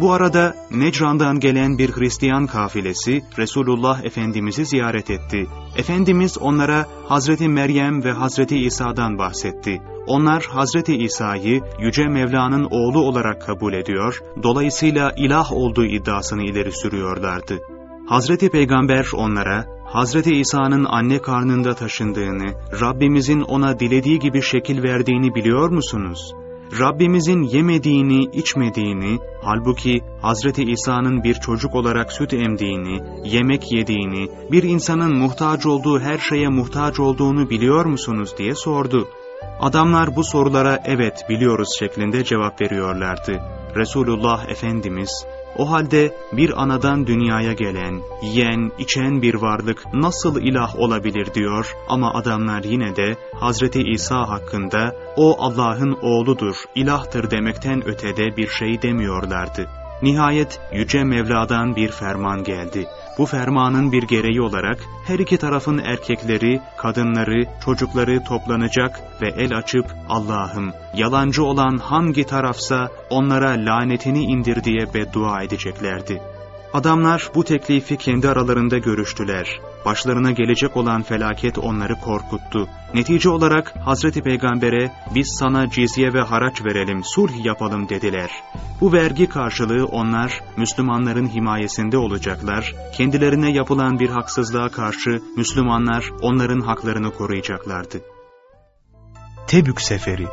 bu arada Necran'dan gelen bir Hristiyan kafilesi Resulullah Efendimiz'i ziyaret etti. Efendimiz onlara Hazreti Meryem ve Hazreti İsa'dan bahsetti. Onlar Hazreti İsa'yı Yüce Mevla'nın oğlu olarak kabul ediyor, dolayısıyla ilah olduğu iddiasını ileri sürüyorlardı. Hazreti Peygamber onlara, Hazreti İsa'nın anne karnında taşındığını, Rabbimizin ona dilediği gibi şekil verdiğini biliyor musunuz? Rabbimizin yemediğini, içmediğini, halbuki Hazreti İsa'nın bir çocuk olarak süt emdiğini, yemek yediğini, bir insanın muhtaç olduğu her şeye muhtaç olduğunu biliyor musunuz diye sordu. Adamlar bu sorulara evet biliyoruz şeklinde cevap veriyorlardı. Resulullah Efendimiz, o halde bir anadan dünyaya gelen, yiyen, içen bir varlık nasıl ilah olabilir diyor ama adamlar yine de Hazreti İsa hakkında o Allah'ın oğludur, ilahtır demekten ötede bir şey demiyorlardı. Nihayet Yüce Mevla'dan bir ferman geldi. Bu fermanın bir gereği olarak her iki tarafın erkekleri, kadınları, çocukları toplanacak ve el açıp Allah'ım yalancı olan hangi tarafsa onlara lanetini indir diye beddua edeceklerdi. Adamlar bu teklifi kendi aralarında görüştüler. Başlarına gelecek olan felaket onları korkuttu. Netice olarak Hazreti Peygamber'e biz sana cizye ve haraç verelim, sulh yapalım dediler. Bu vergi karşılığı onlar Müslümanların himayesinde olacaklar, kendilerine yapılan bir haksızlığa karşı Müslümanlar onların haklarını koruyacaklardı. Tebük Seferi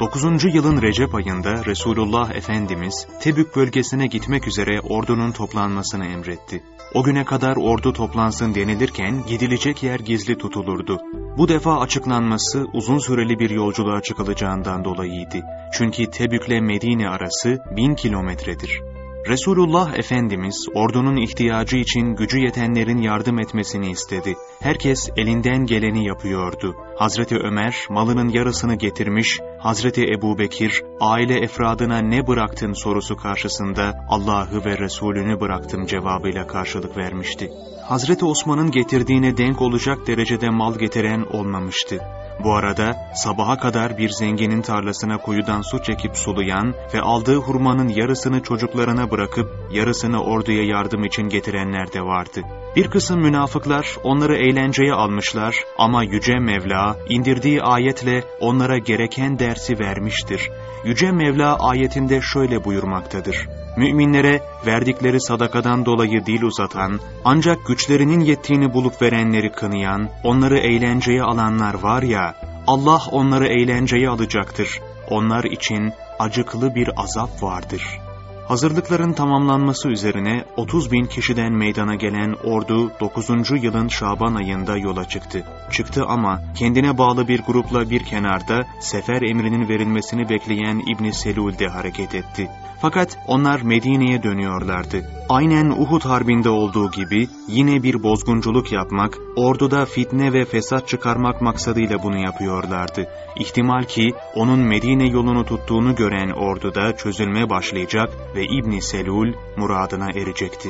9. yılın Recep ayında Resulullah Efendimiz Tebük bölgesine gitmek üzere ordunun toplanmasını emretti. O güne kadar ordu toplansın denilirken gidilecek yer gizli tutulurdu. Bu defa açıklanması uzun süreli bir yolculuğa çıkılacağından dolayıydı. Çünkü Tebük'le Medine arası bin kilometredir. Resulullah Efendimiz ordunun ihtiyacı için gücü yetenlerin yardım etmesini istedi. Herkes elinden geleni yapıyordu. Hazreti Ömer malının yarısını getirmiş, Hazreti Ebu Bekir aile efradına ne bıraktın sorusu karşısında Allah'ı ve Resulünü bıraktım cevabıyla karşılık vermişti. Hazreti Osman'ın getirdiğine denk olacak derecede mal getiren olmamıştı. Bu arada sabaha kadar bir zenginin tarlasına kuyudan su çekip sulayan ve aldığı hurmanın yarısını çocuklarına bırakıp yarısını orduya yardım için getirenler de vardı. Bir kısım münafıklar onları eğlenceye almışlar ama Yüce Mevla indirdiği ayetle onlara gereken dersi vermiştir. Yüce Mevla ayetinde şöyle buyurmaktadır. Müminlere verdikleri sadakadan dolayı dil uzatan, ancak güçlerinin yettiğini bulup verenleri kınayan, onları eğlenceye alanlar var ya, Allah onları eğlenceye alacaktır. Onlar için acıklı bir azap vardır. Hazırlıkların tamamlanması üzerine 30 bin kişiden meydana gelen ordu 9. yılın Şaban ayında yola çıktı. Çıktı ama kendine bağlı bir grupla bir kenarda sefer emrinin verilmesini bekleyen İbni Selul'de hareket etti. Fakat onlar Medine'ye dönüyorlardı. Aynen Uhud Harbi'nde olduğu gibi yine bir bozgunculuk yapmak, orduda fitne ve fesat çıkarmak maksadıyla bunu yapıyorlardı. İhtimal ki onun Medine yolunu tuttuğunu gören orduda çözülme başlayacak ve İbni Selul muradına erecekti.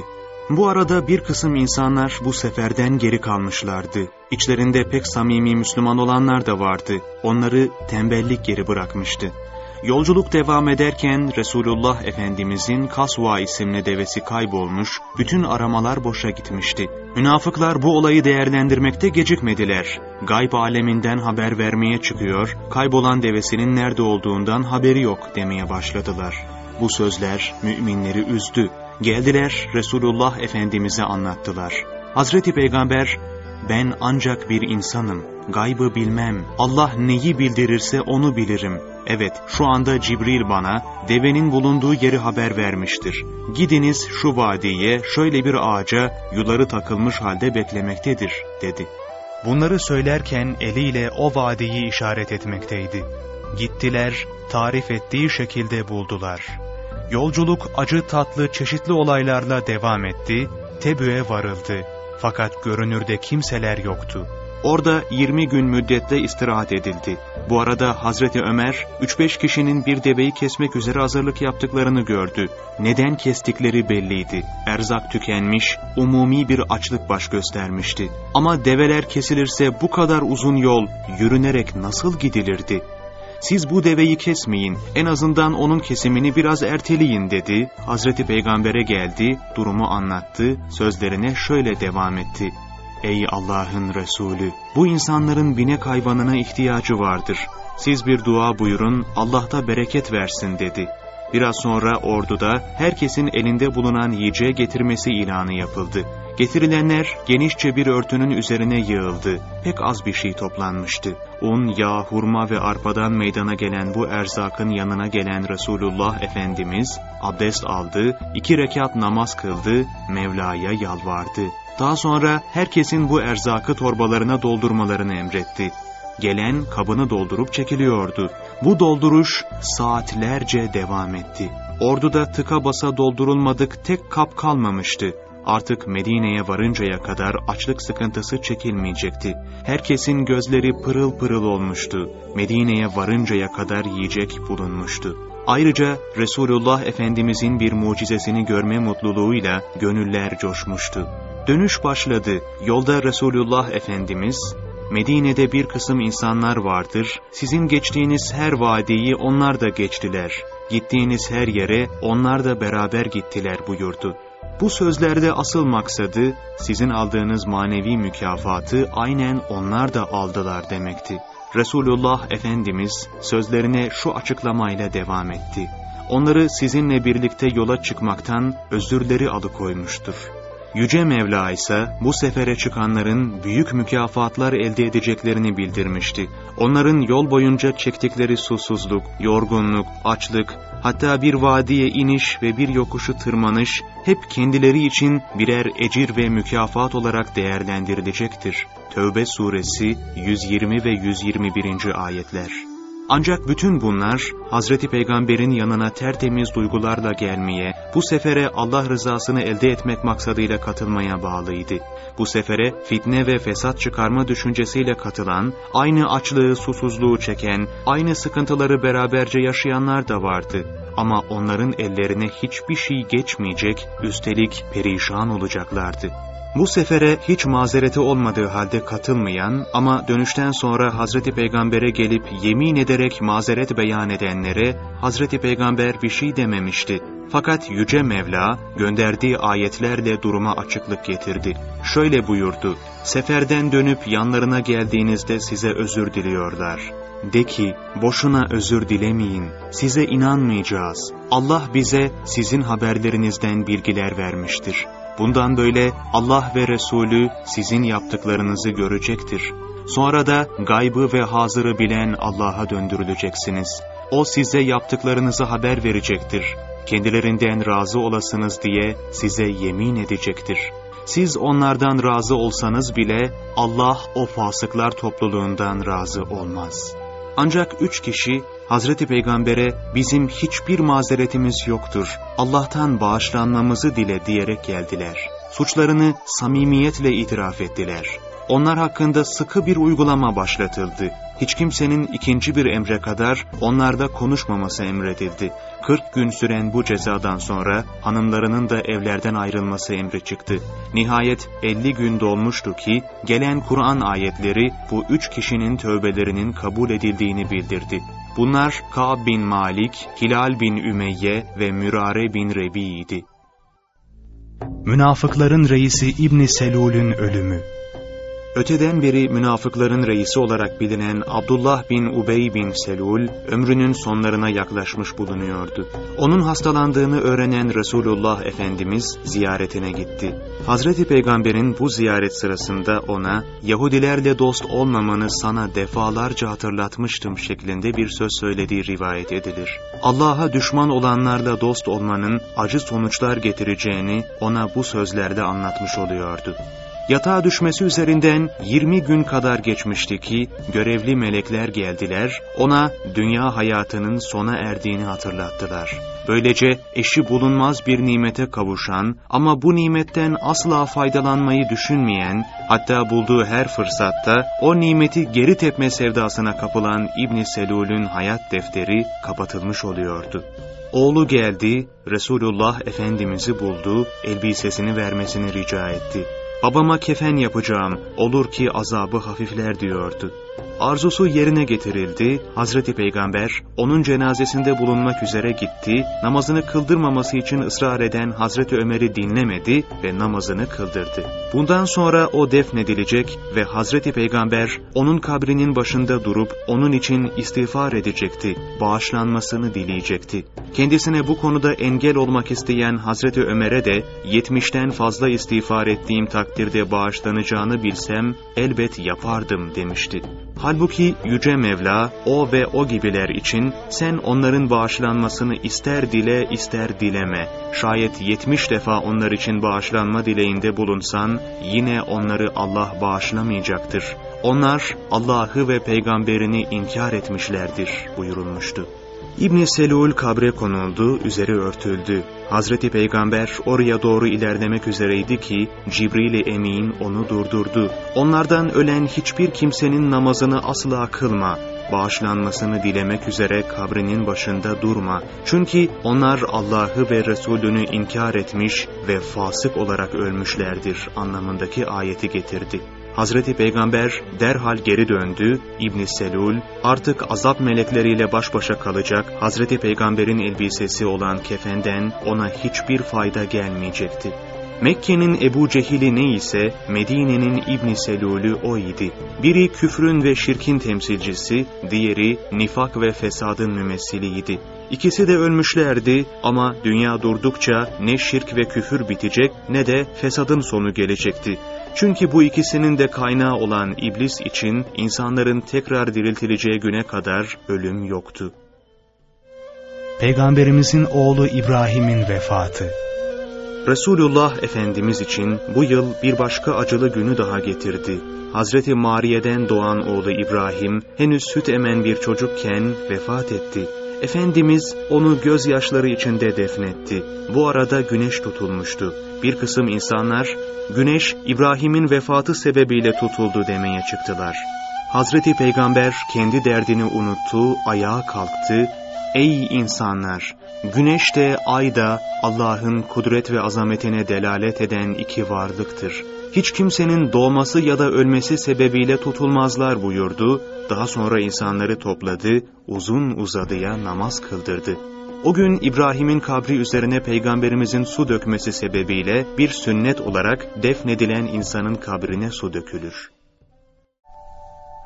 Bu arada bir kısım insanlar bu seferden geri kalmışlardı. İçlerinde pek samimi Müslüman olanlar da vardı. Onları tembellik geri bırakmıştı. Yolculuk devam ederken Resulullah Efendimizin Kasva isimli devesi kaybolmuş, bütün aramalar boşa gitmişti. Münafıklar bu olayı değerlendirmekte gecikmediler. Gayb aleminden haber vermeye çıkıyor, kaybolan devesinin nerede olduğundan haberi yok demeye başladılar. Bu sözler müminleri üzdü. Geldiler Resulullah Efendimiz'e anlattılar. Hazreti Peygamber, ben ancak bir insanım, gaybı bilmem, Allah neyi bildirirse onu bilirim. Evet, şu anda Cibril bana devenin bulunduğu yeri haber vermiştir. Gidiniz şu vadiye, şöyle bir ağaca, yuları takılmış halde beklemektedir, dedi. Bunları söylerken eliyle o vadiyi işaret etmekteydi. Gittiler, tarif ettiği şekilde buldular. Yolculuk acı tatlı çeşitli olaylarla devam etti, Tebü'ye varıldı. Fakat görünürde kimseler yoktu. Orada 20 gün müddette istirahat edildi. Bu arada Hazreti Ömer 3-5 kişinin bir deveyi kesmek üzere hazırlık yaptıklarını gördü. Neden kestikleri belliydi. Erzak tükenmiş, umumi bir açlık baş göstermişti. Ama develer kesilirse bu kadar uzun yol yürünerek nasıl gidilirdi? Siz bu deveyi kesmeyin, en azından onun kesimini biraz erteleyin dedi. Hazreti Peygamber'e geldi, durumu anlattı, sözlerine şöyle devam etti. Ey Allah'ın Resulü! Bu insanların binek hayvanına ihtiyacı vardır. Siz bir dua buyurun, Allah da bereket versin dedi. Biraz sonra orduda herkesin elinde bulunan yiyeceğe getirmesi ilanı yapıldı. Getirilenler genişçe bir örtünün üzerine yığıldı. Pek az bir şey toplanmıştı. Un, yağ, hurma ve arpadan meydana gelen bu erzakın yanına gelen Resulullah Efendimiz abdest aldı, iki rekat namaz kıldı, Mevla'ya yalvardı. Daha sonra herkesin bu erzakı torbalarına doldurmalarını emretti. Gelen kabını doldurup çekiliyordu. Bu dolduruş saatlerce devam etti. Orduda tıka basa doldurulmadık tek kap kalmamıştı. Artık Medine'ye varıncaya kadar açlık sıkıntısı çekilmeyecekti. Herkesin gözleri pırıl pırıl olmuştu. Medine'ye varıncaya kadar yiyecek bulunmuştu. Ayrıca Resulullah Efendimizin bir mucizesini görme mutluluğuyla gönüller coşmuştu. Dönüş başladı. Yolda Resulullah Efendimiz, Medine'de bir kısım insanlar vardır, sizin geçtiğiniz her vadiyi onlar da geçtiler. Gittiğiniz her yere onlar da beraber gittiler buyurdu. Bu sözlerde asıl maksadı, sizin aldığınız manevi mükafatı aynen onlar da aldılar demekti. Resulullah Efendimiz sözlerine şu açıklamayla devam etti. Onları sizinle birlikte yola çıkmaktan özürleri alıkoymuştur. Yüce Mevla ise bu sefere çıkanların büyük mükafatlar elde edeceklerini bildirmişti. Onların yol boyunca çektikleri susuzluk, yorgunluk, açlık, hatta bir vadiye iniş ve bir yokuşu tırmanış hep kendileri için birer ecir ve mükafat olarak değerlendirilecektir. Tövbe suresi 120 ve 121. ayetler. Ancak bütün bunlar Hazreti Peygamber'in yanına tertemiz duygularla gelmeye, bu sefere Allah rızasını elde etmek maksadıyla katılmaya bağlıydı. Bu sefere fitne ve fesat çıkarma düşüncesiyle katılan, aynı açlığı, susuzluğu çeken, aynı sıkıntıları beraberce yaşayanlar da vardı. Ama onların ellerine hiçbir şey geçmeyecek, üstelik perişan olacaklardı. Bu sefere hiç mazereti olmadığı halde katılmayan ama dönüşten sonra Hazreti Peygamber'e gelip yemin ederek mazeret beyan edenlere Hazreti Peygamber bir şey dememişti. Fakat Yüce Mevla gönderdiği ayetlerle duruma açıklık getirdi. Şöyle buyurdu, seferden dönüp yanlarına geldiğinizde size özür diliyorlar. De ki, boşuna özür dilemeyin, size inanmayacağız. Allah bize sizin haberlerinizden bilgiler vermiştir. Bundan böyle Allah ve Resulü sizin yaptıklarınızı görecektir. Sonra da gaybı ve hazırı bilen Allah'a döndürüleceksiniz. O size yaptıklarınızı haber verecektir. kendilerinden razı olasınız diye size yemin edecektir. Siz onlardan razı olsanız bile Allah o fasıklar topluluğundan razı olmaz. Ancak üç kişi Hazreti Peygamber'e bizim hiçbir mazeretimiz yoktur, Allah'tan bağışlanmamızı dile diyerek geldiler. Suçlarını samimiyetle itiraf ettiler. Onlar hakkında sıkı bir uygulama başlatıldı. Hiç kimsenin ikinci bir emre kadar onlarda konuşmaması emredildi. 40 gün süren bu cezadan sonra hanımlarının da evlerden ayrılması emri çıktı. Nihayet 50 gün dolmuştu ki gelen Kur'an ayetleri bu üç kişinin tövbelerinin kabul edildiğini bildirdi. Bunlar Ka'b bin Malik, Hilal bin Ümeyye ve Mürare bin Rebi'ydi. Münafıkların reisi İbni Selul'ün ölümü Öteden beri münafıkların reisi olarak bilinen Abdullah bin Ubey bin Selul, ömrünün sonlarına yaklaşmış bulunuyordu. Onun hastalandığını öğrenen Resulullah Efendimiz ziyaretine gitti. Hazreti Peygamber'in bu ziyaret sırasında ona, Yahudilerle dost olmamanı sana defalarca hatırlatmıştım şeklinde bir söz söylediği rivayet edilir. Allah'a düşman olanlarla dost olmanın acı sonuçlar getireceğini ona bu sözlerde anlatmış oluyordu. Yatağa düşmesi üzerinden 20 gün kadar geçmişti ki görevli melekler geldiler, ona dünya hayatının sona erdiğini hatırlattılar. Böylece eşi bulunmaz bir nimete kavuşan ama bu nimetten asla faydalanmayı düşünmeyen, hatta bulduğu her fırsatta o nimeti geri tepme sevdasına kapılan İbn Selul'ün hayat defteri kapatılmış oluyordu. Oğlu geldi, Resulullah Efendimiz'i buldu, elbisesini vermesini rica etti. Babama kefen yapacağım, olur ki azabı hafifler diyordu. Arzusu yerine getirildi, Hazreti Peygamber onun cenazesinde bulunmak üzere gitti, namazını kıldırmaması için ısrar eden Hazreti Ömer'i dinlemedi ve namazını kıldırdı. Bundan sonra o defnedilecek ve Hazreti Peygamber onun kabrinin başında durup onun için istiğfar edecekti, bağışlanmasını dileyecekti. Kendisine bu konuda engel olmak isteyen Hazreti Ömer'e de yetmişten fazla istiğfar ettiğim takdirde bağışlanacağını bilsem elbet yapardım demişti. Halbuki Yüce Mevla o ve o gibiler için sen onların bağışlanmasını ister dile ister dileme. Şayet yetmiş defa onlar için bağışlanma dileğinde bulunsan yine onları Allah bağışlamayacaktır. Onlar Allah'ı ve peygamberini inkar etmişlerdir buyurulmuştu. İbn Selul kabre konuldu, üzeri örtüldü. Hazreti Peygamber oraya doğru ilerlemek üzereydi ki Cibril-i Emin onu durdurdu. Onlardan ölen hiçbir kimsenin namazını asla kılma, bağışlanmasını dilemek üzere kabrinin başında durma. Çünkü onlar Allah'ı ve Resulünü inkar etmiş ve fasık olarak ölmüşlerdir anlamındaki ayeti getirdi. Hazreti Peygamber derhal geri döndü, İbn Selul artık azap melekleriyle baş başa kalacak, Hazreti Peygamber'in elbisesi olan kefenden ona hiçbir fayda gelmeyecekti. Mekke'nin Ebu Cehil'i ne ise Medine'nin İbn Selul'ü o idi. Biri küfrün ve şirkin temsilcisi, diğeri nifak ve fesadın mümessiliydi. İkisi de ölmüşlerdi ama dünya durdukça ne şirk ve küfür bitecek ne de fesadın sonu gelecekti. Çünkü bu ikisinin de kaynağı olan iblis için insanların tekrar diriltileceği güne kadar ölüm yoktu. Peygamberimizin oğlu İbrahim'in vefatı Resulullah Efendimiz için bu yıl bir başka acılı günü daha getirdi. Hazreti Mariye'den doğan oğlu İbrahim henüz süt emen bir çocukken vefat etti. Efendimiz onu gözyaşları içinde defnetti. Bu arada güneş tutulmuştu. Bir kısım insanlar, güneş İbrahim'in vefatı sebebiyle tutuldu demeye çıktılar. Hazreti Peygamber kendi derdini unuttu, ayağa kalktı. Ey insanlar! Güneş de ay da Allah'ın kudret ve azametine delalet eden iki varlıktır. Hiç kimsenin doğması ya da ölmesi sebebiyle tutulmazlar buyurdu. Daha sonra insanları topladı, uzun uzadıya namaz kıldırdı. O gün İbrahim'in kabri üzerine peygamberimizin su dökmesi sebebiyle bir sünnet olarak defnedilen insanın kabrine su dökülür.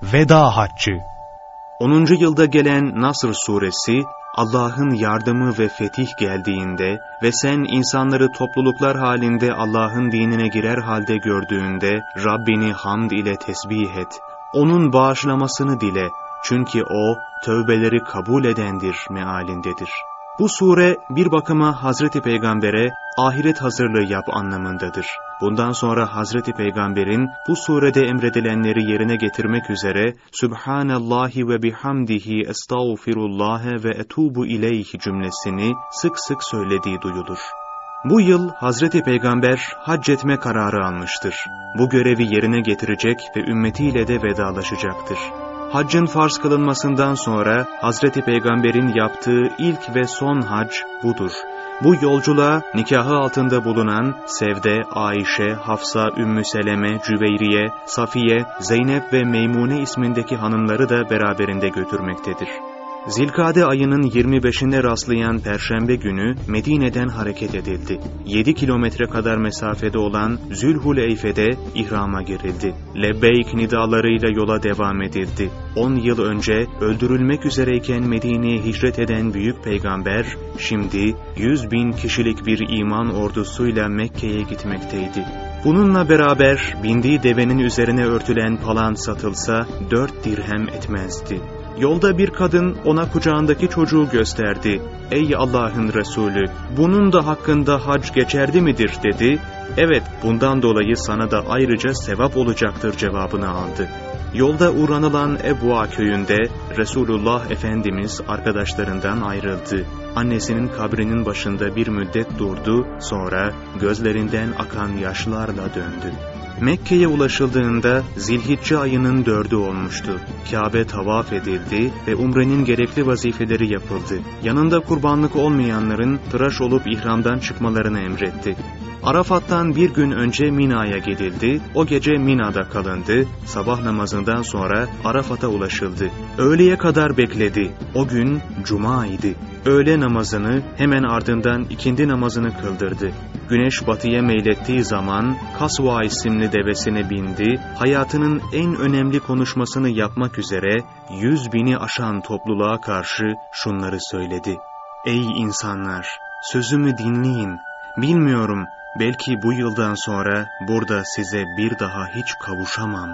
Veda Haccı 10. yılda gelen Nasr suresi, Allah'ın yardımı ve fetih geldiğinde ve sen insanları topluluklar halinde Allah'ın dinine girer halde gördüğünde Rabbini hamd ile tesbih et. Onun bağışlamasını dile çünkü O tövbeleri kabul edendir mealindedir. Bu sure bir bakıma Hazreti Peygamber'e ahiret hazırlığı yap anlamındadır. Bundan sonra Hazreti Peygamber'in bu surede emredilenleri yerine getirmek üzere Subhanallahi ve bihamdihi estağfirullahe ve etubu ileyhi cümlesini sık sık söylediği duyulur. Bu yıl Hazreti Peygamber hac etme kararı almıştır. Bu görevi yerine getirecek ve ümmetiyle de vedalaşacaktır. Haccın farz kılınmasından sonra Hazreti Peygamber'in yaptığı ilk ve son hac budur. Bu yolculuğa nikahı altında bulunan Sevde, Ayşe, Hafsa, Ümmü Seleme, Cüveyriye, Safiye, Zeynep ve Meymune ismindeki hanımları da beraberinde götürmektedir. Zilkade ayının 25'ine rastlayan Perşembe günü Medine'den hareket edildi. 7 kilometre kadar mesafede olan Zülhuleyfe'de ihrama girildi. Lebbeyk nidalarıyla yola devam edildi. 10 yıl önce öldürülmek üzereyken Medine'ye hicret eden büyük peygamber, şimdi 100 bin kişilik bir iman ordusuyla Mekke'ye gitmekteydi. Bununla beraber bindiği devenin üzerine örtülen palan satılsa dört dirhem etmezdi. Yolda bir kadın ona kucağındaki çocuğu gösterdi. Ey Allah'ın Resulü, bunun da hakkında hac geçerli midir dedi. Evet, bundan dolayı sana da ayrıca sevap olacaktır cevabını aldı. Yolda uğranılan Ebua köyünde Resulullah Efendimiz arkadaşlarından ayrıldı. Annesinin kabrinin başında bir müddet durdu, sonra gözlerinden akan yaşlarla döndü. Mekke'ye ulaşıldığında Zilhicce ayının dördü olmuştu. Kabe tavaf edildi ve umrenin gerekli vazifeleri yapıldı. Yanında kurbanlık olmayanların tıraş olup ihramdan çıkmalarını emretti. Arafat'tan bir gün önce Mina'ya gidildi, o gece Mina'da kalındı, sabah namazından sonra Arafat'a ulaşıldı. Öğleye kadar bekledi, o gün Cuma idi. Öğle namazını hemen ardından ikindi namazını kıldırdı. Güneş batıya meylettiği zaman Kasva isimli devesine bindi, hayatının en önemli konuşmasını yapmak üzere yüz bini aşan topluluğa karşı şunları söyledi. Ey insanlar! Sözümü dinleyin. Bilmiyorum, belki bu yıldan sonra burada size bir daha hiç kavuşamam.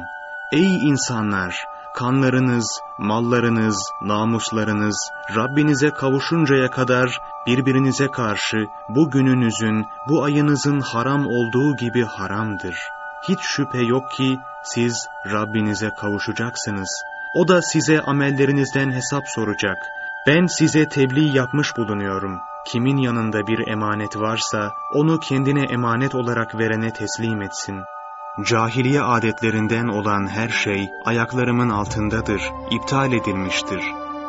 Ey insanlar! kanlarınız, mallarınız, namuslarınız Rabbinize kavuşuncaya kadar birbirinize karşı bu gününüzün, bu ayınızın haram olduğu gibi haramdır. Hiç şüphe yok ki siz Rabbinize kavuşacaksınız. O da size amellerinizden hesap soracak. Ben size tebliğ yapmış bulunuyorum. Kimin yanında bir emanet varsa onu kendine emanet olarak verene teslim etsin.'' Cahiliye adetlerinden olan her şey ayaklarımın altındadır, iptal edilmiştir.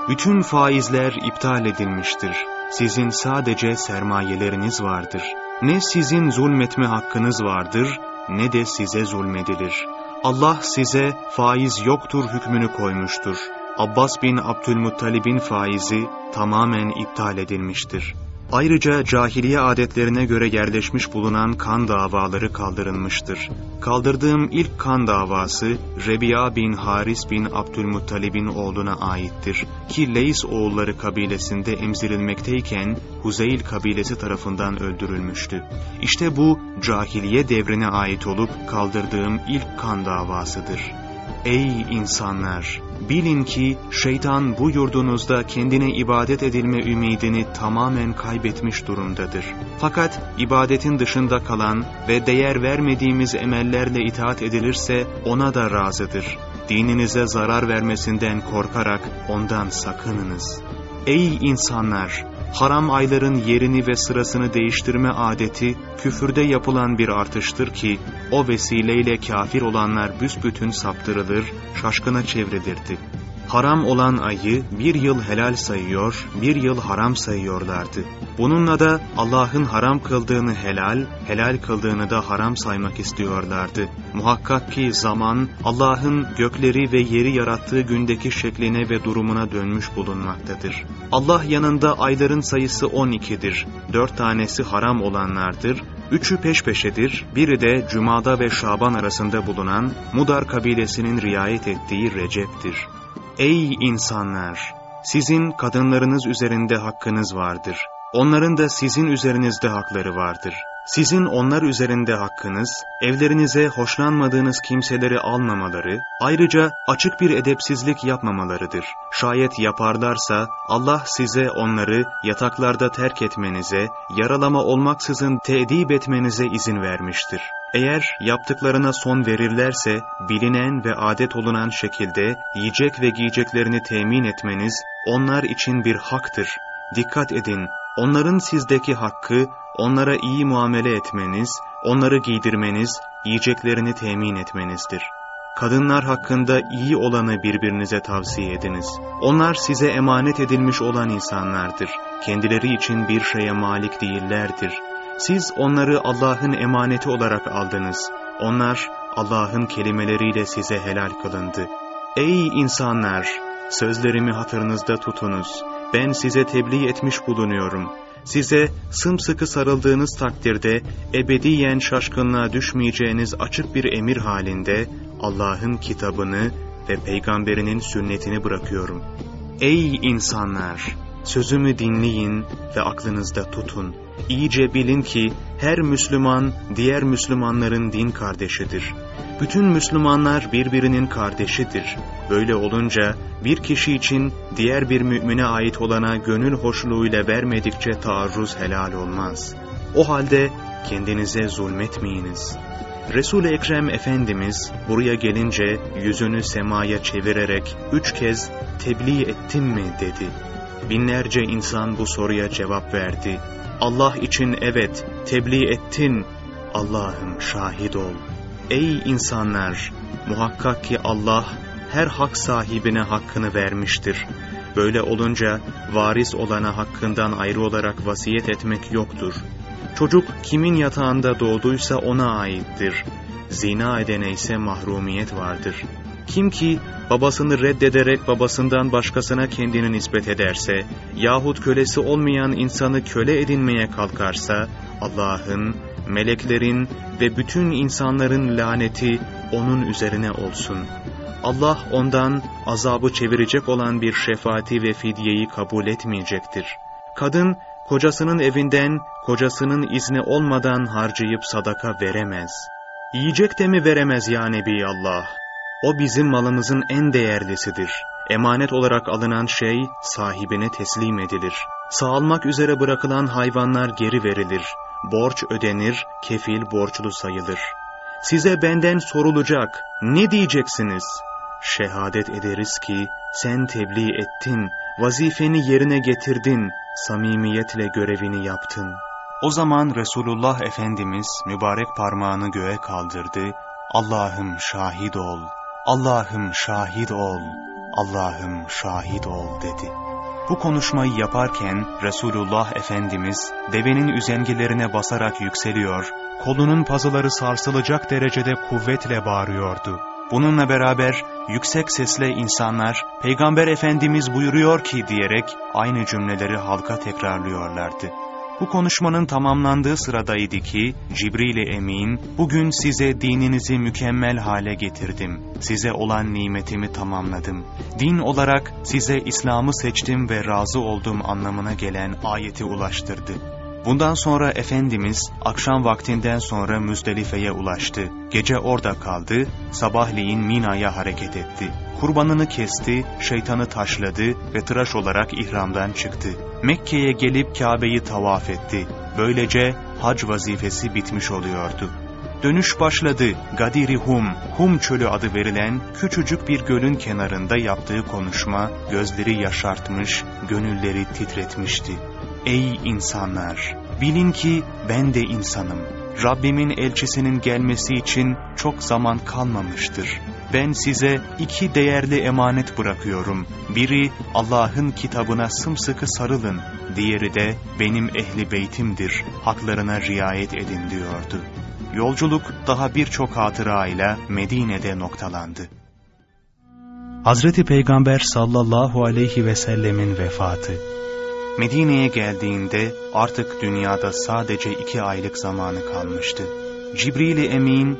Bütün faizler iptal edilmiştir. Sizin sadece sermayeleriniz vardır. Ne sizin zulmetme hakkınız vardır, ne de size zulmedilir. Allah size faiz yoktur hükmünü koymuştur. Abbas bin Abdülmuttalib'in faizi tamamen iptal edilmiştir. Ayrıca cahiliye adetlerine göre yerleşmiş bulunan kan davaları kaldırılmıştır. Kaldırdığım ilk kan davası Rebiya bin Haris bin Abdülmuttalib'in oğluna aittir ki Leys oğulları kabilesinde emzirilmekteyken Huzeyl kabilesi tarafından öldürülmüştü. İşte bu cahiliye devrine ait olup kaldırdığım ilk kan davasıdır. Ey insanlar! Bilin ki şeytan bu yurdunuzda kendine ibadet edilme ümidini tamamen kaybetmiş durumdadır. Fakat ibadetin dışında kalan ve değer vermediğimiz emellerle itaat edilirse ona da razıdır. Dininize zarar vermesinden korkarak ondan sakınınız. Ey insanlar! Haram ayların yerini ve sırasını değiştirme adeti küfürde yapılan bir artıştır ki o vesileyle kafir olanlar büsbütün saptırılır, şaşkına çevrilirdi. Haram olan ayı bir yıl helal sayıyor, bir yıl haram sayıyorlardı. Bununla da Allah'ın haram kıldığını helal, helal kıldığını da haram saymak istiyorlardı. Muhakkak ki zaman Allah'ın gökleri ve yeri yarattığı gündeki şekline ve durumuna dönmüş bulunmaktadır. Allah yanında ayların sayısı 12'dir. Dört tanesi haram olanlardır, Üçü peş peşedir, biri de Cuma'da ve Şaban arasında bulunan Mudar kabilesinin riayet ettiği Recep'tir. Ey insanlar! Sizin kadınlarınız üzerinde hakkınız vardır. Onların da sizin üzerinizde hakları vardır. Sizin onlar üzerinde hakkınız, evlerinize hoşlanmadığınız kimseleri almamaları, ayrıca açık bir edepsizlik yapmamalarıdır. Şayet yaparlarsa Allah size onları yataklarda terk etmenize, yaralama olmaksızın tedip etmenize izin vermiştir. Eğer yaptıklarına son verirlerse, bilinen ve adet olunan şekilde yiyecek ve giyeceklerini temin etmeniz, onlar için bir haktır. Dikkat edin, onların sizdeki hakkı, onlara iyi muamele etmeniz, onları giydirmeniz, yiyeceklerini temin etmenizdir. Kadınlar hakkında iyi olanı birbirinize tavsiye ediniz. Onlar size emanet edilmiş olan insanlardır. Kendileri için bir şeye malik değillerdir. Siz onları Allah'ın emaneti olarak aldınız. Onlar Allah'ın kelimeleriyle size helal kılındı. Ey insanlar! Sözlerimi hatırınızda tutunuz. Ben size tebliğ etmiş bulunuyorum. Size sımsıkı sarıldığınız takdirde ebediyen şaşkınlığa düşmeyeceğiniz açık bir emir halinde Allah'ın kitabını ve peygamberinin sünnetini bırakıyorum. Ey insanlar! Sözümü dinleyin ve aklınızda tutun. İyice bilin ki her Müslüman diğer Müslümanların din kardeşidir. Bütün Müslümanlar birbirinin kardeşidir. Böyle olunca bir kişi için diğer bir mümine ait olana gönül hoşluğuyla vermedikçe taarruz helal olmaz. O halde kendinize zulmetmeyiniz. Resul-i Ekrem Efendimiz buraya gelince yüzünü semaya çevirerek üç kez tebliğ ettin mi dedi. Binlerce insan bu soruya cevap verdi. Allah için evet, tebliğ ettin. Allah'ım şahit ol. Ey insanlar! Muhakkak ki Allah her hak sahibine hakkını vermiştir. Böyle olunca varis olana hakkından ayrı olarak vasiyet etmek yoktur. Çocuk kimin yatağında doğduysa ona aittir. Zina edene ise mahrumiyet vardır. Kim ki babasını reddederek babasından başkasına kendini nispet ederse yahut kölesi olmayan insanı köle edinmeye kalkarsa Allah'ın, meleklerin ve bütün insanların laneti onun üzerine olsun. Allah ondan azabı çevirecek olan bir şefaati ve fidyeyi kabul etmeyecektir. Kadın, kocasının evinden, kocasının izni olmadan harcayıp sadaka veremez. Yiyecek de mi veremez ya Nebi Allah? O bizim malımızın en değerlisidir. Emanet olarak alınan şey sahibine teslim edilir. Sağalmak üzere bırakılan hayvanlar geri verilir. Borç ödenir, kefil borçlu sayılır. Size benden sorulacak, ne diyeceksiniz? Şehadet ederiz ki sen tebliğ ettin, vazifeni yerine getirdin, samimiyetle görevini yaptın. O zaman Resulullah Efendimiz mübarek parmağını göğe kaldırdı, Allah'ım şahit ol, Allah'ım şahit ol, Allah'ım şahit ol dedi. Bu konuşmayı yaparken Resulullah Efendimiz devenin üzengilerine basarak yükseliyor, kolunun pazıları sarsılacak derecede kuvvetle bağırıyordu. Bununla beraber yüksek sesle insanlar Peygamber Efendimiz buyuruyor ki diyerek aynı cümleleri halka tekrarlıyorlardı. Bu konuşmanın tamamlandığı sıradaydı ki Cibril-i Emin, bugün size dininizi mükemmel hale getirdim. Size olan nimetimi tamamladım. Din olarak size İslam'ı seçtim ve razı oldum anlamına gelen ayeti ulaştırdı. Bundan sonra Efendimiz akşam vaktinden sonra Müzdelife'ye ulaştı. Gece orada kaldı, sabahleyin Mina'ya hareket etti. Kurbanını kesti, şeytanı taşladı ve tıraş olarak ihramdan çıktı. Mekke'ye gelip Kabe'yi tavaf etti. Böylece hac vazifesi bitmiş oluyordu. Dönüş başladı. Gadiri Hum, Hum çölü adı verilen küçücük bir gölün kenarında yaptığı konuşma gözleri yaşartmış, gönülleri titretmişti. Ey insanlar! Bilin ki ben de insanım. Rabbimin elçisinin gelmesi için çok zaman kalmamıştır. Ben size iki değerli emanet bırakıyorum. Biri Allah'ın kitabına sımsıkı sarılın. Diğeri de benim ehli beytimdir. Haklarına riayet edin diyordu. Yolculuk daha birçok hatırayla Medine'de noktalandı. Hazreti Peygamber sallallahu aleyhi ve sellemin vefatı Medine'ye geldiğinde artık dünyada sadece iki aylık zamanı kalmıştı. Cibril-i Emin,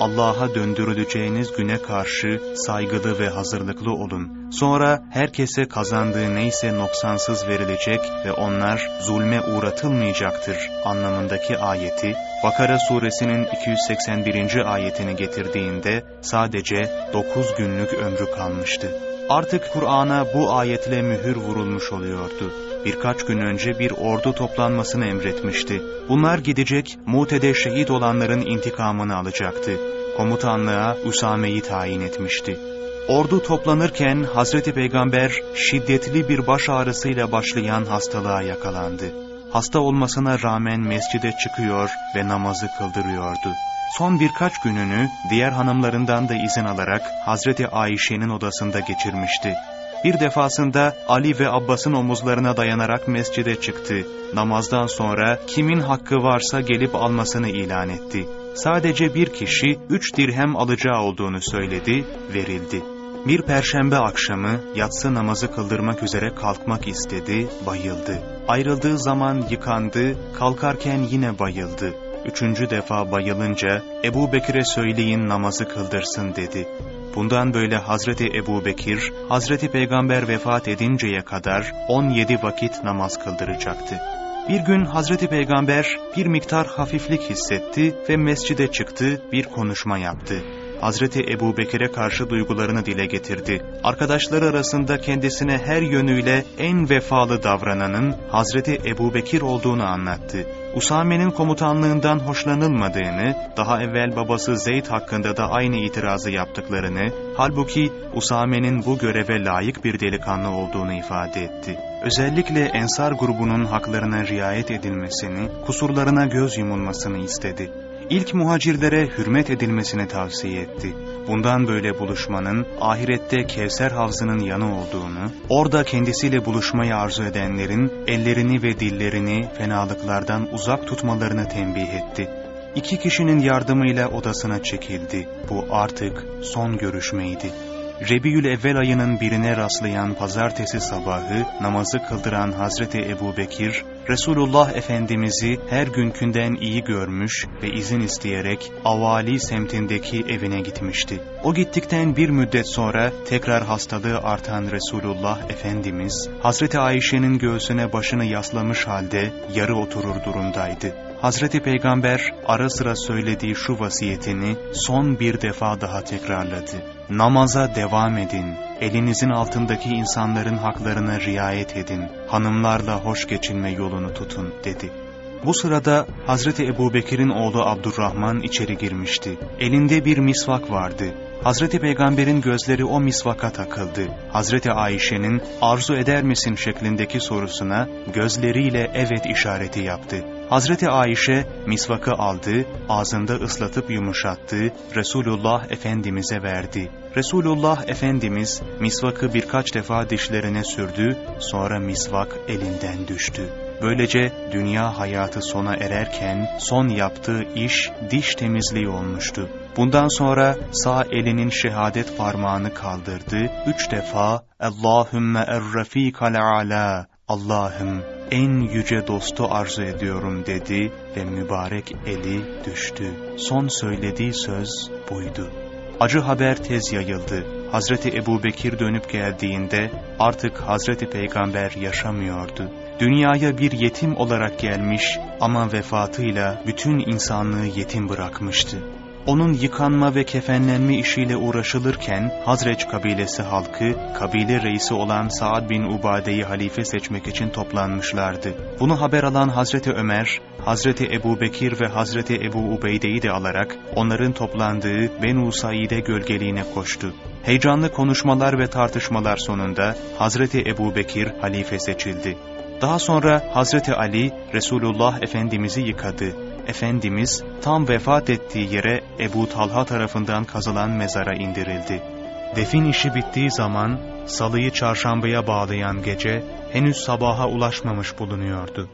Allah'a döndürüleceğiniz güne karşı saygılı ve hazırlıklı olun. Sonra herkese kazandığı neyse noksansız verilecek ve onlar zulme uğratılmayacaktır anlamındaki ayeti, Bakara suresinin 281. ayetini getirdiğinde sadece 9 günlük ömrü kalmıştı. Artık Kur'an'a bu ayetle mühür vurulmuş oluyordu birkaç gün önce bir ordu toplanmasını emretmişti. Bunlar gidecek, Mute'de şehit olanların intikamını alacaktı. Komutanlığa Usame'yi tayin etmişti. Ordu toplanırken Hazreti Peygamber şiddetli bir baş ağrısıyla başlayan hastalığa yakalandı. Hasta olmasına rağmen mescide çıkıyor ve namazı kıldırıyordu. Son birkaç gününü diğer hanımlarından da izin alarak Hazreti Ayşe'nin odasında geçirmişti. Bir defasında Ali ve Abbas'ın omuzlarına dayanarak mescide çıktı. Namazdan sonra kimin hakkı varsa gelip almasını ilan etti. Sadece bir kişi üç dirhem alacağı olduğunu söyledi, verildi. Bir perşembe akşamı yatsı namazı kıldırmak üzere kalkmak istedi, bayıldı. Ayrıldığı zaman yıkandı, kalkarken yine bayıldı. Üçüncü defa bayılınca Ebu Bekir'e söyleyin namazı kıldırsın dedi. Bundan böyle Hazreti Ebu Bekir, Hazreti Peygamber vefat edinceye kadar 17 vakit namaz kıldıracaktı. Bir gün Hazreti Peygamber bir miktar hafiflik hissetti ve mescide çıktı, bir konuşma yaptı. Hazreti Ebu Bekir'e karşı duygularını dile getirdi. Arkadaşları arasında kendisine her yönüyle en vefalı davrananın Hazreti Ebu Bekir olduğunu anlattı. Usame'nin komutanlığından hoşlanılmadığını, daha evvel babası Zeyd hakkında da aynı itirazı yaptıklarını, halbuki Usame'nin bu göreve layık bir delikanlı olduğunu ifade etti. Özellikle Ensar grubunun haklarına riayet edilmesini, kusurlarına göz yumulmasını istedi ilk muhacirlere hürmet edilmesini tavsiye etti. Bundan böyle buluşmanın ahirette Kevser Havzı'nın yanı olduğunu, orada kendisiyle buluşmayı arzu edenlerin ellerini ve dillerini fenalıklardan uzak tutmalarını tembih etti. İki kişinin yardımıyla odasına çekildi. Bu artık son görüşmeydi. Rebiyül Evvel ayının birine rastlayan pazartesi sabahı namazı kıldıran Hazreti Ebu Bekir, Resulullah Efendimiz'i her günkünden iyi görmüş ve izin isteyerek Avali semtindeki evine gitmişti. O gittikten bir müddet sonra tekrar hastalığı artan Resulullah Efendimiz, Hazreti Ayşe'nin göğsüne başını yaslamış halde yarı oturur durumdaydı. Hazreti Peygamber ara sıra söylediği şu vasiyetini son bir defa daha tekrarladı. Namaza devam edin. Elinizin altındaki insanların haklarına riayet edin. Hanımlarla hoş geçinme yolunu tutun dedi. Bu sırada Hazreti Ebubekir'in oğlu Abdurrahman içeri girmişti. Elinde bir misvak vardı. Hazreti Peygamber'in gözleri o misvaka takıldı. Hazreti Ayşe'nin arzu eder misin şeklindeki sorusuna gözleriyle evet işareti yaptı. Hazreti Ayşe misvakı aldı, ağzında ıslatıp yumuşattı, Resulullah Efendimiz'e verdi. Resulullah Efendimiz misvakı birkaç defa dişlerine sürdü, sonra misvak elinden düştü. Böylece dünya hayatı sona ererken son yaptığı iş diş temizliği olmuştu. Bundan sonra sağ elinin şehadet parmağını kaldırdı, üç defa Allahümme er-rafikal ala, Allah'ım en yüce dostu arzu ediyorum dedi ve mübarek eli düştü. Son söylediği söz buydu. Acı haber tez yayıldı. Hazreti Ebu Bekir dönüp geldiğinde artık Hazreti Peygamber yaşamıyordu. Dünyaya bir yetim olarak gelmiş ama vefatıyla bütün insanlığı yetim bırakmıştı. Onun yıkanma ve kefenlenme işiyle uğraşılırken Hazreç kabilesi halkı kabile reisi olan Saad bin Ubade'yi halife seçmek için toplanmışlardı. Bunu haber alan Hazreti Ömer, Hazreti Ebu Bekir ve Hazreti Ebu Ubeyde'yi de alarak onların toplandığı Benu Said'e gölgeliğine koştu. Heyecanlı konuşmalar ve tartışmalar sonunda Hazreti Ebu Bekir halife seçildi. Daha sonra Hazreti Ali Resulullah Efendimiz'i yıkadı Efendimiz tam vefat ettiği yere Ebu Talha tarafından kazılan mezara indirildi. Defin işi bittiği zaman salıyı çarşambaya bağlayan gece henüz sabaha ulaşmamış bulunuyordu.